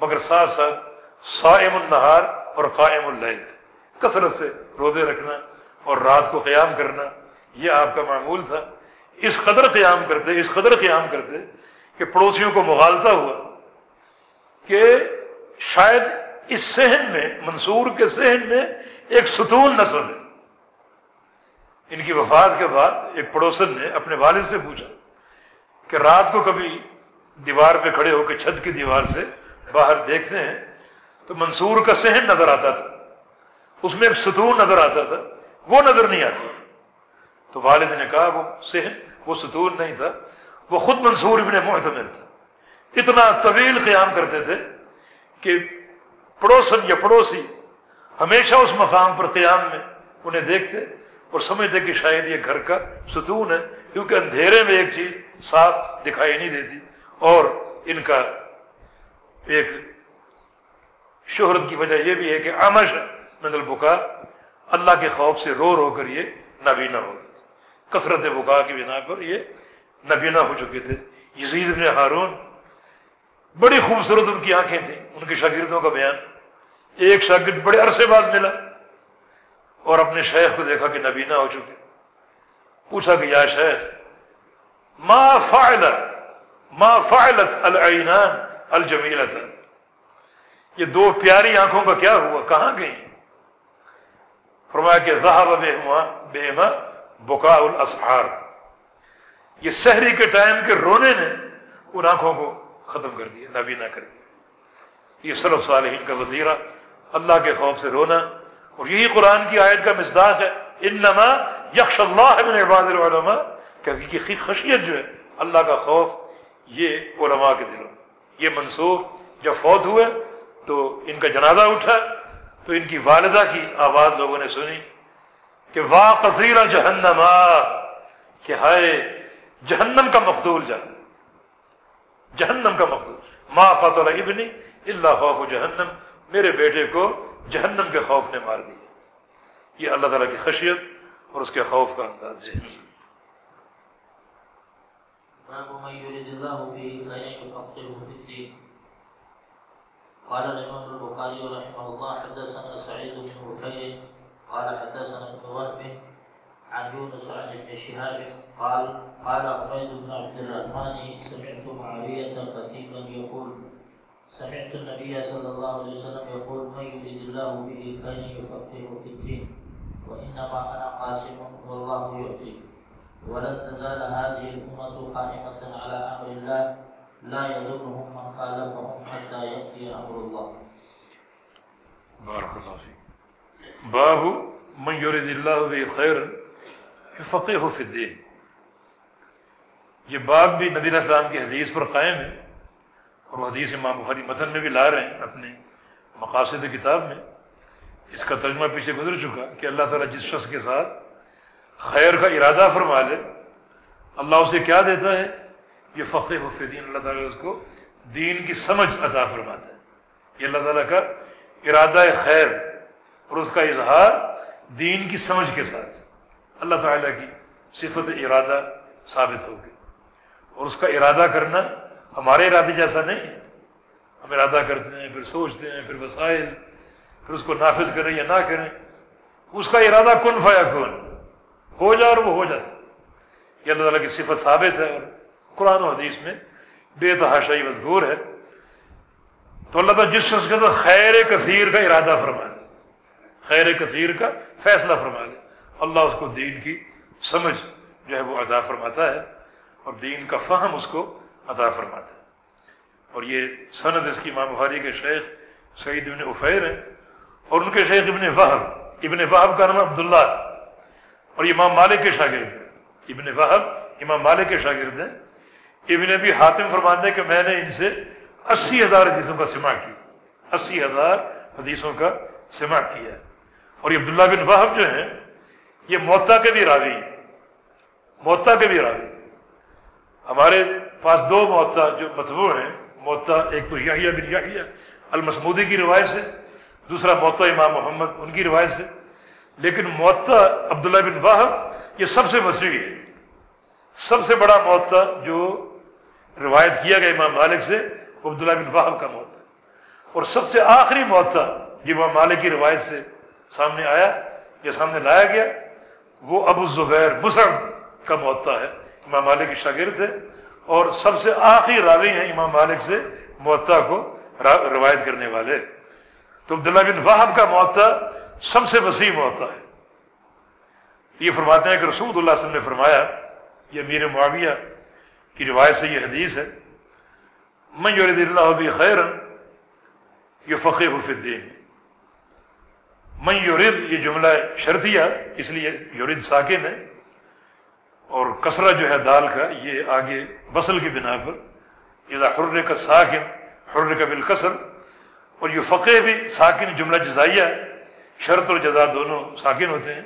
مگر ساتھ ساتھ صائم النہار اور قائم اللیل تھے. کثرت سے روزے رکھنا اور رات کو قیام کرنا، یہ آپ کا معمول تھا. اس قدر قیام کرتے، اس قدر قیام کرتے کہ پڑوسیوں کو مغالتا ہوا کہ شاید اس سہن میں، منصور کے سہن میں ایک ستون نسل ہے۔ ان کی وفات کے بعد ایک پڑوسن نے اپنے والد سے پوچھا کہ رات کو کبھی دیوار پہ کھڑے ہو کے چھت کی دیوار سے باہر دیکھتے ہیں تو منصور کا سہن نظر آتا تھا۔ اس میں ایک ستون نظر آتا تھا۔ وہ نظر نہیں آتی۔ تو والد نے کہا، وہ سہن وہ ستون نہیں تھا۔ وہ خود منصور ابن معتمر تھا۔ اتنا طویل قیام کرتے تھے کہ پڑوسن یا پڑوسی ہمیشہ اس مقام پر قیام میں انہیں دیکھتے اور سمجھتے کہ شاید یہ گھر کا ستون ہے، کیونکہ اندھیرے میں ایک چیز صاف دکھائی نہیں دیتی اور ان کا ایک شہرت کی وجہ یہ بھی ہے کہ آمش من البکا اللہ کے خوف سے رو رو کر یہ نابینا ہو گئے کثرت بکا کی بنا پر یہ نبینا ہو چکے تھے۔ یزید ابن ہارون بڑی خوبصورت ان کی آنکھیں تھیں، ان کے شاگردوں کا بیان۔ ایک شاگرد بڑے عرصے بعد ملا اور اپنے شیخ کو دیکھا کہ نبینا ہو چکے۔ پوچھا کہ یا شیخ، ما فعل، ما فعلت العینان الجمیلت یہ دو پیاری آنکھوں کا کیا ہوا؟ کہاں گئی فرمایا کہ ذہب بہما بکا الاسحار۔ یہ سحری کے ٹائم کے رونے نے ان آنکھوں کو ختم کر دیا نابینا کر دیا یہ صرف صالحین کا وزیرہ، اللہ کے خوف سے رونا، اور یہی قرآن کی آیت کا مزداق ہے، انما یکش اللہ من عباد العلماء، کہ خشیت جو ہے، اللہ کا خوف یہ علماء کے دلوں میں۔ یہ منصوب جب فوت ہوئے، تو ان کا جنازہ اٹھا، تو ان کی والدہ کی آواز لوگوں نے سنی کہ واہ قصیر جہنم کہ ہائے، جہنم کا مقصول جا جہنم کا مقصول ماں قطل ابنی اللہ خوف جہنم۔ میرے بیٹے کو جہنم کے خوف نے مار دیا۔ یہ اللہ تعالیٰ کی خشیت اور اس کے خوف کا انداز ہے۔ قال الإمام البخاري رحمه الله حدثنا سعيد بن بكير قال حدثنا ابن وهب، عن يونس عن ابن شهاب، قال قال عبيد بن عبد الرحمن سمعت معاوية خطيبا يقول سمعت النبي صلى الله عليه وسلم يقول من يريد الله به خيرا يفقهه في الدين وإنما أنا قاسم والله يعطي. ولن تزال هذه الأمة قائمة على أمر الله لا يضرهم من خالفهم حتى يأتي أمر الله. بارك الله فيك. باب من يريد الله به خيرا يفقهه في الدين. یہ باب بھی نبی السلام کی حدیث پر قائم ہے اور وہ حدیث امام بخاری متن میں بھی لا رہے ہیں اپنے مقاصد کتاب میں۔ اس کا ترجمہ پیچھے گزر چکا کہ اللہ تعالیٰ جس شخص کے ساتھ خیر کا ارادہ فرما لے، اللہ اسے کیا دیتا ہے؟ یہ فقر دین، اللہ تعالیٰ اس کو دین کی سمجھ عطا فرماتا ہے۔ یہ اللہ تعالیٰ کا ارادہ خیر اور اس کا اظہار دین کی سمجھ کے ساتھ اللہ تعالیٰ کی صفت ارادہ ثابت ہوگی اور اس کا ارادہ کرنا ہمارے ارادے جیسا نہیں ہے۔ ہم ارادہ کرتے ہیں، پھر سوچتے ہیں، پھر وسائل، پھر اس کو نافذ کریں یا نہ کریں۔ اس کا ارادہ کن فیا کن ہو جائے اور وہ ہو جاتا یہ اللہ تعالیٰ کی صفت ثابت ہے اور قرآن و حدیث میں بے تحاشائی مذکور ہے۔ تو اللہ تعالیٰ جس شخص کے خیر کثیر کا ارادہ فرما لے خیر کثیر کا فیصلہ فرما لے اللہ اس کو دین کی سمجھ جو ہے وہ عطا فرماتا ہے۔ اور دین کا فہم اس کو عطا فرماتا ہے۔ اور یہ سند اس کی امام بخاری کے شیخ سعید ابن عفیر ہیں اور ان کے شیخ ابن وحب ابن وحب کا نام عبداللہ اور امام مالک کے شاگرد ہیں۔ ابن وحب امام مالک کے شاگرد ہیں۔ ابن ابی حاتم فرماتے ہیں کہ میں نے ان سے اسی ہزار حدیثوں کا سما کیا۔ اسی ہزار حدیثوں کا سما کیا۔ اور یہ عبداللہ بن وحب جو ہیں، یہ موتا کے بھی راوی موتا کے بھی راوی ہمارے پاس دو موتا جو متبوع ہیں، موتا ایک تو یحییٰ بن یحییٰ المسمودی کی روایت سے، دوسرا موتا امام محمد ان کی روایت سے۔ لیکن موتا عبداللہ بن واحب یہ سب سے وسیع ہے۔ سب سے بڑا معطا جو روایت کیا گیا امام مالک سے، وہ عبداللہ بن واحب کا معطا اور سب سے آخری معطا جو امام مالک کی روایت سے سامنے آیا، یا سامنے لایا گیا، وہ ابو زبیر مسر کا معطا ہے۔ امام مالک کی شاگرد ہے اور سب سے آخری راوی ہیں امام مالک سے معطا کو روایت کرنے والے۔ تو عبداللہ بن واحب کا معطا سب سے وسیع معطا ہے۔ یہ فرماتے ہیں کہ رسول اللہ صلی اللہ علیہ وسلم نے فرمایا، یہ میر معاویہ کی روایت سے یہ حدیث ہے، من یورد اللہ بھی خیر یہ فقی حف الدین من یورد یہ جملہ شرطیہ، اس لیے یورد ساکن ہے۔ اور کسرہ جو ہے دال کا، یہ آگے بسل کی بنا پر یہ حر کا ساکن حر کا بالکسر، اور یہ فقے بھی ساکن جملہ جزائیہ شرط اور جزا دونوں ساکن ہوتے ہیں۔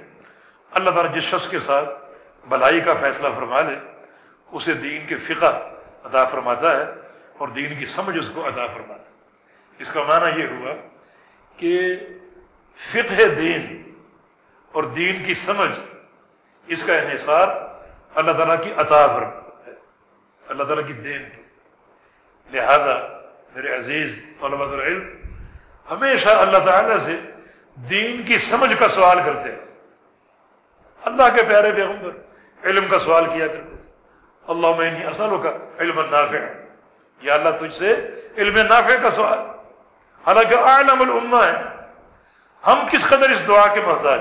اللہ تعالیٰ جس شخص کے ساتھ بلائی کا فیصلہ فرما لے، اسے دین کے فقہ عطا فرماتا ہے اور دین کی سمجھ اس کو عطا فرماتا ہے۔ اس کا معنی یہ ہوا کہ فقہ دین اور دین کی سمجھ، اس کا انحصار اللہ تعالیٰ کی عطا پر ہے۔ اللہ تعالیٰ کی دین پر۔ لہذا میرے عزیز طلبہ العلم ہمیشہ اللہ تعالیٰ سے دین کی سمجھ کا سوال کرتے ہیں اللہ کے پیارے پیغمبر، علم کا سوال کیا کرتے تھے۔ اللہ میں اصل کا علم نافع یا اللہ تجھ سے علم نافع کا سوال۔ حالانکہ عالم الامہ ہے۔ ہم کس قدر اس دعا کے محتاج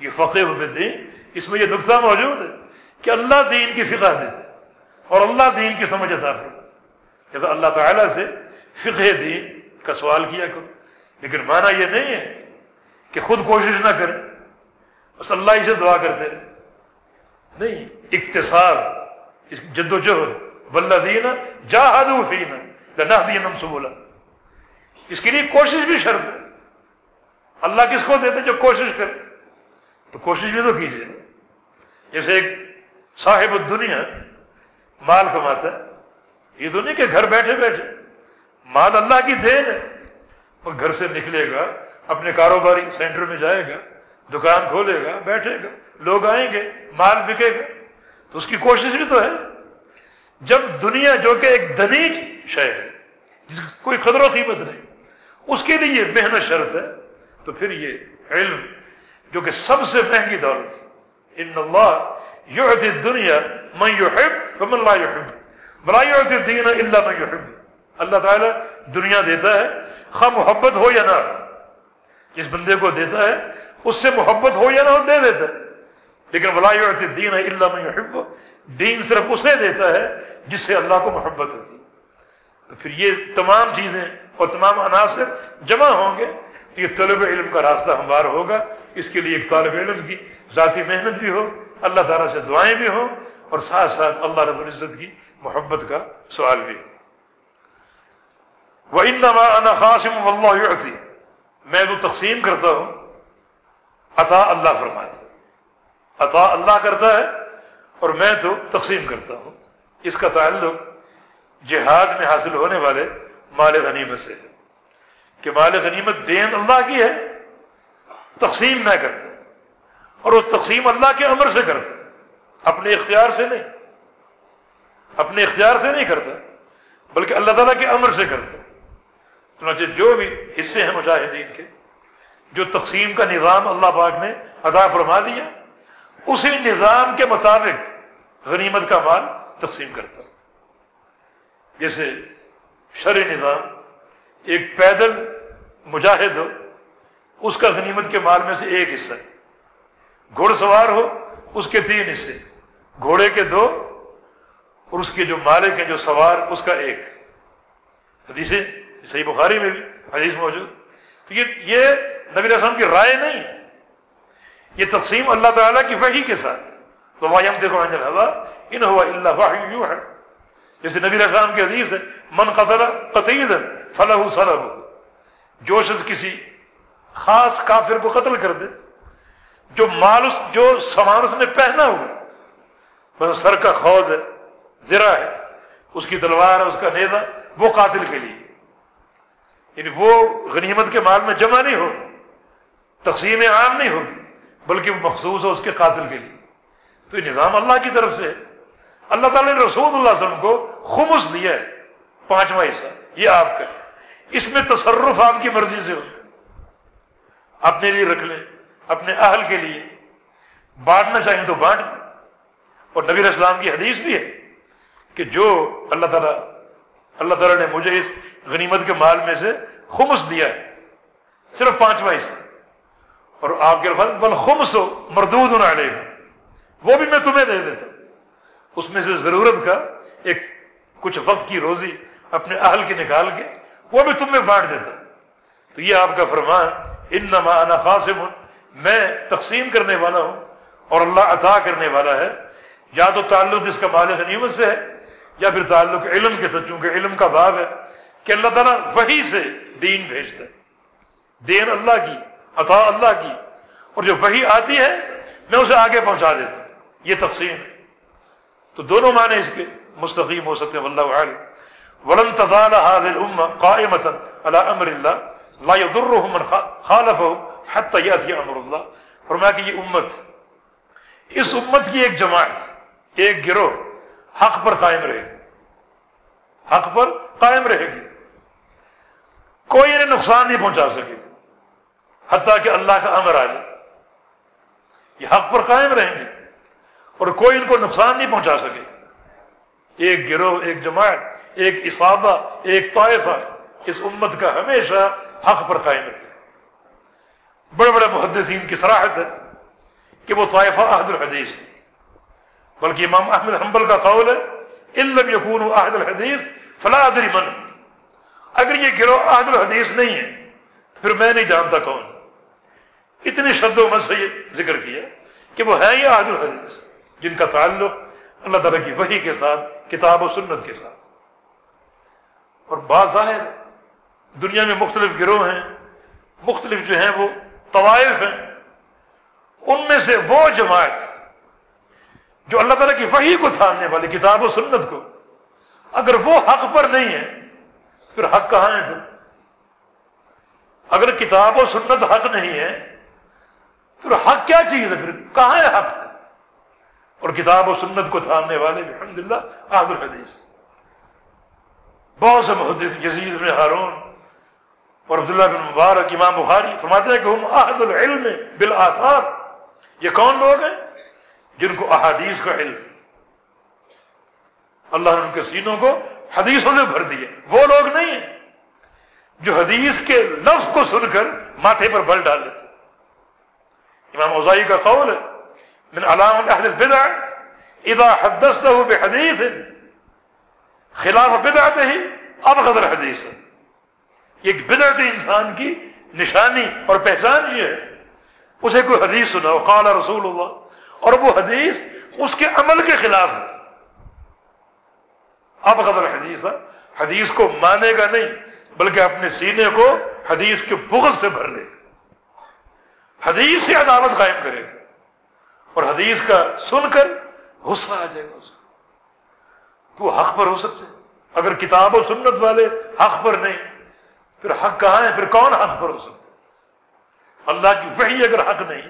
یہ فقہ دین اس میں یہ نقطہ موجود ہے کہ اللہ دین کی فقہ دیتے اور اللہ دین کی سمجھ عطا فرماتے اللہ تعالیٰ سے فقہ دین کا سوال کیا کرو، لیکن مانا یہ نہیں ہے کہ خود کوشش نہ کریں بس اللہ ہی سے دعا کرتے رہے۔ نہیں اقتصار اس جد و جہد ولدین جاہدو فینا لنہدینم سبولا اس کے لیے کوشش بھی شرط ہے۔ اللہ کس کو دیتے جو کوشش کرے؟ تو کوشش بھی تو کیجیے جیسے ایک صاحب الدنیا مال کماتا ہے، یہ تو نہیں کہ گھر بیٹھے بیٹھے، مال اللہ کی دین ہے، وہ گھر سے نکلے گا، اپنے کاروباری سینٹر میں جائے گا، دکان کھولے گا، بیٹھے گا، لوگ آئیں گے، مال بکے گا۔ تو اس کی کوشش بھی تو ہے۔ جب دنیا جو کہ ایک دنیج شے ہے، جس کی کوئی قدر و قیمت نہیں، اس کے لیے محنت شرط ہے، تو پھر یہ علم جو کہ سب سے مہنگی دولت ان اللہ یعطی دنیا من یحب ومن لا یحب۔ ولا یعطی الدین الا من یحب۔ اللہ تعالیٰ دنیا دیتا ہے، خواہ محبت ہو یا نہ جس بندے کو دیتا ہے، اس سے محبت ہو یا نہ ہو، دے دیتا ہے۔ لیکن ولا یعطی دین اللہ میں يحب دین صرف اسے دیتا ہے جس سے اللہ کو محبت ہوتی۔ تو پھر یہ تمام چیزیں اور تمام عناصر جمع ہوں گے۔ تو یہ طلب علم کا راستہ ہموار ہوگا، اس کے لیے ایک طالب علم کی ذاتی محنت بھی ہو، اللہ تعالیٰ سے دعائیں بھی ہوں، اور ساتھ ساتھ اللہ رب العزت کی محبت کا سوال بھی ہو۔ وہ ان انا خاصم اللہ میں تو تقسیم کرتا ہوں۔ عطا اللہ فرماتا عطا اللہ کرتا ہے اور میں تو تقسیم کرتا ہوں۔ اس کا تعلق جہاد میں حاصل ہونے والے مال غنیمت سے ہے۔ کہ مال غنیمت دین اللہ کی ہے، تقسیم میں کرتا اور وہ تقسیم اللہ کے امر سے کرتا اپنے اختیار سے نہیں۔ اپنے اختیار سے نہیں کرتا بلکہ اللہ تعالیٰ کے امر سے کرتا چنانچہ جو بھی حصے ہیں مجاہدین کے، جو تقسیم کا نظام اللہ پاک نے ادا فرما دیا، اسی نظام کے مطابق غنیمت کا مال تقسیم کرتا۔ جیسے شرع نظام، ایک پیدل مجاہد ہو، اس کا غنیمت کے مال میں سے ایک حصہ گھوڑ سوار ہو، اس کے تین حصے گھوڑے کے دو اور اس کے جو مالک ہیں، جو سوار، اس کا ایک۔ حدیث صحیح بخاری میں بھی، حدیث موجود۔ تو یہ یہ نبی رسم کی رائے نہیں یہ تقسیم اللہ تعالیٰ کی وحی کے ساتھ۔ تو دیکھو ان ہوا اللہ ہے جیسے نبی السلام کی حدیث ہے، من قتل قطعید فلاح صلاح جو شخص کسی خاص کافر کو قتل کر دے، جو مال جو سامان اس نے پہنا ہوا بس سر کا خود ہے زرا ہے، اس کی تلوار ہے، اس کا نیزا وہ قاتل کے لیے۔ یعنی وہ غنیمت کے مال میں جمع نہیں ہوگا تقسیم عام نہیں ہوگی، بلکہ وہ مخصوص ہے اس کے قاتل کے لیے۔ تو یہ نظام اللہ کی طرف سے اللہ تعالی نے رسول اللہ علیہ وسلم کو خمس دیا ہے، پانچواں حصہ۔ یہ آپ کا اس میں تصرف آپ کی مرضی سے ہو۔ اپنے لیے رکھ لیں، اپنے اہل کے لیے۔ بانٹنا چاہیں تو بانٹ دیں۔ اور نبی اسلام کی حدیث بھی ہے کہ جو اللہ تعالیٰ اللہ تعالیٰ نے مجھے اس غنیمت کے مال میں سے خمس دیا ہے، صرف پانچواں حصہ اور آپ کے بل خمس ہو مردود علیہ وہ بھی میں تمہیں دے دیتا اس میں سے ضرورت کا ایک کچھ وقت کی روزی اپنے اہل کی نکال کے وہ بھی تم میں بانٹ دیتا تو یہ آپ کا فرمان ان نما خاصم میں تقسیم کرنے والا ہوں اور اللہ عطا کرنے والا ہے۔ یا تو تعلق اس کا مال غنیمت سے ہے، یا پھر تعلق علم کے سچوں کے علم کا باب ہے کہ اللہ تعالیٰ وہی سے دین بھیجتا ہے۔ دین اللہ کی، عطا اللہ کی۔ اور جو وہی آتی ہے، میں اسے آگے پہنچا دیتا ہوں۔ یہ تقسیم ہے۔ تو دونوں معنی اس کے مستقیم ہو سکتے ہیں، واللہ عالم ولن تزال هذه الامه قائمه على امر الله، لا يضره من خالفه حتى ياتي امر الله. فرمایا کہ یہ امت، اس امت کی ایک جماعت، ایک گروہ حق پر قائم رہے گی۔ حق پر قائم رہے گی۔ کوئی انہیں نقصان نہیں پہنچا سکے۔ حتیٰ کہ اللہ کا امر آ جائے یہ حق پر قائم رہیں گے۔ اور کوئی ان کو نقصان نہیں پہنچا سکے۔ ایک گروہ، ایک جماعت ایک اسابہ ایک طائفہ اس امت کا ہمیشہ حق پر قائم رہے۔ بڑے بڑے محدثین کی صراحت ہے کہ وہ طائفہ عہد الحدیث بلکہ امام احمد حنبل کا قول ہے علم یقون عہد الحدیث فلا ادری من. اگر یہ گروہ عہد الحدیث نہیں ہے تو پھر میں نہیں جانتا کون۔ اتنی شد و مت سے یہ ذکر کیا کہ وہ ہے یہ عہد الحدیث، جن کا تعلق اللہ تعالیٰ کی وحی کے ساتھ، کتاب و سنت کے ساتھ۔ اور باظاہر دنیا میں مختلف گروہ ہیں، مختلف جو ہیں وہ طوائف ہیں۔ ان میں سے وہ جماعت جو اللہ تعالیٰ کی وحی کو تھاننے والی کتاب و سنت کو، اگر وہ حق پر نہیں ہے، پھر حق کہاں ہے پھر؟ اگر کتاب و سنت حق نہیں ہے، پھر حق کیا چیز ہے؟ پھر کہاں ہے حق؟ اور کتاب و سنت کو تھامنے والے بھی الحمد للہ عبد الحدیث بہت سے محدث، یزید بن ہارون اور عبداللہ بن مبارک، امام بخاری فرماتے ہیں کہ ہم عہد العلم بالآثار۔ یہ کون لوگ ہیں؟ جن کو احادیث کا علم۔ اللہ نے ان کے سینوں کو حدیثوں سے بھر دیے۔ وہ لوگ نہیں ہیں جو حدیث کے لفظ کو سن کر ماتھے پر بل ڈال دیتے۔ امام اوزائی کا قول ہے، من علام اهل البدع، اذا حدثته بحديث خلاف بدعته ابغض الحديث ایک بدعت انسان کی نشانی اور پہچان یہ ہے۔ اسے کوئی حدیث سنا قال رسول اللہ۔ اور وہ حدیث اس کے عمل کے خلاف ہے۔ اب قدر حدیث ہے۔ حدیث کو مانے گا نہیں، بلکہ اپنے سینے کو حدیث کے بغض سے بھر لے گا۔ حدیث سے عدالت قائم کرے گا۔ اور حدیث کا سن کر غصہ آ جائے گا اس کو۔ تو حق پر ہو سکتے اگر کتاب و سنت والے حق پر نہیں، پھر حق کہاں ہے؟ پھر کون حق پر ہو سکتا اللہ کی وحی اگر حق نہیں،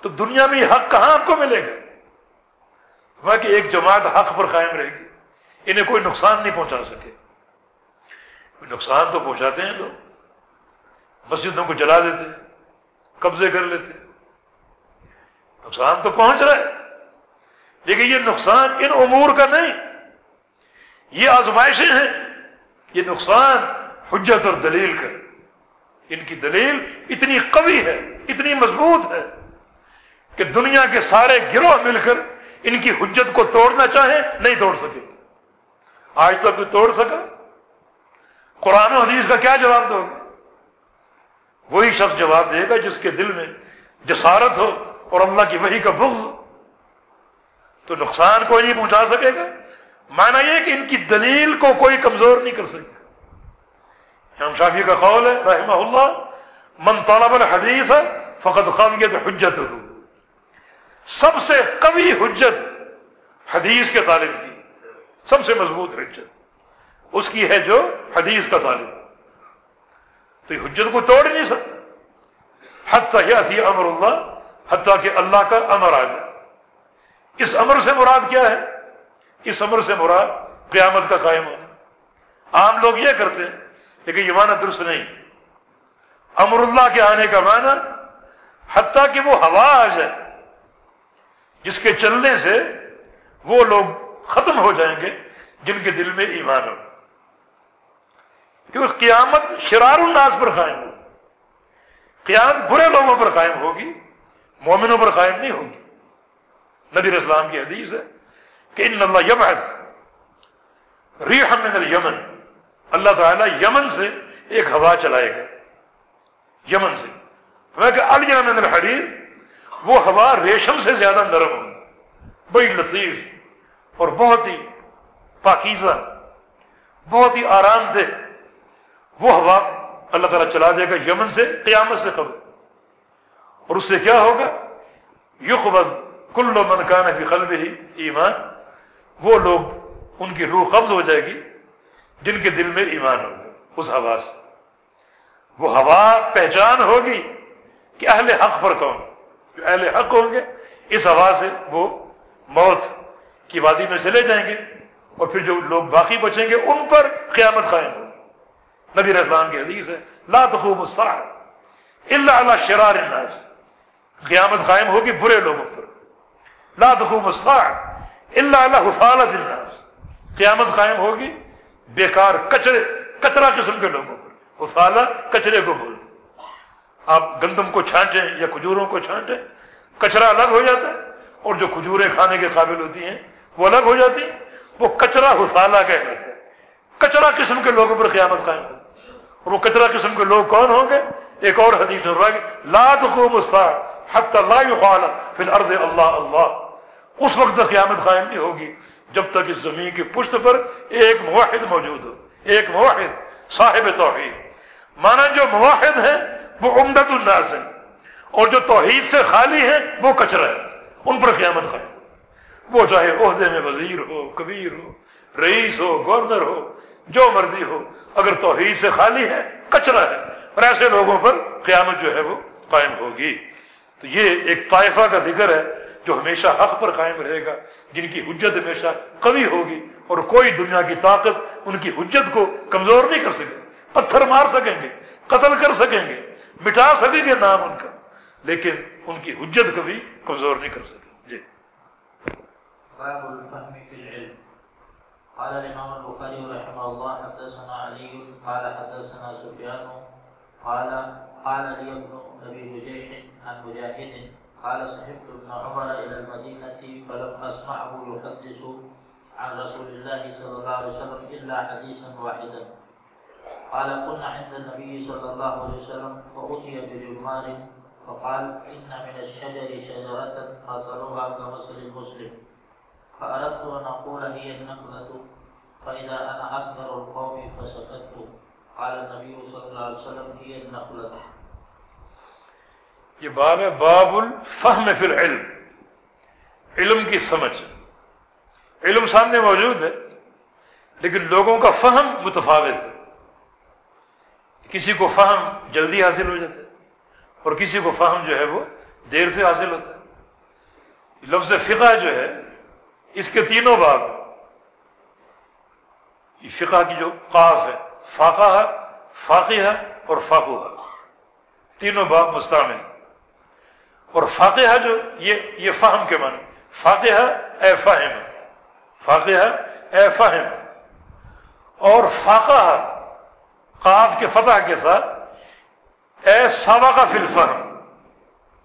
تو دنیا میں یہ حق کہاں آپ کو ملے گا؟ کہ ایک جماعت حق پر قائم رہے گی، انہیں کوئی نقصان نہیں پہنچا سکے۔ نقصان تو پہنچاتے ہیں لوگ۔ مسجدوں کو جلا دیتے قبضے کر لیتے نقصان تو پہنچ رہا ہے، لیکن یہ نقصان ان امور کا نہیں۔ یہ آزمائشیں ہیں، یہ نقصان حجت اور دلیل کا۔ ان کی دلیل اتنی قوی ہے، اتنی مضبوط ہے کہ دنیا کے سارے گروہ مل کر ان کی حجت کو توڑنا چاہیں، نہیں توڑ سکے۔ آج تک بھی توڑ سکا؟ قرآن و حدیث کا کیا جواب دو گے؟ وہی شخص جواب دے گا جس کے دل میں جسارت ہو اور اللہ کی وہی کا بغض ہو۔ تو نقصان کوئی نہیں پہنچا سکے گا؟ مانا یہ کہ ان کی دلیل کو کوئی کمزور نہیں کر سکے ہم شافی کا قول ہے، رحمہ اللہ، من طلب الحدیث فقط خانگیت حجت ہو سب سے قوی حجت حدیث کے طالب کی، سب سے مضبوط حجت۔ اس کی ہے جو حدیث کا طالب۔ تو یہ حجت کو توڑ نہیں سکتا۔ حتیٰ تھی امر اللہ، حتیٰ کہ اللہ کا امر آ جائے۔ اس امر سے مراد کیا ہے؟ اس امر سے مراد قیامت کا قائم ہونا۔ عام لوگ یہ کرتے ہیں، لیکن یہ معنی درست نہیں۔ امر اللہ کے آنے کا معنی حتیٰ کہ وہ ہوا آ جائے، جس کے چلنے سے وہ لوگ ختم ہو جائیں گے، جن کے دل میں ایمان ہو کیونکہ قیامت شرار الناس پر قائم ہوگی۔ قیامت برے لوگوں پر قائم ہوگی، مومنوں پر قائم نہیں ہوگی۔ نبی اسلام کی حدیث ہے کہ ان اللہ ریح من الیمن اللہ تعالیٰ یمن سے ایک ہوا چلائے گا۔ یمن سے۔ من الحریر، وہ ہوا ریشم سے زیادہ نرم ہوگی بڑی لطیف اور بہت ہی پاکیزہ، بہت ہی آرام دہ وہ ہوا اللہ تعالیٰ چلا دے گا یمن سے قیامت سے قبل۔ اور اس سے کیا ہوگا؟ یو کل من کان فی قلب ہی ایمان۔ وہ لوگ ان کی روح قبض ہو جائے گی جن کے دل میں ایمان ہوگا اس ہوا سے۔ وہ ہوا پہچان ہوگی کہ اہل حق پر کون۔ جو اہل حق ہوں گے، اس ہوا سے وہ موت کی وادی میں چلے جائیں گے اور پھر جو لوگ باقی بچیں گے، ان پر قیامت قائم ہوگی۔ نبی رحمان کی حدیث ہے، لا تخوب الا اللہ شرار الناس۔ قیامت قائم ہوگی برے لوگوں پر۔ لا تخوب الا اللہ حفالت الناس قیامت قائم ہوگی، بیکار کچرے کچرا قسم کے لوگوں پر۔ حفالہ کچرے کو بولتے آپ گندم کو چھانٹیں یا کھجوروں کو چھانٹیں، کچرا الگ ہو جاتا ہے۔ اور جو کھجوریں کھانے کے قابل ہوتی ہیں، وہ الگ ہو جاتی ہیں۔ وہ کچرا حفالہ کہلاتا ہے کچرا قسم کے لوگوں پر قیامت قائم ہوگی۔ اور وہ کچرا قسم کے لوگ کون ہوں گے؟ ایک اور حدیث لا تقوم حتى لا يقال في الارض اللہ اللہ اس وقت تک قیامت قائم نہیں ہوگی جب تک اس زمین کی پشت پر ایک موحد موجود ہو، ایک موحد صاحب توحید۔ مانا جو موحد ہے وہ عمدت الناس ہے اور جو توحید سے خالی ہے وہ کچرا ہے ان پر قیامت قائم۔ وہ چاہے عہدے میں وزیر ہو، کبیر ہو، رئیس ہو، گورنر ہو، جو مرضی ہو، اگر توحید سے خالی ہے، کچرا ہے۔ اور ایسے لوگوں پر قیامت جو ہے، وہ قائم ہوگی۔ تو یہ ایک طائفہ کا ذکر ہے۔ جو ہمیشہ حق پر قائم رہے گا، جن کی حجت ہمیشہ قوی ہوگی اور کوئی دنیا کی طاقت ان کی حجت کو کمزور نہیں کر سکے، پتھر مار سکیں گے، قتل کر سکیں گے، مٹا سکیں گے نام ان کا، لیکن ان کی حجت کبھی کمزور نہیں کر سکے۔ جی۔ قال الإمام البخاري رحمه الله حدثنا علي، قال حدثنا سفيان، قال قال لي ابن أبي نجيح عن مجاهد قال صحبت ابن عمر إلى المدينة فلم أسمعه يحدث عن رسول الله صلى الله عليه وسلم إلا حديثا واحدا. قال كنا عند النبي صلى الله عليه وسلم فأتي بجمار فقال إن من الشجر شجرة مثلها كمثل المسلم. فأردت أن أقول هي النخلة. فإذا أنا أصغر القوم فسكت قال النبي صلى الله عليه وسلم هي النخلة. یہ باب ہے باب الفہم فی العلم، علم کی سمجھ۔ علم سامنے موجود ہے، لیکن لوگوں کا فہم متفاوت ہے۔ کسی کو فہم جلدی حاصل ہو جاتا ہے اور کسی کو فہم جو ہے وہ دیر سے حاصل ہوتا ہے۔ لفظ فقہ جو ہے، اس کے تینوں باب یہ فقہ کی جو قاف ہے، فاقہ ہے فاقی ہے اور فاقو تینوں باب مستعمل اور فاقہ جو یہ یہ فہم کے معنی فاقہ اے فاہم فاقہ اے فاہم اور فاقہ قاف کے فتح کے ساتھ اے سابقہ فی الفہم،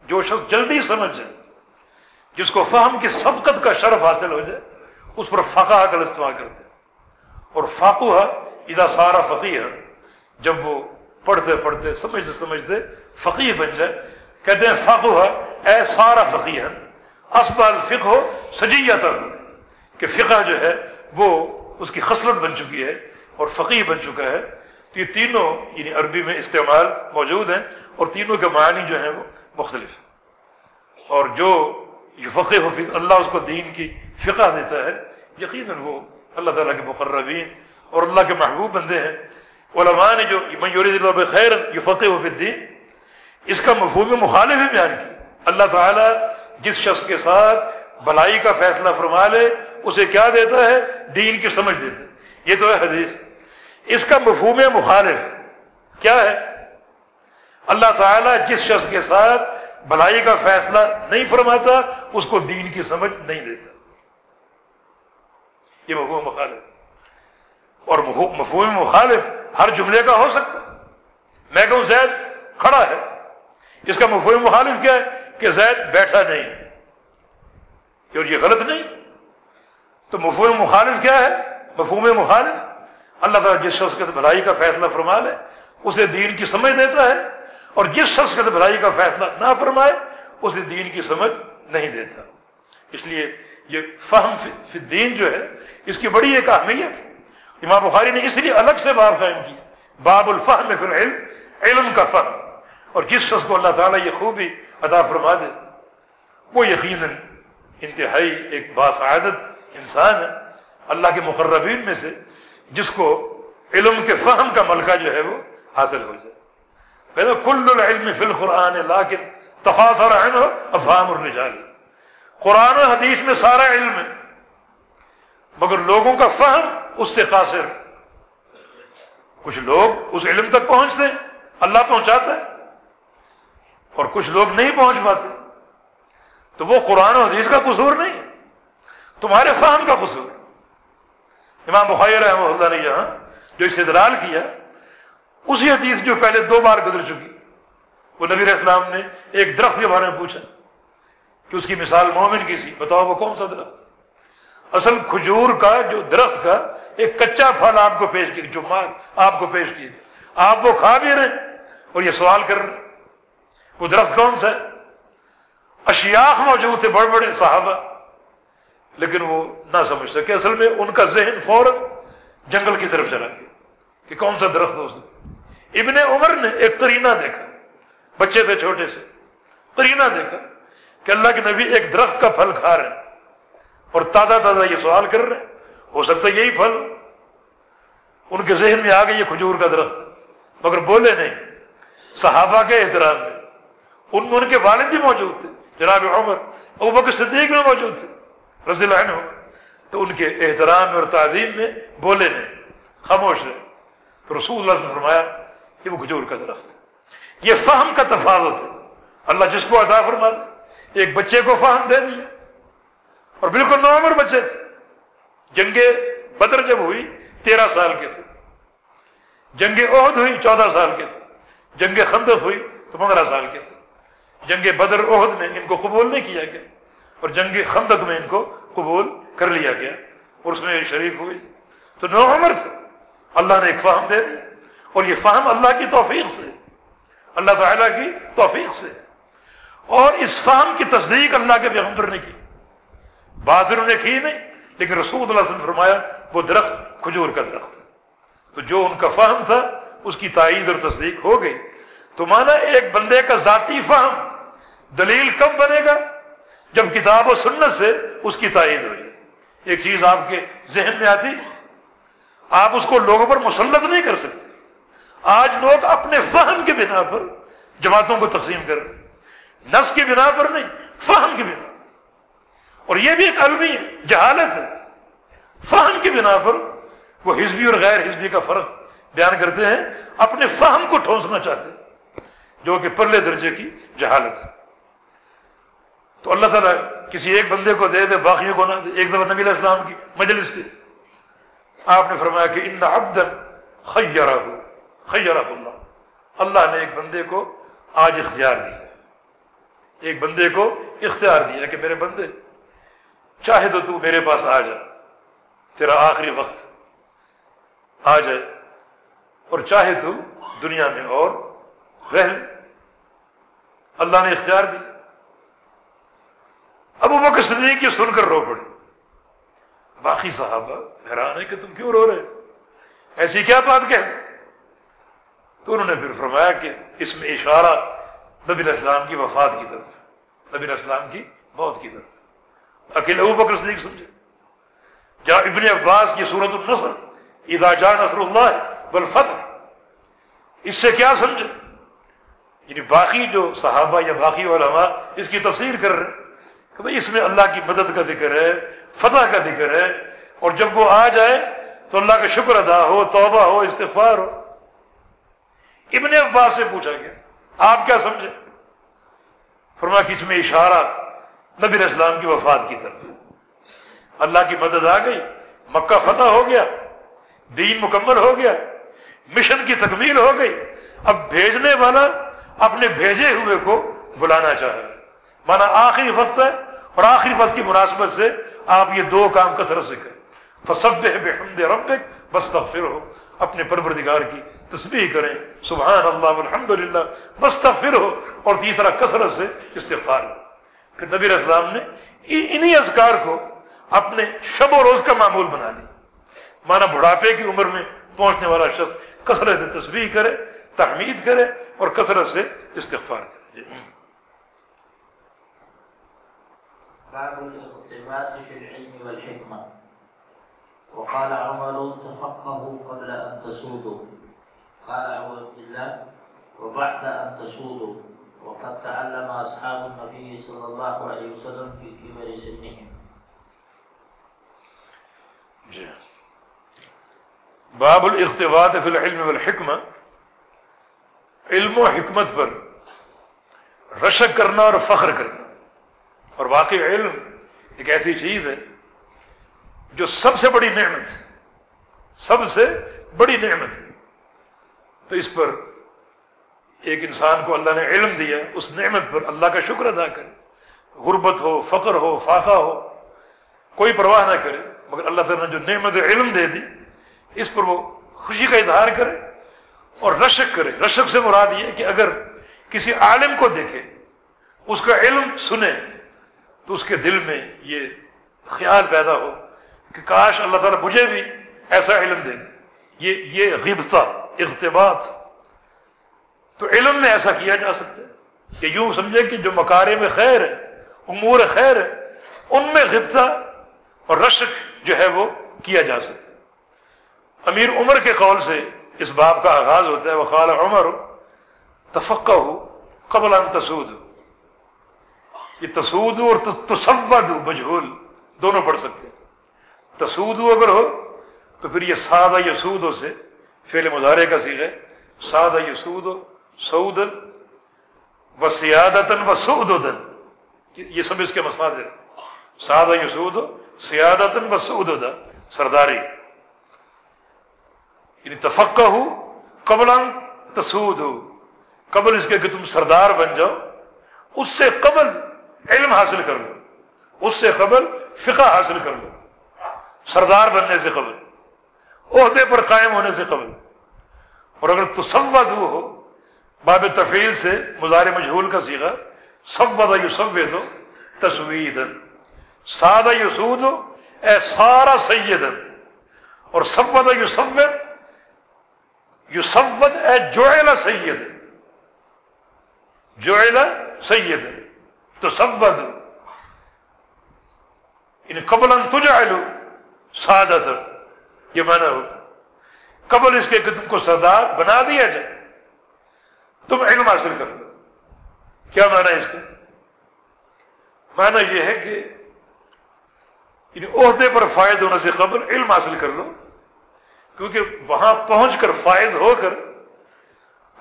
جو شخص جلدی سمجھ جائے، جس کو فہم کی سبقت کا شرف حاصل ہو جائے، اس پر فقہ کا استعمال کرتے اور فاقو اذا سارا فقی ہے جب وہ پڑھتے پڑھتے، سمجھتے سمجھتے فقی بن جائے کہتے ہیں فاقو اے سارا فقی ہے اسبال ہو سجیت کہ فقہ جو ہے وہ اس کی خصلت بن چکی ہے اور فقی بن چکا ہے۔ تو یہ تینوں یعنی عربی میں استعمال موجود ہیں اور تینوں کے معنی جو ہیں وہ مختلف ہیں۔ اور جو فقہ فی، اللہ اس کو دین کی فقہ دیتا ہے، یقیناً وہ اللہ تعالیٰ کے مقربین اور اللہ کے محبوب بندے ہیں۔ علماء نے جو اللہ خیر یہ فقہ فی الدین اس کا مفہوم مخالف بھی بیان کی۔ اللہ تعالیٰ جس شخص کے ساتھ بھلائی کا فیصلہ فرما لے، اسے کیا دیتا ہے؟ دین کی سمجھ دیتا ہے۔ یہ تو ہے حدیث۔ اس کا مفہوم مخالف کیا ہے؟ اللہ تعالیٰ جس شخص کے ساتھ بھلائی کا فیصلہ نہیں فرماتا، اس کو دین کی سمجھ نہیں دیتا۔ یہ مفہوم مخالف۔ اور مفہوم مخالف ہر جملے کا ہو سکتا۔ میں کہوں زید، کھڑا ہے۔ اس کا مفہوم مخالف کیا ہے کہ زید بیٹھا نہیں اور یہ غلط نہیں۔ تو مفہوم مخالف کیا ہے؟ مفہوم مخالف۔ اللہ تعالیٰ جس شخص کے بھلائی کا فیصلہ فرما لے، اسے دین کی سمجھ دیتا ہے اور جس شخص کے بھلائی کا فیصلہ نہ فرمائے، اسے دین کی سمجھ نہیں دیتا۔ اس لیے یہ فہم فی دین جو ہے، اس کی بڑی ایک اہمیت امام بخاری نے اس لیے الگ سے باب قائم کیا۔ باب الفہم فی العلم، علم کا فہم۔ اور جس شخص کو اللہ تعالیٰ یہ خوبی عطا فرما دے، وہ یقیناً انتہائی ایک باسعادت انسان ہے۔ اللہ کے مقربین میں سے جس کو علم کے فہم کا ملکہ جو ہے وہ حاصل ہو جائے۔ کہتے کل العلم فی القرآن لیکن تفاثر عنہ افہام الرجال۔ قرآن و حدیث میں سارا علم ہے، مگر لوگوں کا فہم اس سے قاصر۔ کچھ لوگ اس علم تک پہنچتے ہیں، اللہ پہنچاتا ہے۔ اور کچھ لوگ نہیں پہنچ پاتے۔ تو وہ قرآن و حدیث کا قصور نہیں تمہارے فہم کا قصور امام بخاری رحمہ اللہ نے یہاں جو استدلال کیا، اسی حدیث جو پہلے دو بار گزر چکی، وہ نبی اسلام نے ایک درخت کے بارے میں پوچھا کہ اس کی مثال مومن کی سی بتاؤ وہ کون سا درخت اصل کھجور کا جو درخت کا ایک کچا پھل آپ کو پیش کیا جو مال آپ کو پیش کیے آپ وہ کھا بھی رہے اور یہ سوال کر رہے وہ درخت کون سا ہے؟ اشیاخ موجود تھے، بڑے بڑے صحابہ۔ لیکن وہ نہ سمجھ سکے، اصل میں ان کا ذہن فوراً جنگل کی طرف چلا گیا کہ کون سا درخت ہو سکتا ابن عمر نے ایک کرینہ دیکھا، بچے تھے چھوٹے سے۔ کرینہ دیکھا کہ اللہ کے نبی ایک درخت کا پھل کھا رہے ہیں اور تازہ تازہ یہ سوال کر رہے ہیں، ہو سکتا ہے یہی پھل۔ ان کے ذہن میں آ گئی یہ کھجور کا درخت، مگر بولے نہیں۔ صحابہ کے احترام میں ان میں ان کے والد بھی موجود تھے، جناب عمر، ابو بکر صدیق میں موجود تھے، رضی اللہ عنہ۔ تو ان کے احترام اور تعظیم میں بولے نہیں خاموش رہے۔ تو رسول اللہ نے فرمایا کہ وہ کھجور کا درخت ہے۔ یہ فہم کا تفاوت ہے۔ اللہ جس کو عطا فرما دے، ایک بچے کو فہم دے دیا۔ اور بالکل نو عمر بچے تھے۔ جنگ بدر جب ہوئی، تیرہ سال کے تھے۔ جنگ عہد ہوئی، چودہ سال کے تھے۔ جنگ خندق ہوئی، تو پندرہ سال کے تھے۔ جنگ بدر عہد میں ان کو قبول نہیں کیا گیا اور جنگ خندق میں ان کو قبول کر لیا گیا اور اس میں شریک ہوئی۔ تو نو عمر تھے۔ اللہ نے ایک فہم دے دی اور یہ فہم اللہ کی توفیق سے، اللہ تعالیٰ کی توفیق سے۔ اور اس فہم کی تصدیق اللہ کے پیغمبر نے کی۔ بات انہوں نے کی نہیں، لیکن رسول اللہ نے فرمایا، وہ درخت کھجور کا درخت۔ تو جو ان کا فہم تھا، اس کی تائید اور تصدیق ہو گئی۔ تو مانا ایک بندے کا ذاتی فہم دلیل کب بنے گا؟ جب کتاب و سنت سے اس کی تائید ہوئی۔ ایک چیز آپ کے ذہن میں آتی، آپ اس کو لوگوں پر مسلط نہیں کر سکتے۔ آج لوگ اپنے فہم کے بنا پر جماعتوں کو تقسیم کر رہے نس کی بنا پر نہیں، فہم کی بنا اور یہ بھی ایک المی ہے جہالت ہے۔ فہم کی بنا پر وہ ہزبی اور غیر ہزبی کا فرق بیان کرتے ہیں۔ اپنے فہم کو ٹھونسنا چاہتے ہیں، جو کہ پرلے درجے کی جہالت ہے۔ تو اللہ تعالیٰ کسی ایک بندے کو دے دے، باقیوں کو نہ دے۔ ایک دفعہ نبی علیہ السلام کی مجلس تھی۔ آپ نے فرمایا کہ ان عبدن خیرہ خیرہ اللہ۔ اللہ نے ایک بندے کو آج اختیار دیا ایک بندے کو اختیار دیا کہ میرے بندے، چاہے تو تو میرے پاس آ جا۔ تیرا آخری وقت آ جائے۔ اور چاہے تو دنیا میں اور رہ لے۔ اللہ نے اختیار دیا ابو بکر صدیق یہ سن کر رو پڑے۔ باقی صحابہ حیران ہے کہ تم کیوں رو رہے ایسی کیا بات کہ تو انہوں نے پھر فرمایا کہ اس میں اشارہ نبی اسلام کی وفات کی طرف، نبی اسلام کی موت کی طرف۔ اکیلے ابو بکر صدیق سمجھے۔ جا ابن عباس کی صورت النصر، اذا جا نصر اللہ بالفتح اس سے کیا سمجھے؟ یعنی باقی جو صحابہ یا باقی علماء اس کی تفسیر کر رہے ہیں۔ کہ بھئی اس میں اللہ کی مدد کا ذکر ہے فتح کا ذکر ہے، اور جب وہ آ جائے تو اللہ کا شکر ادا ہو، توبہ ہو، استغفار ہو۔ ابن عباس سے پوچھا گیا، آپ کیا سمجھے؟ فرما کہ اس میں اشارہ نبی اسلام کی وفات کی طرف۔ اللہ کی مدد آ گئی، مکہ فتح ہو گیا، دین مکمل ہو گیا، مشن کی تکمیل ہو گئی۔ اب بھیجنے والا اپنے بھیجے ہوئے کو بلانا چاہ رہا ہے۔ مانا آخری وقت ہے اور آخری وقت کی مناسبت سے آپ یہ دو کام کثرت سے کریں فسب بحمد ربک بس تغفر ہو اپنے پروردگار کی تسبیح کریں۔ سبحان اللہ الحمد للہ بس تغفر ہو اور تیسرا کثرت سے استغفار۔ پھر نبی اسلام نے انہی اذکار کو اپنے شب و روز کا معمول بنا لیا۔ مانا بڑھاپے کی عمر میں پہنچنے والا شخص کثرت سے تسبیح کرے، تحمید کرے اور کثرت سے استغفار کرے۔ باب الاقتباس في العلم والحكمة. وقال عمر تفقهوا قبل أن تسودوا. قال أبو عبد الله وبعد أن تسودوا. وقد تعلم أصحاب النبي صلى الله عليه وسلم في كبر سنهم. باب الاختباط فی العلم والحکمہ علم و حکمت پر رشک کرنا اور فخر کرنا. اور واقعی علم ایک ایسی چیز ہے جو سب سے بڑی نعمت سب سے بڑی نعمت ہے۔ تو اس پر ایک انسان کو اللہ نے علم دیا، اس نعمت پر اللہ کا شکر ادا کرے۔ غربت ہو، فقر ہو، فاقہ ہو، کوئی پرواہ نہ کرے، مگر اللہ تعالیٰ نے جو نعمت علم دے دی، اس پر وہ خوشی کا اظہار کرے اور رشک کرے۔ رشک سے مراد یہ کہ اگر کسی عالم کو دیکھے، اس کا علم سنے تو اس کے دل میں یہ خیال پیدا ہو کہ کاش اللہ تعالیٰ مجھے بھی ایسا علم دے دے۔ یہ یہ غبطہ اقتباط تو علم میں ایسا کیا جا سکتا ہے؟ کہ یوں سمجھے کہ جو مکارے میں خیر ہے، امور خیر ہے، ان میں غبطہ اور رشک جو ہے وہ کیا جا سکتا ہے۔ امیر عمر کے قول سے اس باب کا آغاز ہوتا ہے وہ خال عمر تفقہ ہو قبل ان تسود یہ تسود اور تصود مجہول، دونوں پڑھ سکتے ہیں۔ تسود اگر ہو، تو پھر یہ سادہ یسود سے فیل مظاہرے کا سیکھ ہے۔ سادہ یسود ہو سعود و سیادتن و سعودن یہ سب اس کے مسادر سادہ یسود ہو سیادتن و سعود سرداری۔ یعنی تفقہ ہو قبل تسود ہو قبل اس کے کہ تم سردار بن جاؤ، اس سے قبل علم حاصل کر لو، اس سے قبل فقہ حاصل کر لو، سردار بننے سے قبل عہدے پر قائم ہونے سے قبل اور اگر تو سمود ہو، باب تفیل سے مزار مجہول کا سیکھا سب یو سب دو تصویر سادہ یسود، اے سارا سید اور سب یو سب یو سبد اے جو سید جو سید تو سبد ان قبل تجعلو سعادت یہ مانا ہوگا قبل اس کے کہ تم کو سردار بنا دیا جائے. تم علم حاصل کر لو کیا مانا اس کا؟ مانا یہ ہے کہ ان عہدے پر فائد ہونے سے قبل علم حاصل کر لو. کیونکہ وہاں پہنچ کر فائد ہو کر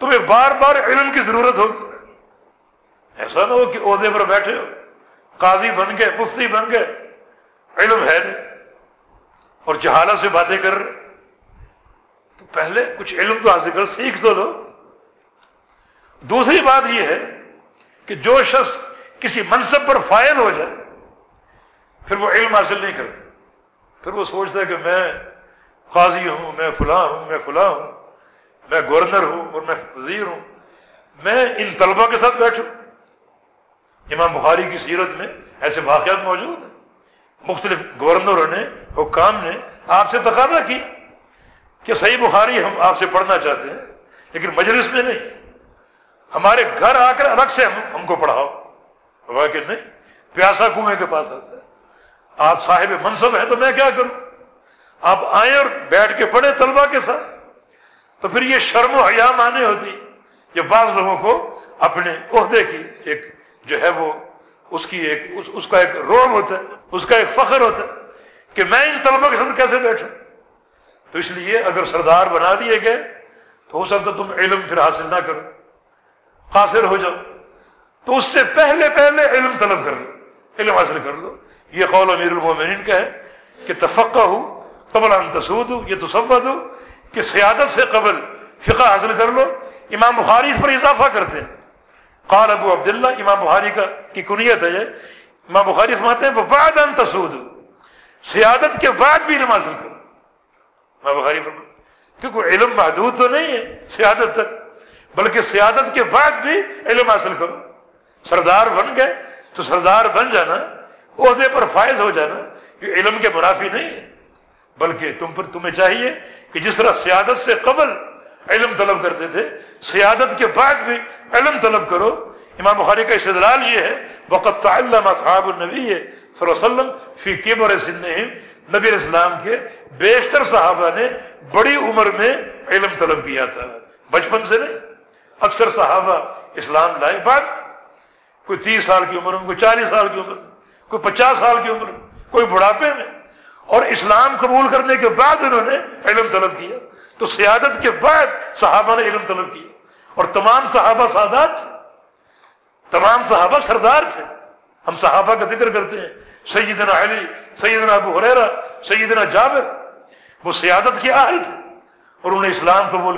تمہیں بار بار علم کی ضرورت ہوگی. ایسا نہ ہو کہ عہدے پر بیٹھے ہو۔ قاضی بن گئے، مفتی بن گئے۔ علم ہے نہیں۔ اور جہالت سے باتیں کر رہے تو پہلے کچھ علم تو حاصل کر سیکھ تو لو۔ دوسری بات یہ ہے کہ جو شخص کسی منصب پر فائد ہو جائے، پھر وہ علم حاصل نہیں کرتا۔ پھر وہ سوچتا ہے کہ میں قاضی ہوں، میں فلاں ہوں، میں فلاں ہوں، میں گورنر ہوں اور میں وزیر ہوں۔ میں ان طلبہ کے ساتھ بیٹھوں۔ امام بخاری کی سیرت میں ایسے واقعات موجود ہیں۔ مختلف گورنروں نے، حکام نے آپ سے تقاضا کی کہ صحیح بخاری ہم آپ سے پڑھنا چاہتے ہیں، لیکن مجلس میں نہیں۔ ہمارے گھر آ کر الگ سے ہم ہم کو پڑھاؤ۔ کہ نہیں، پیاسا کنویں کے پاس آتا ہے۔ آپ صاحب منصب ہیں تو میں کیا کروں؟ آپ آئیں اور بیٹھ کے پڑھے طلبا کے ساتھ۔ تو پھر یہ شرم و حیا مانے ہوتی یہ بعض لوگوں کو اپنے عہدے کی ایک جو ہے وہ اس کی ایک اس, اس کا ایک روب ہوتا ہے اس کا ایک فخر ہوتا ہے کہ میں ان طلبا کے ساتھ کیسے بیٹھوں؟ تو اس لیے اگر سردار بنا دیے گئے تو ہو سکتا تم علم پھر حاصل نہ کرو قاصر ہو جاؤ۔ تو اس سے پہلے پہلے علم طلب کر لو علم حاصل کر لو۔ یہ قول امیر المومنین کا ہے کہ تفقہ ہو قبل ان تسود ہو یہ تصوت ہو کہ سیادت سے قبل فقہ حاصل کر لو۔ امام بخاری اس پر اضافہ کرتے ہیں۔ قال ابو عبداللہ، امام بخاری کا کی کنیت ہے امام بخاری فرماتے ہیں وہ بعد ان تسود سیادت کے بعد بھی علم حاصل کرو۔ امام بخاری فرماتے کیونکہ علم محدود تو نہیں ہے سیادت تک، بلکہ سیادت کے بعد بھی علم حاصل کرو۔ سردار بن گئے تو سردار بن جانا، عہدے پر فائز ہو جانا، یہ علم کے منافی نہیں ہے۔ بلکہ تم پر تمہیں چاہیے کہ جس طرح سیادت سے قبل علم طلب کرتے تھے۔ سیادت کے بعد بھی علم طلب کرو۔ امام بخاری کا استدلال یہ ہے وقت تعلم اصحاب النبی صلی اللہ علیہ وسلم فی کبر سنہم نبی اسلام کے بیشتر صحابہ نے بڑی عمر میں علم طلب کیا تھا۔ بچپن سے نہیں، اکثر صحابہ اسلام لائے بعد۔ کوئی تیس سال کی عمر میں، کوئی چالیس سال کی عمر میں، کوئی پچاس سال کی عمر میں، کوئی بڑھاپے میں۔ اور اسلام قبول کرنے کے بعد انہوں نے علم طلب کیا۔ تو سیادت کے بعد صحابہ نے علم طلب کیا۔ اور تمام صحابہ سادات تھے۔ تمام صحابہ سردار تھے۔ ہم صحابہ کا ذکر کرتے ہیں۔ سیدنا علی، سیدنا ابو حریرہ سیدنا جابر، وہ سیادت کے اہل تھے۔ اور انہوں نے اسلام قبول